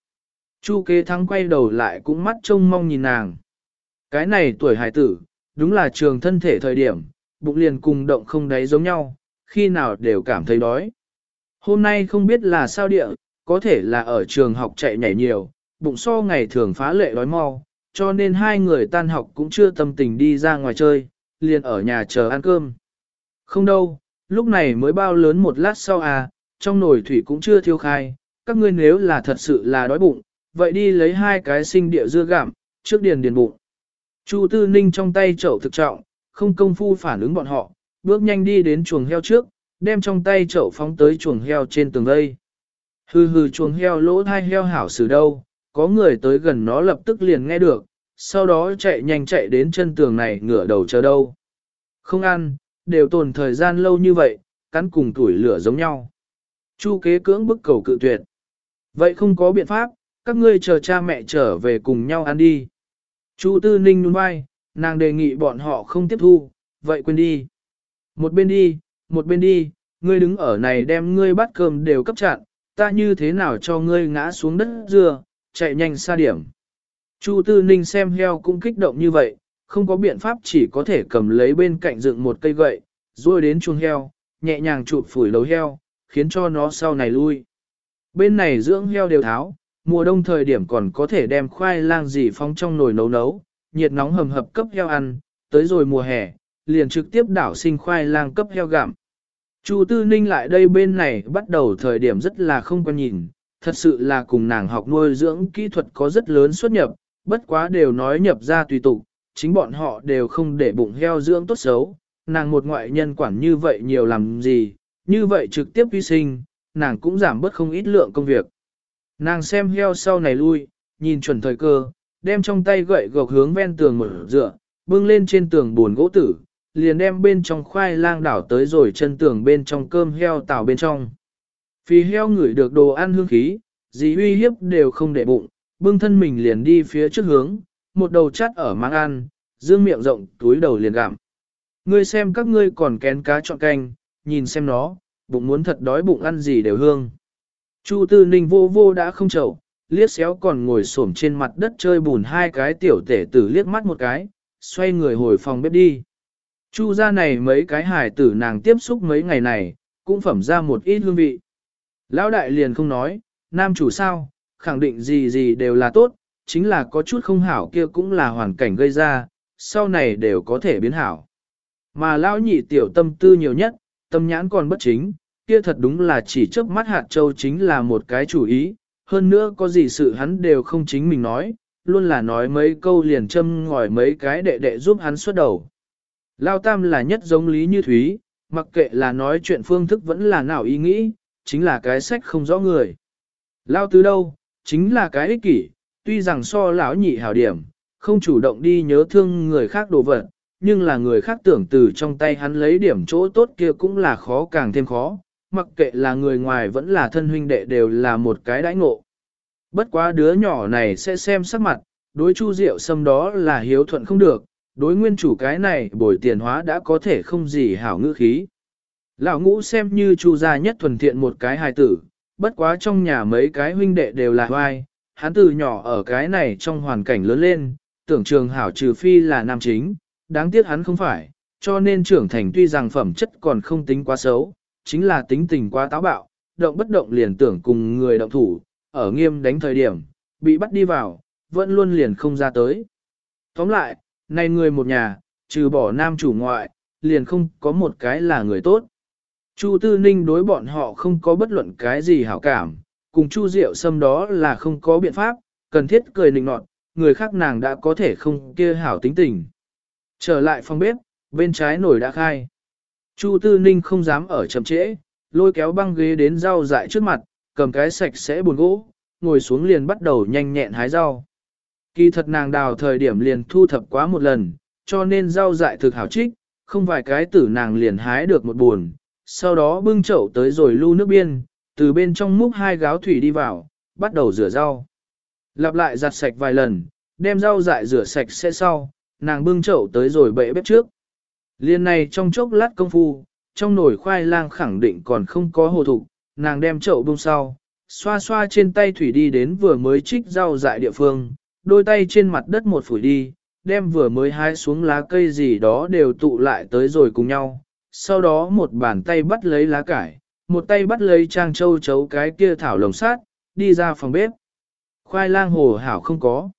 Chu kế thắng quay đầu lại cũng mắt trông mong nhìn nàng. Cái này tuổi hải tử, đúng là trường thân thể thời điểm, bụng liền cùng động không đáy giống nhau, khi nào đều cảm thấy đói. Hôm nay không biết là sao địa, có thể là ở trường học chạy nhảy nhiều, bụng so ngày thường phá lệ đói mau, cho nên hai người tan học cũng chưa tâm tình đi ra ngoài chơi, liền ở nhà chờ ăn cơm. Không đâu, lúc này mới bao lớn một lát sau à, trong nồi thủy cũng chưa thiêu khai, các ngươi nếu là thật sự là đói bụng, vậy đi lấy hai cái sinh địa dưa gặm, trước điền điền bụng. Chu Tư Ninh trong tay chậu thực trọng, không công phu phản ứng bọn họ, bước nhanh đi đến chuồng heo trước, đem trong tay chậu phóng tới chuồng heo trên tường đây. Hừ hừ chuồng heo lỗ thai heo hảo xử đâu, có người tới gần nó lập tức liền nghe được, sau đó chạy nhanh chạy đến chân tường này ngửa đầu chờ đâu. Không ăn, đều tồn thời gian lâu như vậy, cắn cùng tuổi lửa giống nhau. Chu kế cưỡng bức cầu cự tuyệt. Vậy không có biện pháp, các ngươi chờ cha mẹ trở về cùng nhau ăn đi. Chu tư ninh nhún vai, nàng đề nghị bọn họ không tiếp thu, vậy quên đi. Một bên đi, một bên đi, ngươi đứng ở này đem ngươi bắt cơm đều cấp chặn, ta như thế nào cho ngươi ngã xuống đất dưa, chạy nhanh xa điểm. Chu Tư Ninh xem heo cũng kích động như vậy, không có biện pháp chỉ có thể cầm lấy bên cạnh dựng một cây gậy, rồi đến chuồng heo, nhẹ nhàng chụp phủi đầu heo, khiến cho nó sau này lui. Bên này dưỡng heo đều tháo, mùa đông thời điểm còn có thể đem khoai lang gì phong trong nồi nấu nấu, nhiệt nóng hầm hập cấp heo ăn, tới rồi mùa hè, liền trực tiếp đảo sinh khoai lang cấp heo gặm. Chu Tư Ninh lại đây bên này bắt đầu thời điểm rất là không quan nhìn, thật sự là cùng nàng học nuôi dưỡng kỹ thuật có rất lớn xuất nhập, bất quá đều nói nhập ra tùy tục, chính bọn họ đều không để bụng heo dưỡng tốt xấu, nàng một ngoại nhân quản như vậy nhiều làm gì, như vậy trực tiếp vi sinh, nàng cũng giảm bớt không ít lượng công việc. Nàng xem heo sau này lui, nhìn chuẩn thời cơ, đem trong tay gậy gộc hướng ven tường mở dựa, bưng lên trên tường buồn gỗ tử, liền đem bên trong khoai lang đảo tới rồi chân tường bên trong cơm heo tảo bên trong. Phì heo ngửi được đồ ăn hương khí, gì uy hiếp đều không để bụng, bưng thân mình liền đi phía trước hướng, một đầu chắt ở mang ăn, dương miệng rộng túi đầu liền gặm. Ngươi xem các ngươi còn kén cá chọn canh, nhìn xem nó, bụng muốn thật đói bụng ăn gì đều hương. Chu Tư Ninh vô vô đã không chậu, liếc xéo còn ngồi xổm trên mặt đất chơi bùn hai cái tiểu tể tử liếc mắt một cái, xoay người hồi phòng bếp đi. Chu ra này mấy cái hài tử nàng tiếp xúc mấy ngày này, cũng phẩm ra một ít hương vị. Lão đại liền không nói, nam chủ sao, khẳng định gì gì đều là tốt, chính là có chút không hảo kia cũng là hoàn cảnh gây ra, sau này đều có thể biến hảo. Mà lão nhị tiểu tâm tư nhiều nhất, tâm nhãn còn bất chính, kia thật đúng là chỉ trước mắt hạt châu chính là một cái chủ ý, hơn nữa có gì sự hắn đều không chính mình nói, luôn là nói mấy câu liền châm ngòi mấy cái đệ đệ giúp hắn xuất đầu. Lao tam là nhất giống lý như thúy, mặc kệ là nói chuyện phương thức vẫn là nào ý nghĩ, chính là cái sách không rõ người. Lao tứ đâu, chính là cái ích kỷ, tuy rằng so lão nhị hảo điểm, không chủ động đi nhớ thương người khác đồ vật, nhưng là người khác tưởng từ trong tay hắn lấy điểm chỗ tốt kia cũng là khó càng thêm khó, mặc kệ là người ngoài vẫn là thân huynh đệ đều là một cái đãi ngộ. Bất quá đứa nhỏ này sẽ xem sắc mặt, đối chu diệu xâm đó là hiếu thuận không được, đối nguyên chủ cái này bồi tiền hóa đã có thể không gì hảo ngữ khí. Lão ngũ xem như chu gia nhất thuần thiện một cái hài tử, bất quá trong nhà mấy cái huynh đệ đều là hoai, hắn từ nhỏ ở cái này trong hoàn cảnh lớn lên, tưởng trường hảo trừ phi là nam chính, đáng tiếc hắn không phải, cho nên trưởng thành tuy rằng phẩm chất còn không tính quá xấu, chính là tính tình quá táo bạo, động bất động liền tưởng cùng người động thủ, ở nghiêm đánh thời điểm, bị bắt đi vào, vẫn luôn liền không ra tới. Tóm lại, này người một nhà, trừ bỏ nam chủ ngoại, liền không có một cái là người tốt. Chu Tư Ninh đối bọn họ không có bất luận cái gì hảo cảm, cùng Chu Diệu Sâm đó là không có biện pháp, cần thiết cười nịnh nọt, người khác nàng đã có thể không kia hảo tính tình. Trở lại phòng bếp, bên trái nồi đã khai. Chu Tư Ninh không dám ở chậm trễ, lôi kéo băng ghế đến rau dại trước mặt, cầm cái sạch sẽ buồn gỗ, ngồi xuống liền bắt đầu nhanh nhẹn hái rau. Kỳ thật nàng đào thời điểm liền thu thập quá một lần, cho nên rau dại thực hảo trích, không vài cái tử nàng liền hái được một buồn, sau đó bưng chậu tới rồi lưu nước biên, từ bên trong múc hai gáo thủy đi vào, bắt đầu rửa rau. Lặp lại giặt sạch vài lần, đem rau dại rửa sạch sẽ sau, nàng bưng chậu tới rồi bệ bếp trước. Liên này trong chốc lát công phu, trong nồi khoai lang khẳng định còn không có hồ thục, nàng đem chậu bông sau, xoa xoa trên tay thủy đi đến vừa mới trích rau dại địa phương, đôi tay trên mặt đất một phủi đi, đem vừa mới hái xuống lá cây gì đó đều tụ lại tới rồi cùng nhau. Sau đó một bàn tay bắt lấy lá cải, một tay bắt lấy trang châu chấu cái kia thảo lồng sát, đi ra phòng bếp. Khoai lang hồ hảo không có.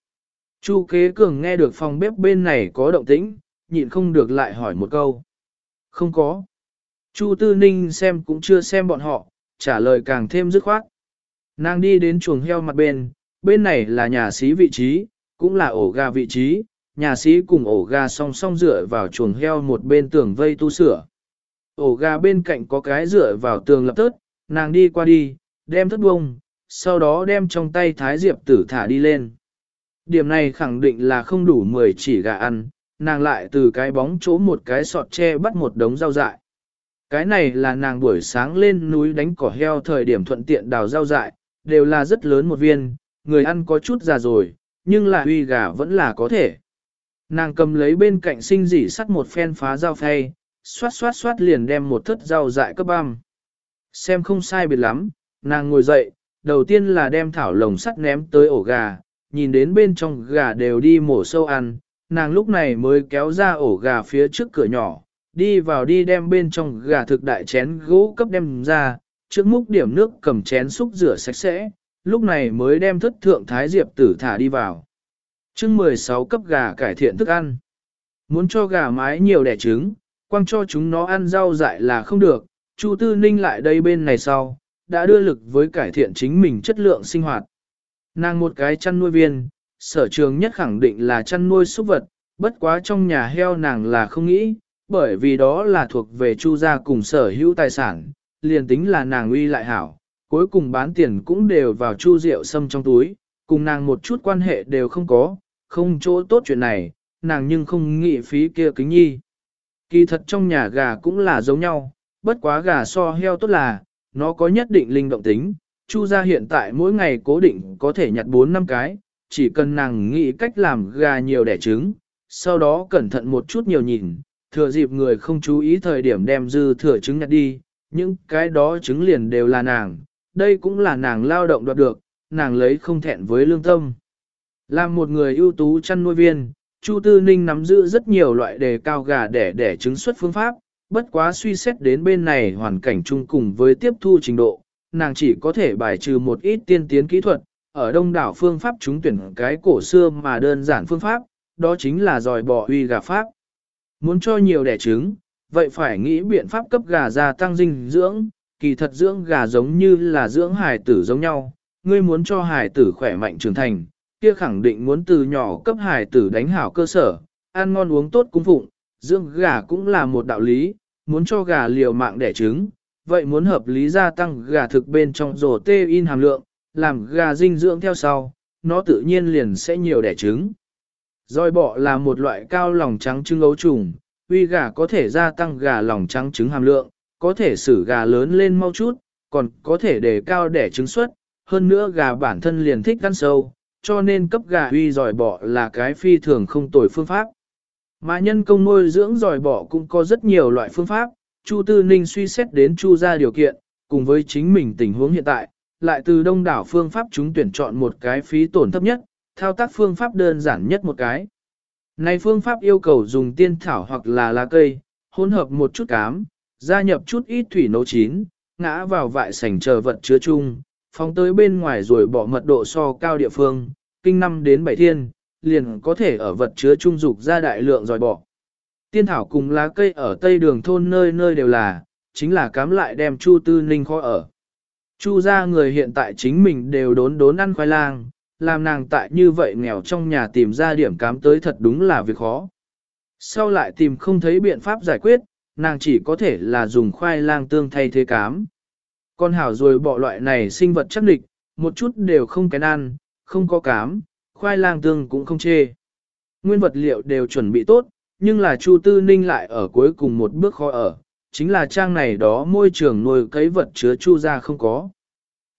Chu kế cường nghe được phòng bếp bên này có động tĩnh, nhịn không được lại hỏi một câu. Không có. Chu tư ninh xem cũng chưa xem bọn họ, trả lời càng thêm dứt khoát. Nàng đi đến chuồng heo mặt bên, bên này là nhà xí vị trí, cũng là ổ gà vị trí, nhà sĩ cùng ổ gà song song dựa vào chuồng heo một bên tường vây tu sửa. Ổ gà bên cạnh có cái dựa vào tường lập tớt, nàng đi qua đi, đem thất bông, sau đó đem trong tay thái diệp tử thả đi lên. Điểm này khẳng định là không đủ 10 chỉ gà ăn, nàng lại từ cái bóng chỗ một cái sọt tre bắt một đống rau dại. Cái này là nàng buổi sáng lên núi đánh cỏ heo thời điểm thuận tiện đào rau dại, đều là rất lớn một viên, người ăn có chút già rồi, nhưng là uy gà vẫn là có thể. Nàng cầm lấy bên cạnh sinh dỉ sắt một phen phá dao phay, xoát xoát xoát liền đem một thất rau dại cấp băm. Xem không sai biệt lắm, nàng ngồi dậy, đầu tiên là đem thảo lồng sắt ném tới ổ gà, nhìn đến bên trong gà đều đi mổ sâu ăn, nàng lúc này mới kéo ra ổ gà phía trước cửa nhỏ, đi vào đi đem bên trong gà thực đại chén gỗ cấp đem ra, trước múc điểm nước cầm chén xúc rửa sạch sẽ, lúc này mới đem thất thượng thái diệp tử thả đi vào chương 16 cấp gà cải thiện thức ăn. Muốn cho gà mái nhiều đẻ trứng, quăng cho chúng nó ăn rau dại là không được, Chu Tư Ninh lại đây bên này sau, đã đưa lực với cải thiện chính mình chất lượng sinh hoạt. Nàng một cái chăn nuôi viên, sở trường nhất khẳng định là chăn nuôi súc vật, bất quá trong nhà heo nàng là không nghĩ, bởi vì đó là thuộc về Chu gia cùng sở hữu tài sản, liền tính là nàng uy lại hảo, cuối cùng bán tiền cũng đều vào Chu rượu sâm trong túi, cùng nàng một chút quan hệ đều không có, không chỗ tốt chuyện này, nàng nhưng không nghĩ phí kia kính nhi. Kỳ thật trong nhà gà cũng là giống nhau, bất quá gà so heo tốt là, nó có nhất định linh động tính, Chu gia hiện tại mỗi ngày cố định có thể nhặt 4 năm cái, chỉ cần nàng nghĩ cách làm gà nhiều đẻ trứng, sau đó cẩn thận một chút nhiều nhìn, thừa dịp người không chú ý thời điểm đem dư thừa trứng nhặt đi, những cái đó trứng liền đều là nàng, đây cũng là nàng lao động đoạt được, nàng lấy không thẹn với lương tâm. Là một người ưu tú chăn nuôi viên, Chu Tư Ninh nắm giữ rất nhiều loại đề cao gà để đẻ trứng xuất phương pháp, bất quá suy xét đến bên này hoàn cảnh chung cùng với tiếp thu trình độ, nàng chỉ có thể bài trừ một ít tiên tiến kỹ thuật, ở đông đảo phương pháp chúng tuyển cái cổ xưa mà đơn giản phương pháp, đó chính là dòi bò uy gà pháp. Muốn cho nhiều đẻ trứng, vậy phải nghĩ biện pháp cấp gà gia tăng dinh dưỡng, kỳ thật dưỡng gà giống như là dưỡng hài tử giống nhau, ngươi muốn cho hài tử khỏe mạnh trưởng thành, kia khẳng định muốn từ nhỏ cấp hài tử đánh hảo cơ sở, ăn ngon uống tốt cung phụng, dưỡng gà cũng là một đạo lý, muốn cho gà liều mạng đẻ trứng, vậy muốn hợp lý gia tăng gà thực bên trong rổ tê in hàm lượng, làm gà dinh dưỡng theo sau, nó tự nhiên liền sẽ nhiều đẻ trứng. Rồi bọ là một loại cao lòng trắng trứng ấu trùng, uy gà có thể gia tăng gà lòng trắng trứng hàm lượng, có thể xử gà lớn lên mau chút, còn có thể để cao đẻ trứng suất, hơn nữa gà bản thân liền thích ăn sâu, cho nên cấp gà uy giỏi bọ là cái phi thường không tồi phương pháp. Mà nhân công nuôi dưỡng giỏi bọ cũng có rất nhiều loại phương pháp, Chu Tư Ninh suy xét đến Chu ra điều kiện, cùng với chính mình tình huống hiện tại, lại từ đông đảo phương pháp chúng tuyển chọn một cái phí tổn thấp nhất, thao tác phương pháp đơn giản nhất một cái. Này phương pháp yêu cầu dùng tiên thảo hoặc là lá cây, hỗn hợp một chút cám, gia nhập chút ít thủy nấu chín, ngã vào vại sành chờ vật chứa chung, phóng tới bên ngoài rồi bỏ mật độ so cao địa phương, kinh năm đến bảy thiên, liền có thể ở vật chứa trung dục ra đại lượng dòi bỏ. Tiên thảo cùng lá cây ở tây đường thôn nơi nơi đều là, chính là cám lại đem Chu Tư Ninh khó ở. Chu ra người hiện tại chính mình đều đốn đốn ăn khoai lang, làm nàng tại như vậy nghèo trong nhà tìm ra điểm cám tới thật đúng là việc khó. Sau lại tìm không thấy biện pháp giải quyết, nàng chỉ có thể là dùng khoai lang tương thay thế cám. Con hảo rồi bỏ loại này sinh vật chắc địch, một chút đều không kén ăn, không có cám, khoai lang tương cũng không chê. Nguyên vật liệu đều chuẩn bị tốt, nhưng là Chu Tư Ninh lại ở cuối cùng một bước khó ở, chính là trang này đó môi trường nuôi cấy vật chứa Chu ra không có.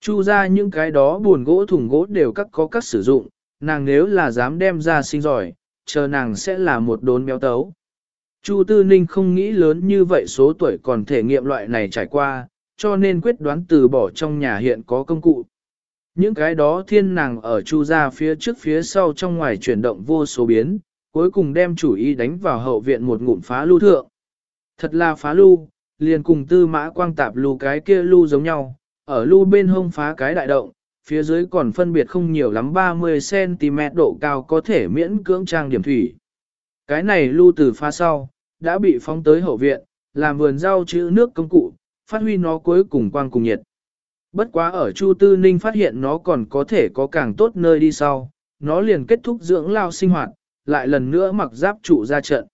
Chu ra những cái đó buồn gỗ thùng gỗ đều các có các sử dụng, nàng nếu là dám đem ra sinh giỏi, chờ nàng sẽ là một đốn béo tấu. Chu Tư Ninh không nghĩ lớn như vậy số tuổi còn thể nghiệm loại này trải qua, cho nên quyết đoán từ bỏ trong nhà hiện có công cụ. Những cái đó thiên nàng ở chu ra phía trước phía sau trong ngoài chuyển động vô số biến, cuối cùng đem chủ ý đánh vào hậu viện một ngụm phá lưu thượng. Thật là phá lưu, liền cùng tư mã quang tạp lưu cái kia lưu giống nhau, ở lưu bên hông phá cái đại động, phía dưới còn phân biệt không nhiều lắm 30cm độ cao có thể miễn cưỡng trang điểm thủy. Cái này lưu từ phá sau, đã bị phóng tới hậu viện, làm vườn rau chữ nước công cụ, phát huy nó cuối cùng quang cùng nhiệt. Bất quá ở Chu Tư Ninh phát hiện nó còn có thể có càng tốt nơi đi sau, nó liền kết thúc dưỡng lao sinh hoạt, lại lần nữa mặc giáp trụ ra trận.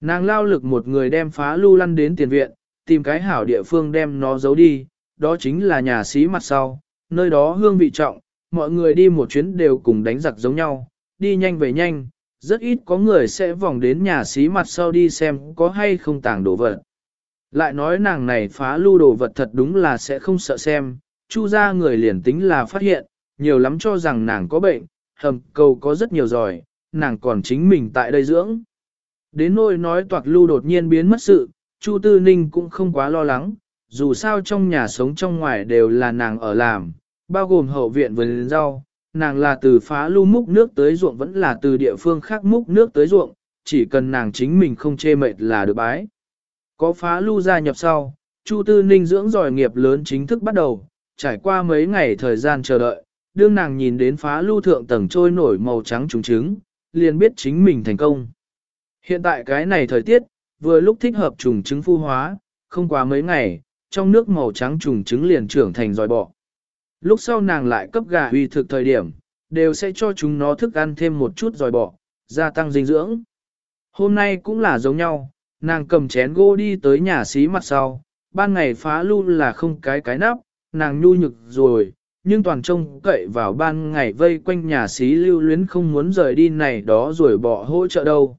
Nàng lao lực một người đem phá lưu lăn đến tiền viện, tìm cái hảo địa phương đem nó giấu đi, đó chính là nhà xí mặt sau, nơi đó hương vị trọng, mọi người đi một chuyến đều cùng đánh giặc giống nhau, đi nhanh về nhanh, rất ít có người sẽ vòng đến nhà xí mặt sau đi xem có hay không tàng đồ vật. Lại nói nàng này phá lưu đồ vật thật đúng là sẽ không sợ xem, chu ra người liền tính là phát hiện, nhiều lắm cho rằng nàng có bệnh, hầm cầu có rất nhiều giỏi, nàng còn chính mình tại đây dưỡng. Đến nỗi nói toạc lưu đột nhiên biến mất sự, Chu Tư Ninh cũng không quá lo lắng, dù sao trong nhà sống trong ngoài đều là nàng ở làm, bao gồm hậu viện vườn rau, nàng là từ phá lưu múc nước tới ruộng vẫn là từ địa phương khác múc nước tới ruộng, chỉ cần nàng chính mình không chê mệt là được bái. Có phá lưu gia nhập sau, Chu Tư Ninh dưỡng giỏi nghiệp lớn chính thức bắt đầu, trải qua mấy ngày thời gian chờ đợi, đương nàng nhìn đến phá lưu thượng tầng trôi nổi màu trắng trùng trứng, liền biết chính mình thành công. Hiện tại cái này thời tiết, vừa lúc thích hợp trùng trứng phu hóa, không quá mấy ngày, trong nước màu trắng trùng trứng liền trưởng thành dòi bọ. Lúc sau nàng lại cấp gà uy thực thời điểm, đều sẽ cho chúng nó thức ăn thêm một chút dòi bọ, gia tăng dinh dưỡng. Hôm nay cũng là giống nhau, nàng cầm chén gỗ đi tới nhà xí mặt sau, ban ngày phá luôn là không cái cái nắp, nàng nhu nhực rồi, nhưng toàn trông cậy vào ban ngày vây quanh nhà xí lưu luyến không muốn rời đi này đó rồi bỏ hỗ trợ đâu.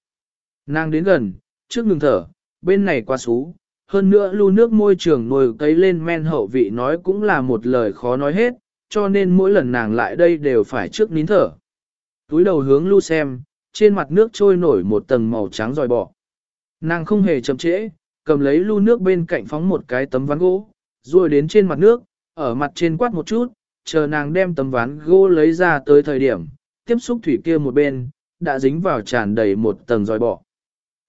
Nàng đến gần, trước ngừng thở, bên này qua xú, hơn nữa lưu nước môi trường nồi cấy lên men hậu vị nói cũng là một lời khó nói hết, cho nên mỗi lần nàng lại đây đều phải trước nín thở. Túi đầu hướng lưu xem, trên mặt nước trôi nổi một tầng màu trắng dòi bỏ. Nàng không hề chậm trễ, cầm lấy lưu nước bên cạnh phóng một cái tấm ván gỗ, rồi đến trên mặt nước, ở mặt trên quát một chút, chờ nàng đem tấm ván gỗ lấy ra tới thời điểm, tiếp xúc thủy kia một bên, đã dính vào tràn đầy một tầng dòi bọ.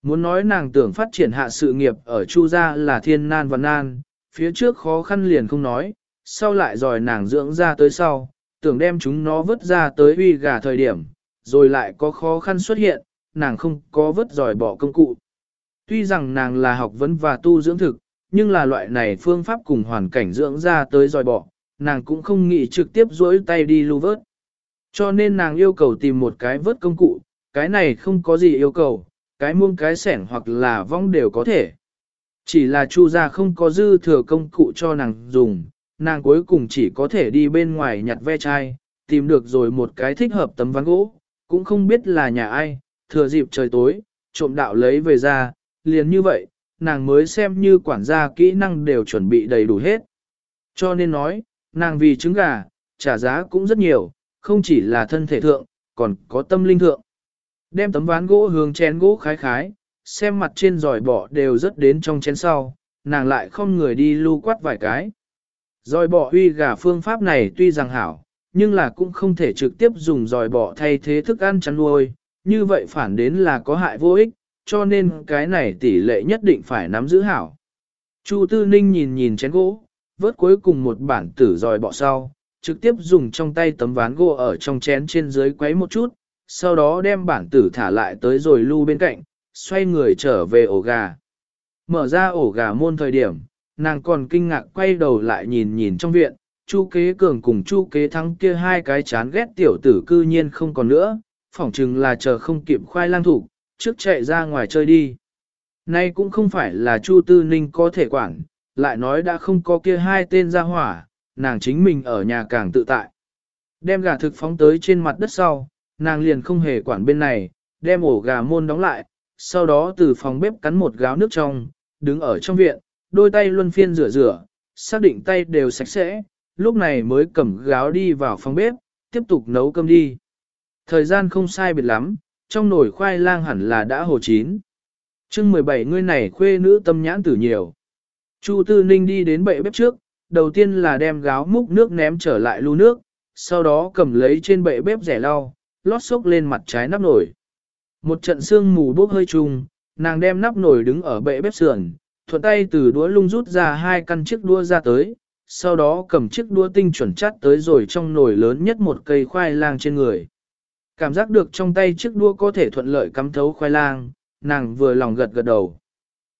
Muốn nói nàng tưởng phát triển hạ sự nghiệp ở Chu gia là thiên nan và nan, phía trước khó khăn liền không nói, sau lại dòi nàng dưỡng ra tới sau, tưởng đem chúng nó vứt ra tới uy gà thời điểm, rồi lại có khó khăn xuất hiện, nàng không có vứt dòi bỏ công cụ. Tuy rằng nàng là học vấn và tu dưỡng thực, nhưng là loại này phương pháp cùng hoàn cảnh dưỡng ra tới dòi bỏ, nàng cũng không nghĩ trực tiếp duỗi tay đi lưu vớt. Cho nên nàng yêu cầu tìm một cái vớt công cụ, cái này không có gì yêu cầu, cái muông cái sẻng hoặc là vong đều có thể. Chỉ là chu gia không có dư thừa công cụ cho nàng dùng, nàng cuối cùng chỉ có thể đi bên ngoài nhặt ve chai, tìm được rồi một cái thích hợp tấm ván gỗ, cũng không biết là nhà ai, thừa dịp trời tối, trộm đạo lấy về ra, liền như vậy, nàng mới xem như quản gia kỹ năng đều chuẩn bị đầy đủ hết. Cho nên nói, nàng vì trứng gà, trả giá cũng rất nhiều, không chỉ là thân thể thượng, còn có tâm linh thượng. Đem tấm ván gỗ hướng chén gỗ khái khái, xem mặt trên giỏi bỏ đều rất đến trong chén sau, nàng lại không người đi lưu quát vài cái. Giỏi bỏ huy gà phương pháp này tuy rằng hảo, nhưng là cũng không thể trực tiếp dùng giỏi bỏ thay thế thức ăn chăn nuôi, như vậy phản đến là có hại vô ích, cho nên cái này tỷ lệ nhất định phải nắm giữ hảo. Chu Tư Ninh nhìn nhìn chén gỗ, vớt cuối cùng một bản tử dòi bỏ sau, trực tiếp dùng trong tay tấm ván gỗ ở trong chén trên dưới quấy một chút, sau đó đem bản tử thả lại tới rồi lưu bên cạnh, xoay người trở về ổ gà. Mở ra ổ gà môn thời điểm, nàng còn kinh ngạc quay đầu lại nhìn nhìn trong viện, Chu kế cường cùng chu kế thắng kia hai cái chán ghét tiểu tử cư nhiên không còn nữa, phỏng chừng là chờ không kịp khoai lang thủ, trước chạy ra ngoài chơi đi. Nay cũng không phải là chu tư ninh có thể quản, lại nói đã không có kia hai tên ra hỏa, nàng chính mình ở nhà càng tự tại. Đem gà thực phóng tới trên mặt đất sau, nàng liền không hề quản bên này, đem ổ gà môn đóng lại, sau đó từ phòng bếp cắn một gáo nước trong, đứng ở trong viện, đôi tay luân phiên rửa rửa, xác định tay đều sạch sẽ, lúc này mới cầm gáo đi vào phòng bếp, tiếp tục nấu cơm đi. Thời gian không sai biệt lắm, trong nồi khoai lang hẳn là đã hồ chín. chương 17 người này khuê nữ tâm nhãn tử nhiều. Chu Tư Ninh đi đến bệ bếp trước, đầu tiên là đem gáo múc nước ném trở lại lu nước, sau đó cầm lấy trên bệ bếp rẻ lau, lót xốc lên mặt trái nắp nồi. Một trận sương mù bốc hơi trùng, nàng đem nắp nồi đứng ở bệ bếp sườn, thuận tay từ đũa lung rút ra hai căn chiếc đũa ra tới, sau đó cầm chiếc đũa tinh chuẩn chắt tới rồi trong nồi lớn nhất một cây khoai lang trên người. Cảm giác được trong tay chiếc đũa có thể thuận lợi cắm thấu khoai lang, nàng vừa lòng gật gật đầu.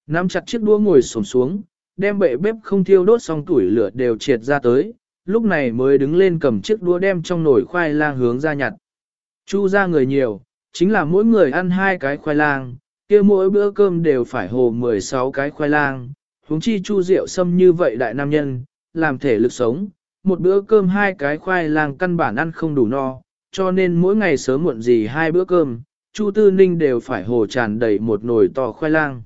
Nắm chặt chiếc đũa ngồi xổm xuống, đem bệ bếp không thiêu đốt xong tuổi lửa đều triệt ra tới, lúc này mới đứng lên cầm chiếc đũa đem trong nồi khoai lang hướng ra nhặt. Chu ra người nhiều, chính là mỗi người ăn hai cái khoai lang, kia mỗi bữa cơm đều phải hồ 16 cái khoai lang, huống chi chu rượu sâm như vậy đại nam nhân, làm thể lực sống, một bữa cơm hai cái khoai lang căn bản ăn không đủ no, cho nên mỗi ngày sớm muộn gì hai bữa cơm, Chu Tư Ninh đều phải hồ tràn đầy một nồi to khoai lang.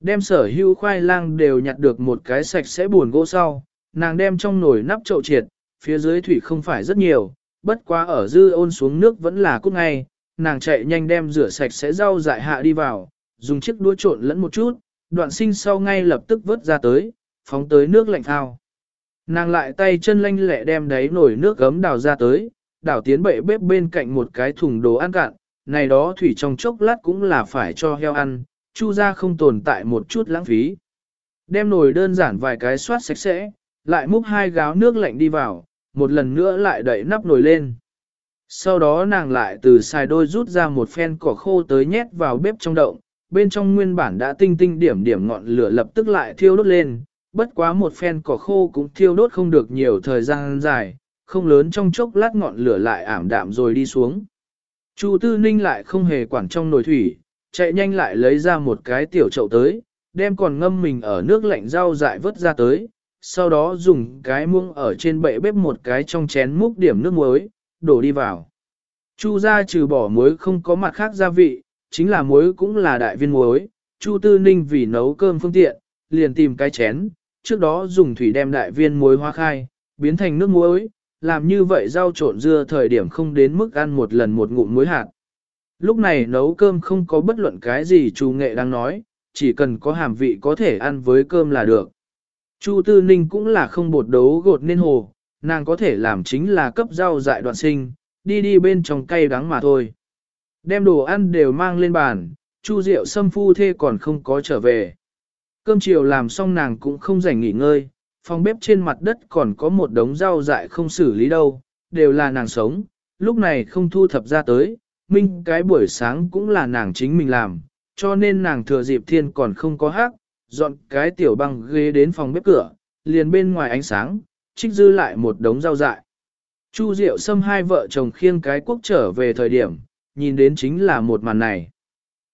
Đem sở hữu khoai lang đều nhặt được một cái sạch sẽ buồn gỗ sau, nàng đem trong nồi nắp chậu triệt, phía dưới thủy không phải rất nhiều, bất quá ở dư ôn xuống nước vẫn là cút ngay, nàng chạy nhanh đem rửa sạch sẽ rau dại hạ đi vào, dùng chiếc đũa trộn lẫn một chút, đoạn sinh sau ngay lập tức vớt ra tới, phóng tới nước lạnh thao. Nàng lại tay chân lanh lẹ đem đáy nồi nước gấm đào ra tới, đảo tiến bệ bếp bên cạnh một cái thùng đồ ăn cạn, này đó thủy trong chốc lát cũng là phải cho heo ăn, chu ra không tồn tại một chút lãng phí. Đem nồi đơn giản vài cái xoát sạch sẽ, lại múc hai gáo nước lạnh đi vào, một lần nữa lại đậy nắp nồi lên. Sau đó nàng lại từ xài đôi rút ra một phen cỏ khô tới nhét vào bếp trong động, bên trong nguyên bản đã tinh tinh điểm điểm ngọn lửa lập tức lại thiêu đốt lên, bất quá một phen cỏ khô cũng thiêu đốt không được nhiều thời gian dài, không lớn trong chốc lát ngọn lửa lại ảm đạm rồi đi xuống. Chu Tư Ninh lại không hề quản trong nồi thủy, chạy nhanh lại lấy ra một cái tiểu chậu tới, đem còn ngâm mình ở nước lạnh rau dại vớt ra tới, sau đó dùng cái muông ở trên bệ bếp một cái trong chén múc điểm nước muối, đổ đi vào. Chu ra trừ bỏ muối không có mặt khác gia vị, chính là muối cũng là đại viên muối, Chu Tư Ninh vì nấu cơm phương tiện, liền tìm cái chén, trước đó dùng thủy đem đại viên muối hoa khai, biến thành nước muối, làm như vậy rau trộn dưa thời điểm không đến mức ăn một lần một ngụm muối hạt. Lúc này nấu cơm không có bất luận cái gì chú nghệ đang nói, chỉ cần có hàm vị có thể ăn với cơm là được. Chu Tư Ninh cũng là không bột đấu gột nên hồ, nàng có thể làm chính là cấp rau dại đoạn sinh, đi đi bên trong cay đắng mà thôi. Đem đồ ăn đều mang lên bàn, Chu Diệu Sâm phu thê còn không có trở về. Cơm chiều làm xong nàng cũng không rảnh nghỉ ngơi, phòng bếp trên mặt đất còn có một đống rau dại không xử lý đâu, đều là nàng sống, lúc này không thu thập ra tới, minh cái buổi sáng cũng là nàng chính mình làm, cho nên nàng thừa dịp thiên còn không có hát, dọn cái tiểu băng ghế đến phòng bếp cửa, liền bên ngoài ánh sáng, trích dư lại một đống rau dại. Chu Diệu Sâm hai vợ chồng khiêng cái quốc trở về thời điểm, nhìn đến chính là một màn này.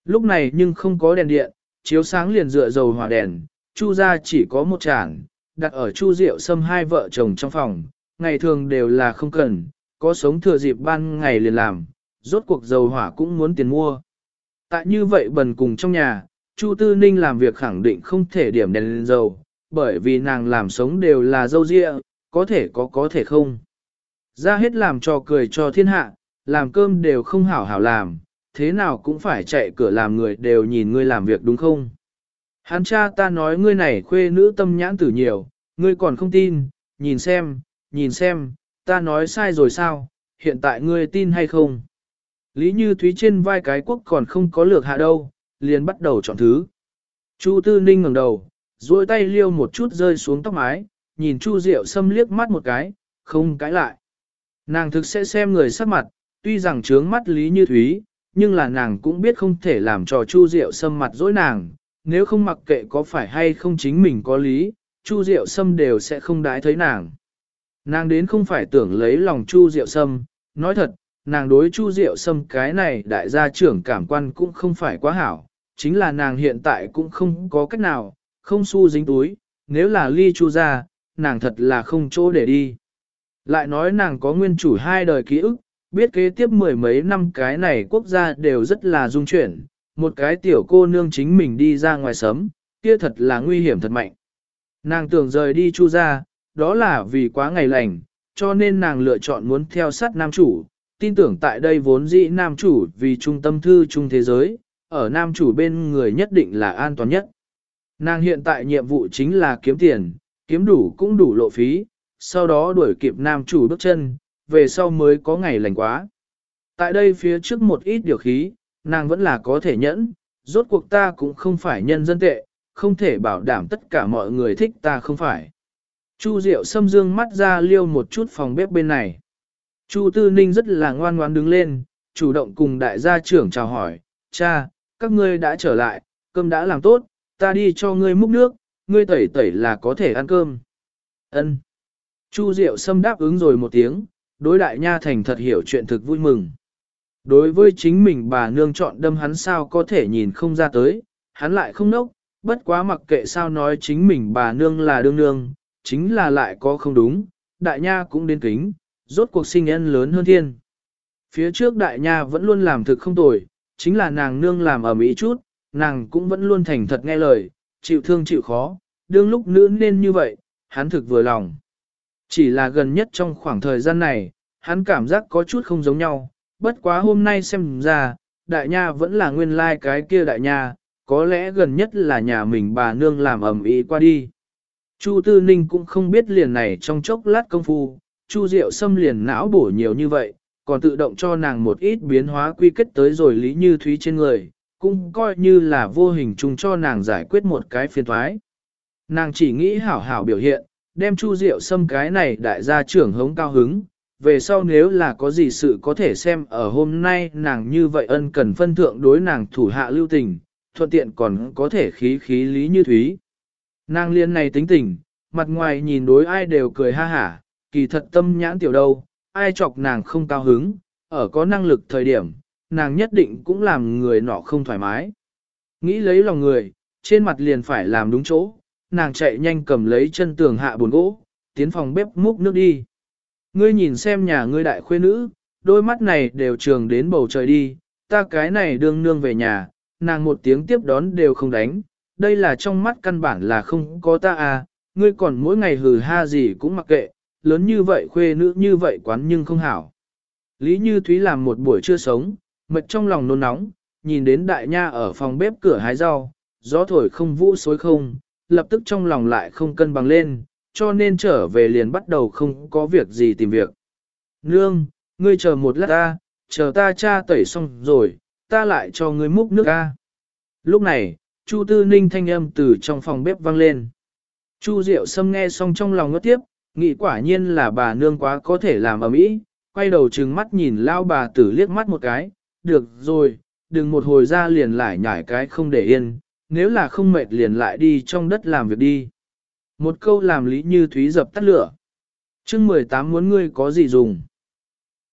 Lúc này nhưng không có đèn điện, chiếu sáng liền dựa dầu hỏa đèn, Chu ra chỉ có một chản, đặt ở Chu Diệu Sâm hai vợ chồng trong phòng, ngày thường đều là không cần, có sống thừa dịp ban ngày liền làm, rốt cuộc dầu hỏa cũng muốn tiền mua. Tại như vậy bần cùng trong nhà, Chu Tư Ninh làm việc khẳng định không thể điểm đèn lên dầu, bởi vì nàng làm sống đều là dâu dịa, có thể có có thể không. Ra hết làm cho cười cho thiên hạ, làm cơm đều không hảo hảo làm, thế nào cũng phải chạy cửa làm người đều nhìn ngươi làm việc đúng không? Hắn cha ta nói ngươi này khuê nữ tâm nhãn tử nhiều, ngươi còn không tin, nhìn xem, nhìn xem, ta nói sai rồi sao, hiện tại ngươi tin hay không? Lý Như Thúy trên vai cái quốc còn không có lược hạ đâu, liền bắt đầu chọn thứ. Chu Tư Ninh ngẩng đầu, duỗi tay liêu một chút rơi xuống tóc mái, nhìn Chu Diệu Sâm liếc mắt một cái, không cãi lại. Nàng thực sẽ xem người sắc mặt, tuy rằng trướng mắt Lý Như Thúy, nhưng là nàng cũng biết không thể làm cho Chu Diệu Sâm mặt dối nàng, nếu không mặc kệ có phải hay không chính mình có lý, Chu Diệu Sâm đều sẽ không đái thấy nàng. Nàng đến không phải tưởng lấy lòng Chu Diệu Sâm, nói thật, nàng đối Chu Diệu Sâm cái này đại gia trưởng cảm quan cũng không phải quá hảo, chính là nàng hiện tại cũng không có cách nào, không xu dính túi, nếu là ly Chu ra, nàng thật là không chỗ để đi. Lại nói nàng có nguyên chủ hai đời ký ức, biết kế tiếp mười mấy năm cái này quốc gia đều rất là dung chuyển, một cái tiểu cô nương chính mình đi ra ngoài sớm, kia thật là nguy hiểm thật mạnh. Nàng tưởng rời đi chu ra, đó là vì quá ngày lành, cho nên nàng lựa chọn muốn theo sát nam chủ, tin tưởng tại đây vốn dĩ nam chủ vì trung tâm thư trung thế giới, ở nam chủ bên người nhất định là an toàn nhất. Nàng hiện tại nhiệm vụ chính là kiếm tiền, kiếm đủ cũng đủ lộ phí, sau đó đuổi kịp nam chủ bước chân, về sau mới có ngày lành quá. Tại đây phía trước một ít điều khí, nàng vẫn là có thể nhẫn, rốt cuộc ta cũng không phải nhân dân tệ, không thể bảo đảm tất cả mọi người thích ta không phải. Chu Diệu xâm dương mắt ra liêu một chút phòng bếp bên này. Chu Tư Ninh rất là ngoan ngoan đứng lên, chủ động cùng đại gia trưởng chào hỏi, cha, các ngươi đã trở lại, cơm đã làm tốt, ta đi cho ngươi múc nước, ngươi tẩy tẩy là có thể ăn cơm. Ân. Chu Diệu Sâm đáp ứng rồi một tiếng, đối đại nha thành thật hiểu chuyện thực vui mừng. Đối với chính mình bà nương chọn đâm hắn sao có thể nhìn không ra tới, hắn lại không nốc, bất quá mặc kệ sao nói chính mình bà nương là đương nương, chính là lại có không đúng, đại nha cũng đến kính, rốt cuộc sinh nhân lớn hơn thiên. Phía trước đại nha vẫn luôn làm thực không tồi, chính là nàng nương làm ở mỹ chút, nàng cũng vẫn luôn thành thật nghe lời, chịu thương chịu khó, đương lúc nữ nên như vậy, hắn thực vừa lòng. Chỉ là gần nhất trong khoảng thời gian này, hắn cảm giác có chút không giống nhau, bất quá hôm nay xem ra, đại nha vẫn là nguyên lai like cái kia đại nha, có lẽ gần nhất là nhà mình bà nương làm ẩm ý qua đi. Chu Tư Ninh cũng không biết liền này trong chốc lát công phu, Chu Diệu xâm liền não bổ nhiều như vậy, còn tự động cho nàng một ít biến hóa quy kết tới rồi Lý Như Thúy trên người, cũng coi như là vô hình chung cho nàng giải quyết một cái phiền thoái. Nàng chỉ nghĩ hảo hảo biểu hiện, đem Chu Diệu xâm cái này đại gia trưởng hống cao hứng, về sau nếu là có gì sự có thể xem ở hôm nay nàng như vậy ân cần phân thượng đối nàng thủ hạ lưu tình, thuận tiện còn có thể khí khí lý như thúy. Nàng liên này tính tình, mặt ngoài nhìn đối ai đều cười ha hả, kỳ thật tâm nhãn tiểu đâu, ai chọc nàng không cao hứng, ở có năng lực thời điểm, nàng nhất định cũng làm người nọ không thoải mái. Nghĩ lấy lòng người, trên mặt liền phải làm đúng chỗ, nàng chạy nhanh cầm lấy chân tường hạ buồn gỗ, tiến phòng bếp múc nước đi. Ngươi nhìn xem nhà ngươi đại khuê nữ, đôi mắt này đều trường đến bầu trời đi, ta cái này đương nương về nhà, nàng một tiếng tiếp đón đều không đánh, đây là trong mắt căn bản là không có ta à, ngươi còn mỗi ngày hừ ha gì cũng mặc kệ, lớn như vậy khuê nữ như vậy quán nhưng không hảo. Lý Như Thúy làm một buổi trưa sống, mệt trong lòng nôn nóng, nhìn đến đại nha ở phòng bếp cửa hái rau, gió thổi không vũ xối không, lập tức trong lòng lại không cân bằng lên, cho nên trở về liền bắt đầu không có việc gì tìm việc. Nương, ngươi chờ một lát ta, chờ ta cha tẩy xong rồi, ta lại cho ngươi múc nước ta. Lúc này, Chu Tư Ninh thanh âm từ trong phòng bếp vang lên. Chu Diệu Sâm nghe xong trong lòng ngất tiếp, nghĩ quả nhiên là bà nương quá có thể làm ở mỹ, quay đầu trừng mắt nhìn lao bà tử liếc mắt một cái, được rồi, đừng một hồi ra liền lại nhải cái không để yên, nếu là không mệt liền lại đi trong đất làm việc đi. Một câu làm lý như thúy dập tắt lửa. chương 18 muốn ngươi có gì dùng.